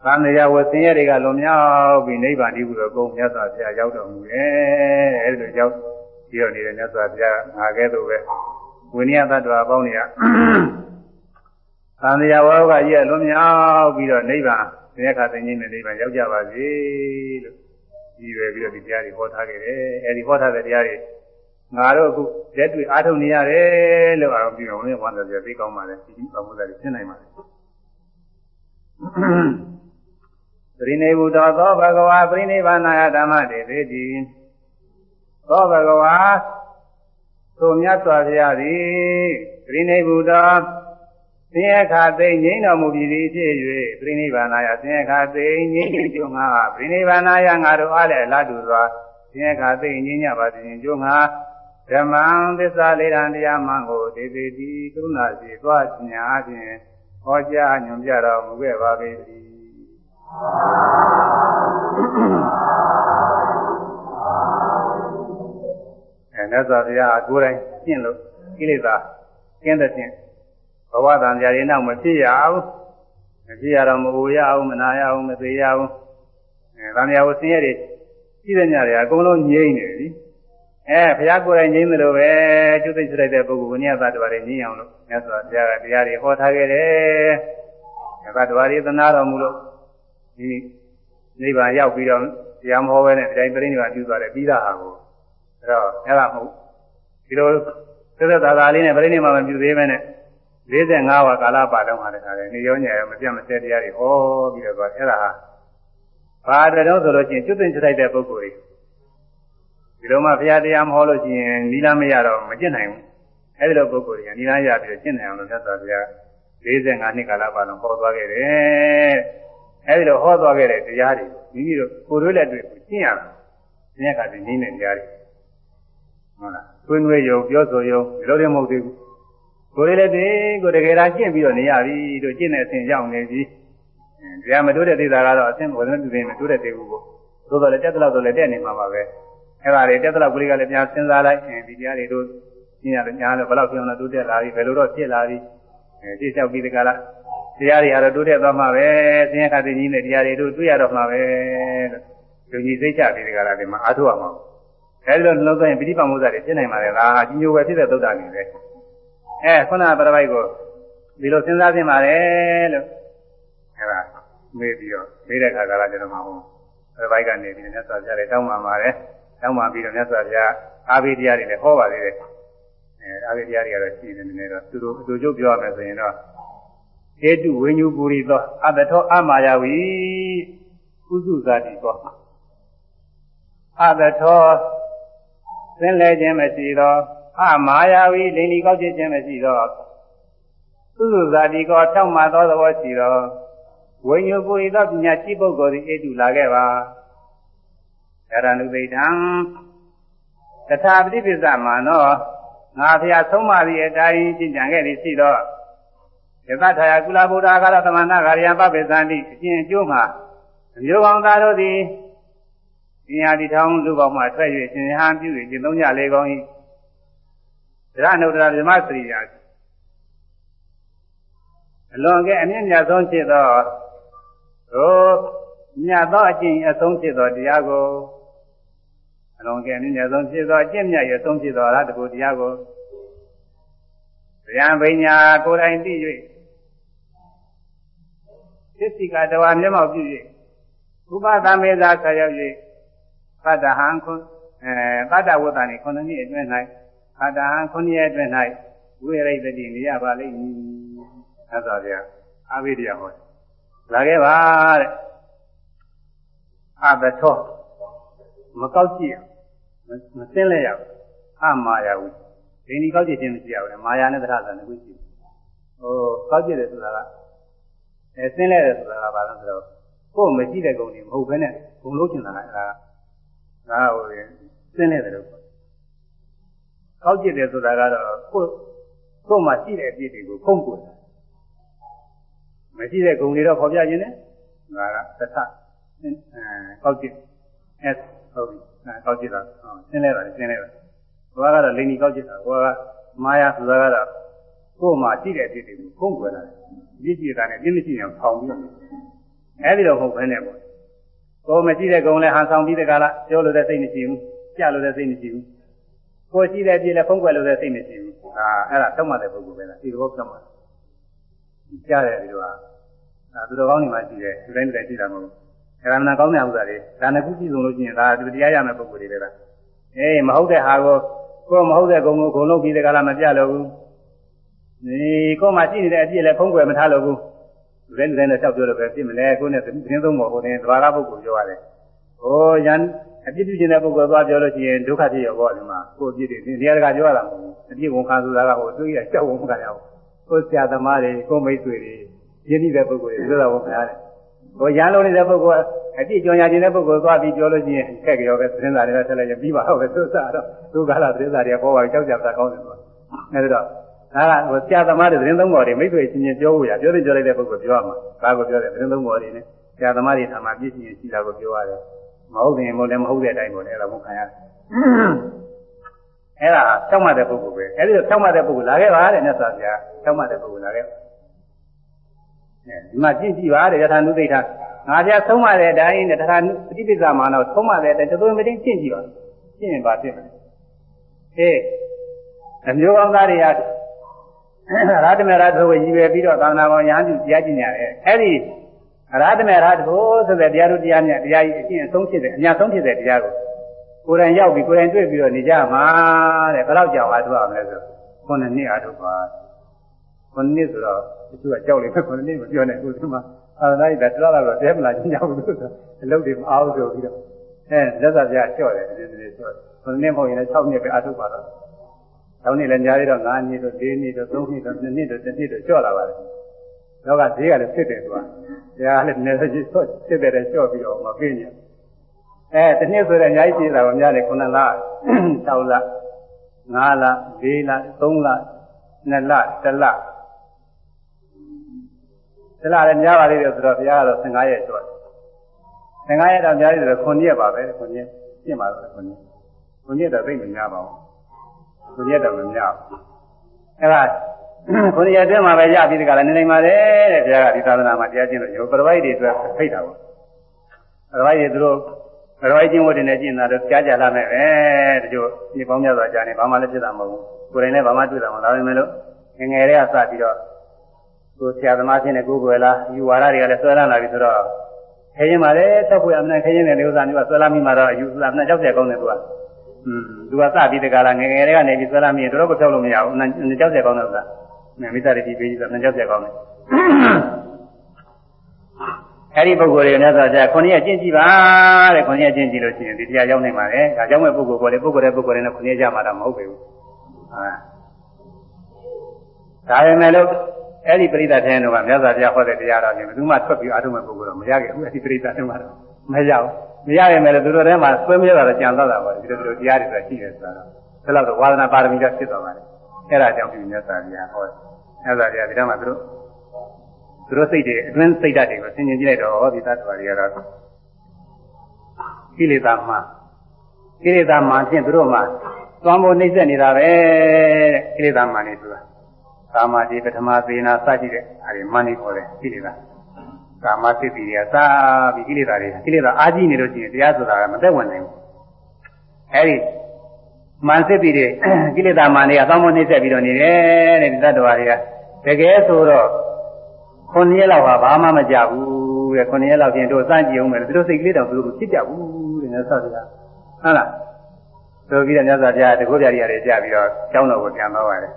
သံဃာဝဆင်းရဲတွေကလွန်မြောက်ပြီးနိဗ္ဗာန်ဒီကုသိုလ်ကုန်းမြတ်စွာဘုရားရောက်တော်မူတယ်အဲ့ဒီလိုရောက်ပြီးတော့နေတဲ့မြတ်စွာဘုရားငါကဲ့သို့ပဲ ဝိနည်းသတ္တဝါပေါင်းတွေကသံဃာဝဲဩကကြီးကလွန်မြောက်ပြီးတော့နိဗ္ဗာန်သင်္ခါသိဉ္ဇင်းနဲ့နိဗ္ဗာန်ရောက်ကြပါစေလို့ကြည်ရွယ်ပြီးတော့ဒီတရားတွေဟောထားခဲ့တယ်အဲဒီဟောထားတဲ့တရားတွေငါတို့အခုလက်တွေ့အားထုတ်နေရတယ်လို့အောင်ပြီးတော့ဘုရားဝန္တာပြသိကောင်းပါလေဒီဒီပါမှုသားတွေရှင်းနိုင်ပါလေသရိနေဘုဒ္ဓသောဘဂဝါပရိနိဗ္ဗာနာယဓမ္မတေသေတိသောဘဂဝါ သို့မြတ်စွာဘုရားသည်ပရိနိဗ္ဗုဒ္ဓသင်္ခါသိငြိမ်းတော်မူပြီဖြစ်၍ပရိနိဗ္ဗာနာယသင်္ခါသိငြိမ်းကျုံငါပရိနိဗ္ဗာနာယငါတို့အားလည်းအလားတူစွာသင်္ခါသိငြိမ်းကြပါစေကျုံငါဓမ္မံသစ္စာလေးရန်တရားမှန်ကိုဒေသေတိကရုဏာရှိသွားခြင်းအပြင်ဟောကြားညွှန်ပြတော်မူခဲ့ပါပေ၏ အဲမြတ်စွာဘုရားကိုယ်တိုင်ကျင့်လို့ကိလေသာကျင့်တဲ့ချင်းဘဝတန်ကြာရင်တော့မဖြစ်ရဘူးမဖြစ်ရတော့မဟူရအောင်မနာရအောင်မသေးရအောင်အဲတန်ကြာကိုဆင်းရဲတွေရှိတဲ့ညတွေအကုန်လုံးငြိမ့်နေပြီအဲဘုရားကိုယ်တိုင်ငြိမ်းသလိုပဲကျွတ်သိချလိုက်တဲ့ပုဂ္ဂိုလ်ဝိနည်းသတ္တဝါတွေငြိမ်းအောင်လို့မြတ်စွာဘုရားကတရားတွေဟောထားခဲ့တယ်။သတ္တဝါတွေသနာတော်မူလို့ဒီနိဗ္ဗာန်ရောက်ပြီးတော့တရားမဟောဘဲနဲ့ဒီတိုင်းပြိဋိဘံပြုသွားတယ်ပြီးတာဟာကို အဲတော့အဲ့ဒါမဟုတ်ဒီလိုသက်သက်သာသာလေးနဲ့ပြိဋိဘံမပြုသေးမဲနဲ့45ဝါကာလပါတော့ဟာလည်းခါတယ်နေရောညရောမပြတ်မစဲတရားတွေဟောပြီးတော့အဲ့ဒါဟာဘာတဲ့တော့ဆိုလို့ချင်းကျွတ်သိချလိုက်တဲ့ပုဂ္ဂိုလ်တွေဒီလိုမှဘုရားတရားမဟောလို့ရှိရင်နိလမရတော့မကျင့်နိုင်ဘူးအဲဒီလိုပုဂ္ဂိုလ်တွေကနိလရပြီးတော့ကျင့်နိုင်အောင်လို့မြတ်စွာဘုရား45နှစ်ကာလပတ်လုံးဟောသွားခဲ့တယ်အဲဒီလိုဟောသွားခဲ့တဲ့တရားတွေမိမိတို့ကိုယ်တို့လက်တွေ့ကိုကျင့်ရတာဒီနေ့ကတည်းကနည်းနဲ့တရားတွေ ဟုတ်လားဆွေးနွေးရုံပြောဆိုရုံဒီလိုတည်းမဟုတ်သေးဘူးကိုယ်လေးလည်းဒီကိုတကယ်တော့ကျင့်ပြီးတော့နေရပြီတို့ကျင့်တဲ့အဆင့်ရောက်နေပြီတရားမတိုးတဲ့ဒေသကတော့အဆင့်ဘယ်လိုတူနေမတိုးတဲ့သေးဘူးကိုသို့တော်လည်းတက်တော့တော့လည်းတက်နေမှာပါပဲအဲ့ဒါတွေတက်တော့ကလေးကလည်းပြန်စဉ်းစားလိုက်ဒီတရားတွေတို့ရှင်းရတယ်ညာလို့ဘယ်လောက်ပြောင်းလဲတိုးတက်လာပြီဘယ်လိုတော့ဖြစ်လာပြီအဲဒီလျှောက်ပြီးတကလားတရားတွေကတော့တိုးတက်သွားမှာပဲဆင်းရဲခါသိကြီးနဲ့တရားတွေတို့တွေ့ရတော့မှာပဲလို့လူကြီးသိချပြီးတကလားဒီမှာအားထုတ်ရမှာ အဲဒီလိုနှလုံးသွင်းပိဋိပမုဇ္ဇတွေဖြစ်နိုင်ပါလေလားကြီးညိုပဲဖြစ်တဲ့သုဒ္ဓနေပဲအဲခုနပရပိုက်ကိုဒီလိုစဉ်းစားသင့်ပါတယ်လို့အဲဒါမေးပြီးတော့မေးတဲ့ခါကလာကျွန်တော်မှဟောပရပိုက်ကနေပြီးမြတ်စွာဘုရားလည်းတောင်းပန်ပါတယ်တောင်းပန်ပြီးတော့မြတ်စွာဘုရားအာဘိတရားတွေလည်းဟောပါသေးတယ်အဲအာဘိတရားတွေကတော့ရှိနေနေတော့သူတို့အတူချုပ်ပြောရမယ်ဆိုရင်တော့ဟေတုဝိညုပူရိသောအတထောအမာယဝီကုစုဇာတိသောအတထော သင်လဲခြင်းမရှိသောအမာယဝီလိန်ဒီကောက်ခြင်းမရှိသောကုစုဇာတိကောဖြောက်မှသောသဘောရှိသောဝိညုပူရိသောပညာရှိပုဂ္ဂိုလ်သည်ဟေတုလာခဲ့ပါရဏုသိတံတထာပတိပစ္စမာနောငါဖျားဆုံးမသည့်အတိုင်းရှင်းကြံခဲ့သည်ရှိတော့ယသထာယကုလဗုဒ္ဓအာဂရသမဏဂရိယပပိသန္တိအရှင်အကျိုးမှာအမျိုးကောင်းသားတို့သည် ဉာဏ်ဒီထောင်လူပေါင်းမှထွက်၍ရှင်ဟန်ပြု၍ကျင့်သုံးကြလေကောင်း၏ဒရနုဒရဓမ္မစရိယာအလွန်ကဲအမြင့်မြတ်ဆုံးဖြစ်သောသောမြတ်သောအကျင့်အဆုံးဖြစ်သောတရားကိုအလွန်ကဲအမြင့်မြတ်ဆုံးဖြစ်သောအကျင့်မြတ်ရဲ့အဆုံးဖြစ်သောအရဟတကိုတရားကိုဗျာပညာကိုယ်တိုင်သိ၍သစ္စိကတဝါမျက်မှောက်ပြု၍ဥပသမေသာဆက်ရောက်၍ သတ္တဟံခုအဲသတ္တဝတ္တနေခုနှစ်နှစ်အတွင်း၌သတ္တဟံခုနှစ်ရက်အတွင်း၌ဝိရိတတိနေရပါလိမ့်မည်။သက်သာဗျာအာဝိဒယဟောလာခဲ့ပါတဲ့အဘထောမကောက်ကြည့်မစင်းလဲရဘူးအမာယာဝိဒိနီကောက်ကြည့်ခြင်းမရှိရဘူးလေမာယာနဲ့သရဇာနဲ့ကိုရှိဟိုကောက်ကြည့်တယ်ဆိုတာကအဲစင်းလဲတယ်ဆိုတာကဘာလဲဆိုတော့ကိုယ်မရှိတဲ့ဂုဏ်တွေမဟုတ်ဘဲနဲ့ဂုဏ်လုံးချင်တာကအဲဒါ ငါဟိုစင်းလဲတယ်လို့ကောက်ကြည့်တယ်ဆိုတာကတော့ကိုယ်ကိုယ်မှာရှိတဲ့အပြည့်တွေကိုဖုံးကွယ်တာမရှိတဲ့ဂုဏ်တွေတော့ခေါ်ပြခြင်းနဲ့ငါကသထအဲကောက်ကြည့် S ဟုတ်ပြီအဲကောက်ကြည့်တာရှင်းလဲပါရှင်းလဲပါဘုရားကတော့လိန်ကြီးကောက်ကြည့်တာဘုရားကမာယာဆိုတာကတော့ကိုယ်မှာရှိတဲ့အဖြစ်တွေကိုဖုံးကွယ်လာတယ်မြစ်ကြည့်တာနဲ့ပြင်းမရှိအောင်ထောင်ပြီးအဲဒီတော့ဟုတ်ပဲနဲ့ပေါ့ ကိုယ်မရှိတဲ့ဂုံလဲဟန်ဆောင်ပြီးတကလားပြောလို့တဲ့စိတ်မရှိဘူးကြလို့တဲ့စိတ်မရှိဘူးကိုယ်ရှိတဲ့ပြည့်လဲဖုံးကွယ်လို့တဲ့စိတ်မရှိဘူးအာအဲ့ဒါတောက်မှတဲ့ပုဂ္ဂိုလ်ပဲလားဒီဘောတောက်မှကြားတယ်ဒီလိုဟာအဲသူတော်ကောင်းနေမှရှိတယ်ဒီတိုင်းဒီတိုင်းရှိတာမဟုတ်ဘူးအဲဒါမှကောင်းတဲ့ဥစ္စာတွေဒါနှစ်ခုပြည့်စုံလို့ရှိရင်ဒါတရားရမယ့်ပုဂ္ဂိုလ်တွေပဲလားအေးမဟုတ်တဲ့ဟာကိုကိုယ်မဟုတ်တဲ့ဂုံကိုဂုံလုံးပြီးတကလားမပြလို့ဘူးဒီကိုယ်မှရှိနေတဲ့အပြည့်လဲဖုံးကွယ်မထားလို့ဘူး လူတိုင်းလူတိုင်းနဲ့လျှောက်ပြောလို့ပဲဖြစ်မလဲကိုယ်နဲ့သတင်းသုံးပေါ်ဟိုတင်သဘာဝပုဂ္ဂိုလ်ပြောရတယ်ဟိုရန်အပြစ်ပြုခြင်းတဲ့ပုဂ္ဂိုလ်သွားပြောလို့ရှိရင်ဒုက္ခဖြစ်ရောပေါ့ဒီမှာကိုယ်အပြစ်တွေဒီတရားတကာပြောရတာမဟုတ်ဘူးအပြစ်ဝန်ခံဆိုတာကဟိုအတွေ့ရကြောက်ဝန်ခံရအောင်ကိုယ်ဆရာသမားတွေကိုယ်မိတ်ဆွေတွေရင်းနှီးတဲ့ပုဂ္ဂိုလ်တွေပြောတာဝန်ခံရတယ်ဟိုရန်လုံးနေတဲ့ပုဂ္ဂိုလ်အပြစ်ကြောင်ရခြင်းတဲ့ပုဂ္ဂိုလ်သွားပြီးပြောလို့ရှိရင်ခက်ကြောပဲသတင်းစာတွေကဆက်လိုက်ရင်ပြီးပါတော့ပဲသုစားတော့ဒုက္ခလာသတင်းစာတွေကပေါ်ပါကြောက်ကြတာကောင်းတယ်ဆိုအဲဒီတော့ ဒါကဟိုဆရာသမားတွေသတင်းသုံးပေါ်တွေမိတ်ဆွေချင်းချင်းပြောဖို့ရပြောတဲ့ပြောလိုက်တဲ့ပုဂ္ဂိုလ်ပြောရမှာဒါကိုပြောတယ်သတင်းသုံးပေါ်တွေနဲ့ဆရာသမားတွေထာမှာပြည့်စုံရှိတာကိုပြောရတယ်မဟုတ်ရင်မို့လည်းမဟုတ်တဲ့အတိုင်းပေါ့လေအဲ့ဒါဝန်ခံရတယ်အဲ့ဒါဖြောက်မှတ်တဲ့ပုဂ္ဂိုလ်ပဲအဲ့ဒီတော့ဖြောက်မှတ်တဲ့ပုဂ္ဂိုလ်လာခဲ့ပါတဲ့မြတ်စွာဘုရားဖြောက်မှတ်တဲ့ပုဂ္ဂိုလ်လာခဲ့အဲဒီမှာကြည့်ကြည့်ပါတဲ့ယထာနုသိတာငါပြဆုံးမတဲ့အတိုင်းနဲ့တခါပฏิပိစ္ဆာမာနောဆုံးမတဲ့အတိုင်းတသွေးမတင်းကြည့်ကြည့်ပါကြည့်ရင်ပါဖြစ်မယ်ဟေးအမျိုးကောင်းသားတွေက ရာထမေရာထဝေကြီးပဲပြီးတော့သာသနာပေါ်ရဟန်းပြုတရားကျင့်ကြတယ်အဲ့ဒီရာထမေရာထဝဆိုတဲ့တရားတို့တရားမြတ်တရားကြီးအကျင့်အဆုံးဖြစ်တဲ့အများဆုံးဖြစ်တဲ့တရားကိုကိုယ်တိုင်ရောက်ပြီးကိုယ်တိုင်တွေ့ပြီးတော့နေကြမှာတဲ့ဘယ်တော့ကြောက်အားထုတ်ရမလဲဆိုခုနှစ်နှစ်အားထုတ်ပါခုနှစ်နှစ်ဆိုတော့တချို့ကကြောက်လိမ့်မယ်ခုနှစ်နှစ်မပြောနဲ့ကိုယ်ကမှအာနာဤ that တော်တော့တဲမလားညောက်လို့ဆိုအလုပ်တွေမအားဘူးဆိုပြီးတော့အဲလက်သာပြလျှော့တယ်ဒီလိုလိုလျှော့ခုနှစ်မဟုတ်ရင်လည်း6နှစ်ပဲအားထုတ်ပါတော့ နောက်နေ့လည်းညားရတော့9နှစ်တော့4နှစ်တော့3နှစ်တော့2နှစ်တော့1နှစ်တော့လျှော့လာပါတယ်တော့ကဈေးကလည်းဖြစ်တယ်သူကတရားလည်းနည်းနည်းကြီးဆော့ဖြစ်တယ်လျှော့ပြီးတော့မပြင်းညအဲတစ်နှစ်ဆိုတော့အများကြီးရှိတာပါများတယ်9လ6လ5လ4လ3လ2လ1လတလားလည်းများပါသေးတယ်ဆိုတော့ဘုရားကတော့15ရက်ကျော်တယ်15ရက်တော့များသေးတယ်9ရက်ပါပဲ9ရက်ပြင့်ပါတော့9ရက်9ရက်တော့သိမများပါဘူး 9ရက်တော့မများဘူးအဲ့ဒါ9ရက်အတွင်းမှာပဲရပြီးတကလည်းနေနေပါတယ်တဲ့ဘုရားကဒီသာသနာမှာတရားကျင့်လို့ရောပရပိုက်တွေအတွက်ဖိတ်တာပေါ့ပရပိုက်တွေသူတို့ပရပိုက်ကျင့်ဝတ်တွေနဲ့ကျင့်တာတော့ကြားကြလာမယ်ပဲတချို့ဒီပေါင်းများစွာကြာနေဘာမှလည်းဖြစ်တာမဟုတ်ဘူးကိုယ်တိုင်လည်းဘာမှတွေ့တာမဟုတ်ဒါပေမဲ့လို့ငငယ်လေးကစပြီးတော့ကိုဆရာသမားချင်းနဲ့ကိုယ်ွယ်လားယူဝါဒတွေကလည်းဆွဲလန်းလာပြီဆိုတော့ခရင်ပါလေတောက်ဖွယ်အမှန်ခရင်တဲ့ဥစ္စာမျိုးကဆွဲလန်းမိမှတော့ယူဆိုတာအမှန်ကြောက်ကြကောင်းတယ်သူကอืม သူကစပြီးတကလားငငယ်လေးကနေပြီးဆွဲလန်းမိရင်တော့ကိုဖြောက်လို့မရဘူးအမှန်ကြောက်ကြကောင်းတယ်ဥစ္စာမိစ္ဆာတိပေးကြည့်ဆိုအမှန်ကြောက်ကြကောင်းတယ်အဲ့ဒီပုဂ္ဂိုလ်တွေနဲ့ဆိုကြခုနှစ်ရက်ကျင့်ကြည့်ပါတဲ့ခုနှစ်ရက်ကျင့်ကြည့်လို့ရှိရင်ဒီတရားရောက်နိုင်ပါလေဒါကြောင့်မဲ့ပုဂ္ဂိုလ်ပေါ်လေပုဂ္ဂိုလ်တဲ့ပုဂ္ဂိုလ်တွေနဲ့ခုနှစ်ရက်ကြမှာတော့မဟုတ်ပေဘူးဟာဒါပေမဲ့လို့အဲ့ဒီပရိသတ်ထဲတော့မြတ်စွာဘုရားဟောတဲ့တရားတော်နဲ့ဘယ်သူမှထွက်ပြီးအားထုတ်မဲ့ပုဂ္ဂိုလ်တော့မရခဲ့ဘူးအဲ့ဒီပရိသတ်ထဲမှာတော့မရဘူး မရရင်လည်းသူတို့ထဲမှာဆွဲမြဲတာတော့ကြံတော့တာပါဒီလိုဒီလိုတရားတွေဆိုရှိတယ်ဆိုတာတော့ဒါလောက်တော့ဝါဒနာပါရမီကဖြစ်သွားပါတယ်အဲ့ဒါကြောင့်ပြုမြတ်စွာဘုရားဟောမြတ်စွာဘုရားဒီတော့မှသူတို့သူတို့စိတ်တွေအတွင်းစိတ်ဓာတ်တွေကိုဆင်ခြင်ကြည့်လိုက်တော့ဒီသတ္တဝါတွေကတော့ကိလေသာမှကိလေသာမှဖြင့်သူတို့မှသွမ်းဖို့နှိမ့်ဆက်နေတာပဲတဲ့ကိလေသာမှနေဆိုတာကာမတိပထမသေနာစရှိတဲ့အဲဒီမှန်နေခေါ်တယ်ကိလေသာ ကာမစိတ်တွေကစာပြီးကိလေသာတွေကိလေသာအာကြီးနေလို့ရှိရင်တရားဆိုတာကမသက်ဝင်နိုင်ဘူးအဲဒီမှန်စစ်ပြီးတဲ့ကိလေသာမှန်တွေကသောင်းမနှိမ့်ဆက်ပြီးတော့နေတယ်တဲ့ဒီသတ္တဝါတွေကတကယ်ဆိုတော့ခုနှစ်ရက်လောက်ဟာဘာမှမကြဘူးတဲ့ခုနှစ်ရက်လောက်ပြင်တို့စမ်းကြည့်အောင်မယ်သူတို့စိတ်ကလေးတောင်သူတို့ဖြစ်ကြဘူးတဲ့မြတ်စွာဘုရားဟုတ်လားဆိုပြီးတော့မြတ်စွာဘုရားတကုတ်ပြရီရတယ်ကြပြီးတော့ကျောင်းတော်ကိုပြန်သွားပါတယ်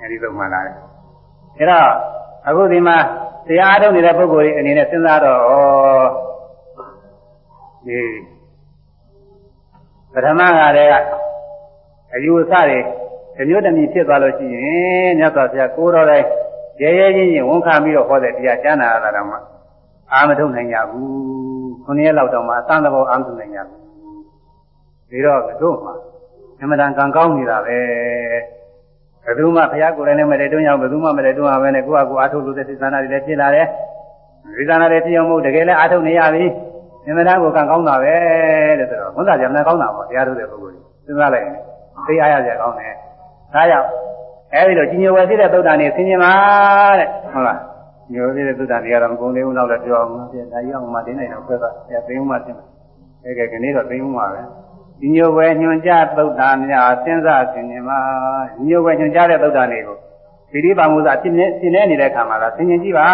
အဲဒီလိုမှလာတယ်အဲတော့ အခုဒီမှာတရားအားထုတ်နေတဲ့ပုဂ္ဂိုလ်တွေအနေနဲ့စဉ်းစားတော့ဒီပထမကတည်းကအယူအဆတွေဒီမျိုးတမီဖြစ်သွားလို့ရှိရင်မြတ်စွာဘုရားကိုတော်တိုင်းရဲရဲချင်းချင်းဝန်ခံပြီးတော့ဟောတဲ့တရားကျမ်းနာရတာတော့မှအာမထုတ်နိုင်ကြဘူးခုနှစ်ရက်လောက်တော့မှအသံသဘောအာမထုတ်နိုင်ကြဘူးဒီတော့တို့မှအမှန်တန်ကံကောင်းနေတာပဲ ဘယ်သူမှဘုရားကိုယ်တိုင်လည်းမတည်တွန်းရောက်ဘယ်သူမှမတည်တွန်းအောင်ပဲနဲ့ကိုယ့်အကူအာထုတ်လို့တဲ့စိတ်ဆန္ဒတွေလည်းဖြစ်လာတယ်ဒီသနာတွေဖြစ်အောင်မို့တကယ်လည်းအာထုတ်နေရပြီအမှန်တန်ကိုကံကောင်းတာပဲတဲ့ဆိုတော့ဘုရားကြမ်းလည်းကောင်းတာပေါ့တရားထုတ်တဲ့ပုဂ္ဂိုလ်ကြီးစဉ်းစားလိုက်ရင်သိအားရကြကောင်းတယ်ဒါကြောင့်အဲဒီတော့ကြီးညိုဝယ်သိတဲ့သုဒ္ဓနေဆင်ញင်ပါတဲ့ဟုတ်လားညိုသိတဲ့သုဒ္ဓနေကတော့မကုန်သေးဘူးတော့လည်းပြောအောင်ပါပြန်ဒါကြီးအောင်မှတင်းနေတော့ဆွဲသွားဆရာသိဦးမှတင်တယ်အဲကဲခဏတော့သိဦးမှပဲ ဒီမျိုးပဲညွန်ကြသုတ်တာများစဉ်းစားဆင်ခြင်ပါဒီမျိုးပဲညွန်ကြတဲ့သုတ်တာတွေကိုပိဋိပါမုဇ္ဇဖြစ်နေဖြစ်နေနေတဲ့အခါမှာလားဆင်ခြင်ကြည့်ပါ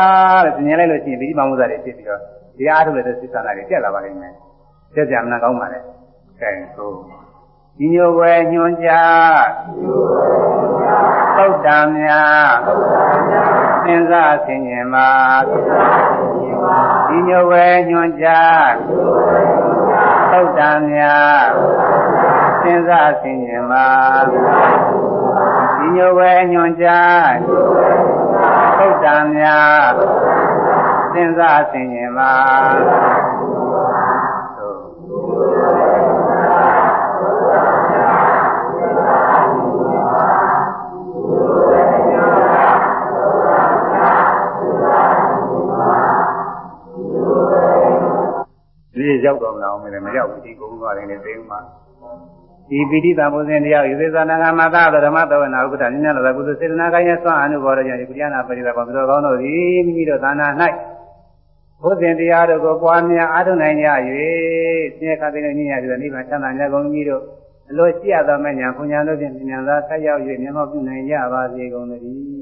တဲ့ဆင်ခြင်လိုက်လို့ရှိရင်ပိဋိပါမုဇ္ဇတွေဖြစ်ပြီးတော့ဒီအားထုတ်တဲ့စိတ်ဆန္ဒတွေတက်လာပါလိမ့်မယ်တက်ကြမနာကောင်းပါနဲ့ကဲဟုတ် ဒီညိုွယ်ညွန်ကြသုတ်တံများသင်္ဇဆင်ញင်ပါဒီညိုွယ်ညွန်ကြသုတ်တံများသင်္ဇဆင်ញင်ပါဒီညိုွယ်ညွန်ကြသုတ်တံများသင်္ဇဆင်ញင်ပါ ဒီရောက်တော့မလားမင်းလည်းမရောက်ဘူးဒီကုန်းသွားတယ်လေသိဦးမှာဒီပိဋိသဘုဇင်တရားယူသေသနာဂမသာဓမ္မသဝနာဥပဒနိနလကုသစေတနာကိုင်းရဲ့သွမ်းအနုဘောရကြောင့်ဒီကုဏနာပရိသဘောသူတော်ကောင်းတို့သည်မိမိတို့သာနာ၌ဘုဇင်တရားတို့ကိုပွားများအားထုတ်နိုင်ကြ၍ဆင်းရဲခါသိတဲ့ညဉ့်ရပြီးနိဗ္ဗာန်ချမ်းသာမြတ်ကုန်ကြီးတို့အလိုရှိရသောမညာဘုညာတို့ဖြင့်ဉာဏ်သာဆက်ရောက်၍မျက်မှောက်ပြုနိုင်ကြပါစေကုန်သတည်း